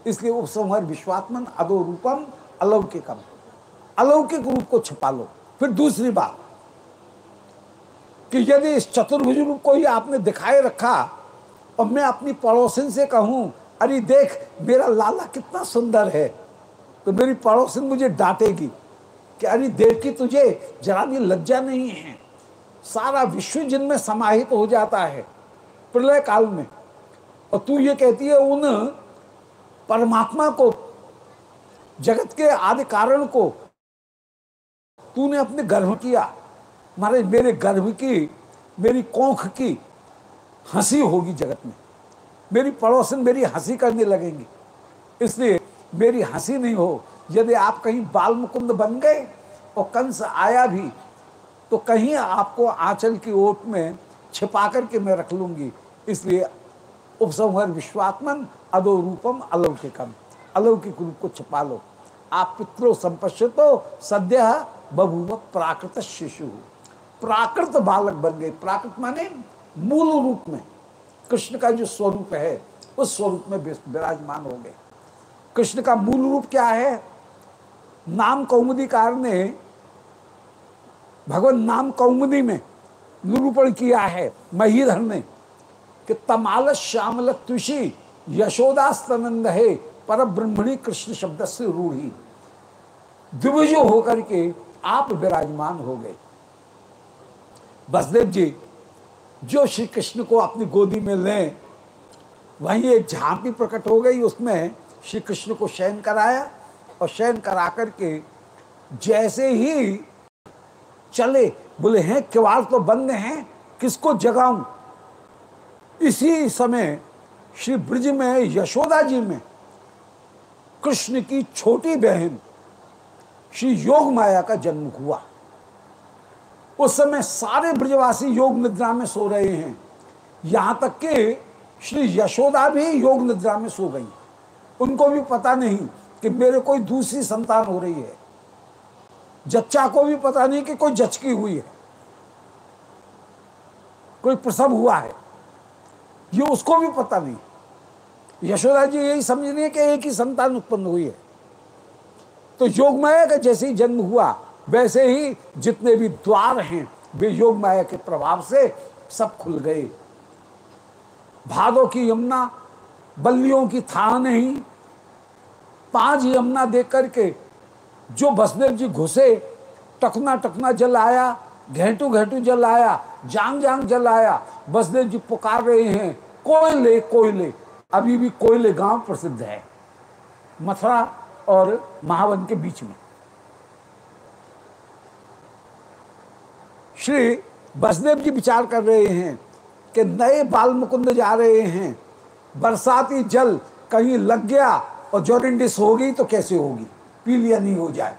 इसलिए उपसंहार विश्वात्मन अदो रूपम अलौकिकम। अलौकिक रूप को छिपा लो। फिर दूसरी बात, कि यदि इस चतुर्भुज रूप को ही आपने दिखाए रखा, और मैं अपनी पड़ोसिन से कहूँ, अरे देख, मेरा लाला कितना सुंदर है। तो मेरी पड़ोसिन मुझे डांटेगी कि, अरे देव की तुझे जरा भी लज्जा नहीं है। सारा विश्व जिनमें समाहित हो जाता है प्रलय काल में, और तू ये कहती है उन परमात्मा को, जगत के आदि कारण को तूने अपने गर्भ किया। महाराज, मेरे गर्भ की, मेरी कोख की हँसी होगी जगत में। मेरी पड़ोसन मेरी हँसी करने लगेंगी। इसलिए मेरी हँसी नहीं हो, यदि आप कहीं बाल मुकुंद बन गए और कंस आया भी तो कहीं आपको आंचल की ओट में छिपा करके मैं रख लूँगी। इसलिए उपसंहर विश्वात्मन अदो रूपम अलौकिकम। अलौकिक रूप को छिपा लो। आप पित्रो संपश्यतो, सद्य बभूव प्राकृत शिशु। प्राकृत बालक बन गए। प्राकृत माने मूल रूप में। कृष्ण का जो स्वरूप है, उस स्वरूप में विराजमान हो गए। कृष्ण का मूल रूप क्या है? नाम कौमुदीकार ने भगवान नाम कौमुदी में निरूपण किया है महीधर ने कि तमाल श्यामल तुषी यशोदास्तनंद है पर ब्रह्मणी कृष्ण शब्द से रूढ़ी। द्विज होकर के आप विराजमान हो गए। बसदेव जी, जो श्री कृष्ण को अपनी गोदी में लें, वहीं एक झांपी प्रकट हो गई, उसमें श्री कृष्ण को शयन कराया और शयन करा करके जैसे ही चले। बोले, हैं, किवाड़ तो बंद हैं, किसको जगाऊं? इसी समय श्री ब्रज में, यशोदा जी में, कृष्ण की छोटी बहन श्री योग माया का जन्म हुआ। उस समय सारे ब्रजवासी योग निद्रा में सो रहे हैं। यहाँ तक कि श्री यशोदा भी योग निद्रा में सो गई। उनको भी पता नहीं कि मेरे कोई दूसरी संतान हो रही है। जच्चा को भी पता नहीं कि कोई जचकी हुई है। कोई प्रसव हुआ है। ये उसको भी पता नहीं। यशोदा जी यही समझ रही है कि एक ही संतान उत्पन्न हुई है। तो योग माया का जैसे ही जन्म हुआ, वैसे ही जितने भी द्वार हैं, वे योग माया के प्रभाव से सब खुल गए। भादों की यमुना, बल्लियों की था नहीं। पाँच यमुना देख करके जो बसदेव जी घुसे, टकना टकना जल आया, घेंटू घेटू जल आया, जांग जांग जल आया, बसदेव जी पुकार रहे हैं कोयले कोयले अभी भी कोयले गाँव प्रसिद्ध है, मथुरा और महावन के बीच में। श्री बसदेव जी विचार कर रहे हैं कि नए बाल मुकुंद जा रहे हैं, बरसाती जल कहीं लग गया और जोरिंडिस हो गई तो कैसे होगी? पीलिया नहीं हो जाए,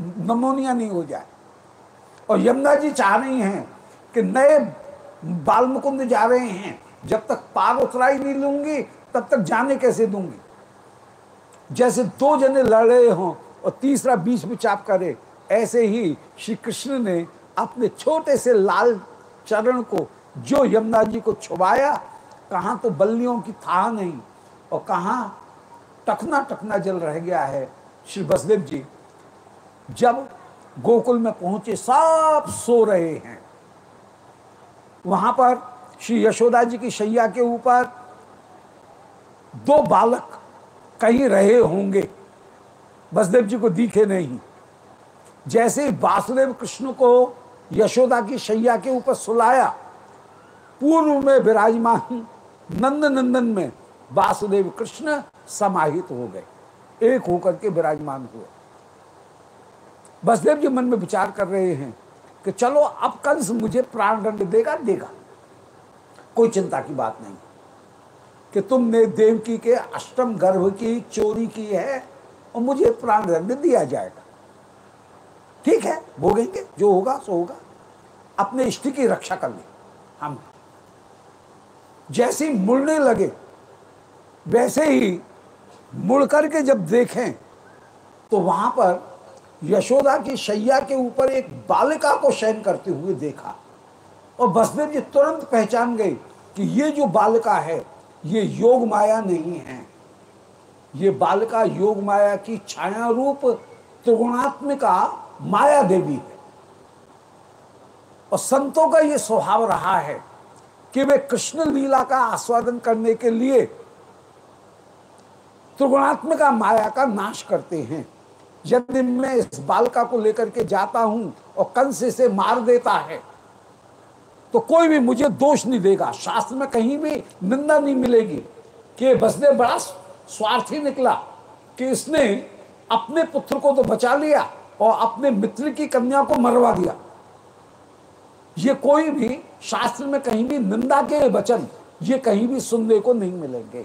नमोनिया नहीं हो जाए। और यमुना जी चाह रही हैं कि नए बाल मुकुंद जा रहे हैं। जब तक पार उतराई नहीं लूँगी, तब तक जाने कैसे दूँगी? जैसे दो जने लड़ रहे हों और तीसरा बीच में चाप करे, ऐसे ही श्री कृष्ण ने अपने छोटे से लाल चरण को, जो यमुना जी को छुबाया कहाँ तो बल्लियों की था नहीं, और कहाँ टकना टकना जल रह गया है। श्री बसदेव जी, जब गोकुल में पहुँचे सब सो रहे हैं। वहाँ पर श्री यशोदा जी की शैया के ऊपर दो बालक कहीं रहे होंगे। बसदेव जी को दिखे नहीं। जैसे वासुदेव कृष्ण को यशोदा की शैया के ऊपर सुलाया, पूर्व में विराजमान नंद नंदन में वासुदेव कृष्ण समाहित हो गए। एक होकर के विराजमान हुए। बसदेव जी मन में विचार कर रहे हैं कि चलो अब कंस मुझे प्राण दंड देगा देगा। कोई चिंता की बात नहीं। कि तुमने देवकी के अष्टम गर्भ की, चोरी की है और मुझे प्राण दंड दिया जाएगा। ठीक है, भोगेंगे, जो होगा, सो होगा। अपने इष्ट की रक्षा कर ले। हम जैसे मुड़ने लगे, वैसे ही मुड़ करके जब देखें तो वहाँ पर यशोदा की शैया के ऊपर एक बालिका को शयन करते हुए देखा। और बसदेव जी तुरंत पहचान गए कि ये जो बालिका है, ये योग माया नहीं है। ये बालिका योग माया की छाया रूप त्रिगुणात्मिका माया देवी है। और संतों का ये स्वभाव रहा है कि वे कृष्ण लीला का आस्वादन करने के लिए त्रिगुणात्मिका माया का नाश करते हैं। यदि मैं इस बालका को लेकर के जाता हूँ और कंस से मार देता है तो कोई भी मुझे दोष नहीं देगा। शास्त्र में कहीं भी निंदा नहीं मिलेगी कि बसदेव बड़ा स्वार्थी निकला, कि इसने अपने पुत्र को तो बचा लिया और अपने मित्र की कन्या को मरवा दिया। ये कोई भी शास्त्र में कहीं भी निंदा के वचन, ये कहीं भी सुनने को नहीं मिलेंगे।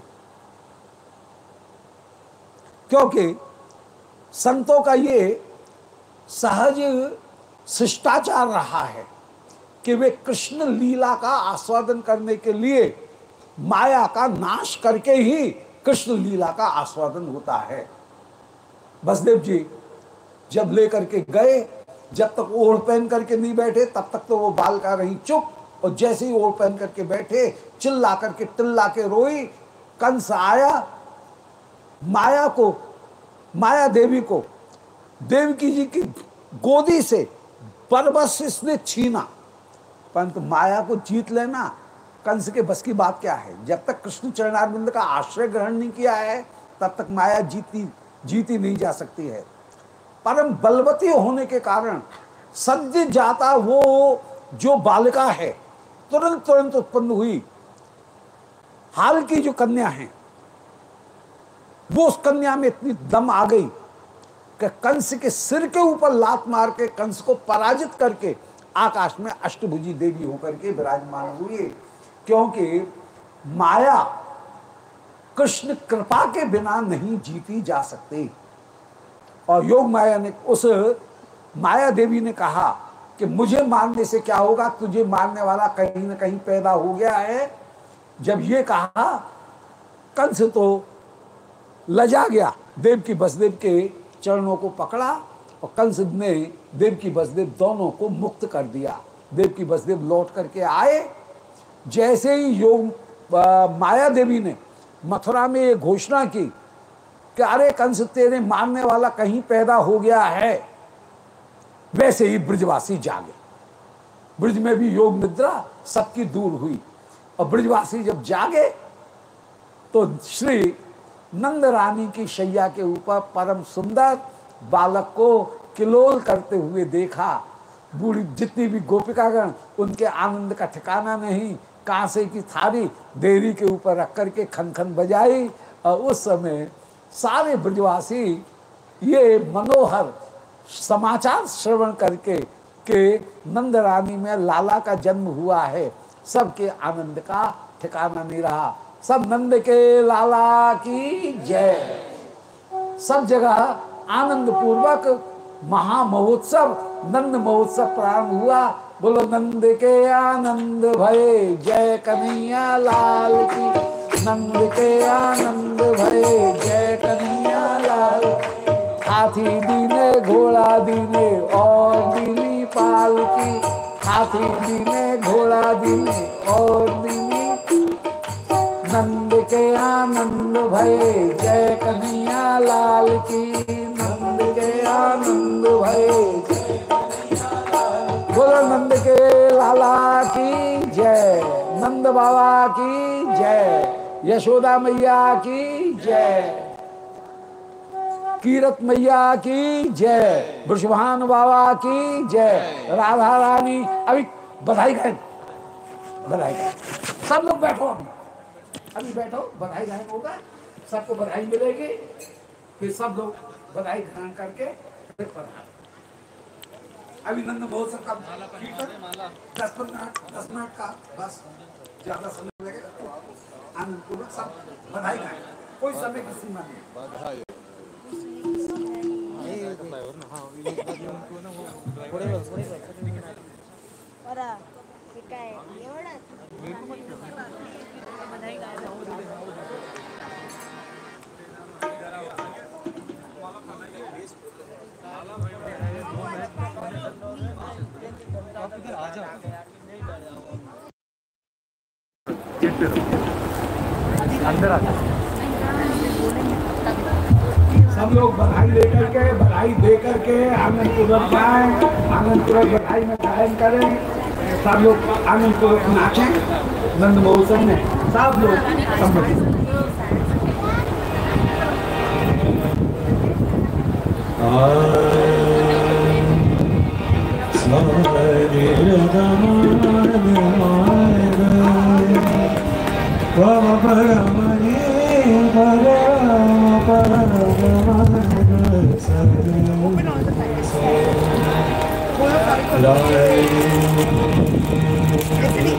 क्योंकि संतों का ये सहज शिष्टाचार रहा है कि वे कृष्ण लीला का आस्वादन करने के लिए माया का नाश करके ही कृष्ण लीला का आस्वादन होता है। बसदेव जी, जब लेकर के गए, जब तक ओढ़ पहन करके नहीं बैठे, तब तक तो वो बाल का रही चुप और जैसे ही ओढ़ पहन करके बैठे, चिल्ला करके, टिल्ला के रोई, कंस आया माया को, माया देवी को, देवकी जी की गोदी से परबस इसने छीना। परंतु माया को जीत लेना, कंस के बस की बात क्या है? जब तक कृष्ण चरणारविंद का आश्रय ग्रहण नहीं किया है, तब तक माया जीती जीती नहीं जा सकती है। परम बलवती होने के कारण सद्य जाता वो जो बालिका है तुरंत तुरंत उत्पन्न हुई। हाल की जो कन्या है वो उस कन्या में इतनी दम आ गई कि कंस के सिर के ऊपर लात मार के कंस को पराजित करके आकाश में अष्टभुजी देवी होकर के विराजमान हुई। क्योंकि माया कृष्ण कृपा के बिना नहीं जीती जा सकती। और योग माया ने, उस माया देवी ने कहा कि मुझे मारने से क्या होगा? तुझे मारने वाला कहीं ना कहीं पैदा हो गया है। जब ये कहा, कंस तो लजा गया। देव की बसदेव के चरणों को पकड़ा और कंस ने देव की बसदेव दोनों को मुक्त कर दिया। देव की बसदेव लौट करके आए। जैसे ही योग माया देवी ने मथुरा में ये घोषणा की कि अरे कंस, तेरे मारने वाला कहीं पैदा हो गया है, वैसे ही ब्रजवासी जागे। ब्रज में भी योग निद्रा सबकी दूर हुई। और ब्रजवासी जब जागे तो श्री नंद रानी की शैया के ऊपर परम सुंदर बालक को किलोल करते हुए देखा। बूढ़ी जितनी भी गोपिकागण, उनके आनंद का ठिकाना नहीं, कांसे की थारी देरी के ऊपर रख करके खन खन बजाई और उस समय सारे ब्रजवासी ये मनोहर समाचार श्रवण करके के नंद रानी में लाला का जन्म हुआ है, सबके आनंद का ठिकाना नहीं रहा। सब नंद के लाला की जय। सब जगह आनंद पूर्वक महा महोत्सव नंद महोत्सव प्रारंभ हुआ। बोलो, नंद के आनंद भय, जय कन्हैया लाल की। नंद के आनंद भय, जय कन्हैया लाल हाथी दीने घोड़ा दीने और दीनी पाल की। हाथी दीने घोड़ा दीने और दीनी नंद के आनंद भय। जय कन्हैया लाल की नंद के आनंद भय। बोलो नंद के लाला की जय। नंद बाबा की जय। यशोदा मैया की जय। कीरत मैया की जय। वृषभान बाबा की जय। राधा रानी। अभी बधाई गायन बधाई गायन सब लोग बैठो। अभी बैठो बधाई गायन होगा सबको बधाई मिलेगी फिर सब लोग बधाई ग्रहण करके फिर पधार। अभी नंद महोत्सव का कीर्तन। दस पंद्रह दस मिनट का बस। ज़्यादा समय लगेगा आनंद पूर्वक सब बधाई गायन। कोई समय की सीमा नहीं। बरं हे एवढंच सब लोग बधाई लेकर के बधाई दे करके आनंद पूर्वक जाए आनंद पूर्वक बधाई में गायन करें। सब लोग आनंद पूर्वक नाचें। नंद महोत्सव में। सब लोग सम्मति से।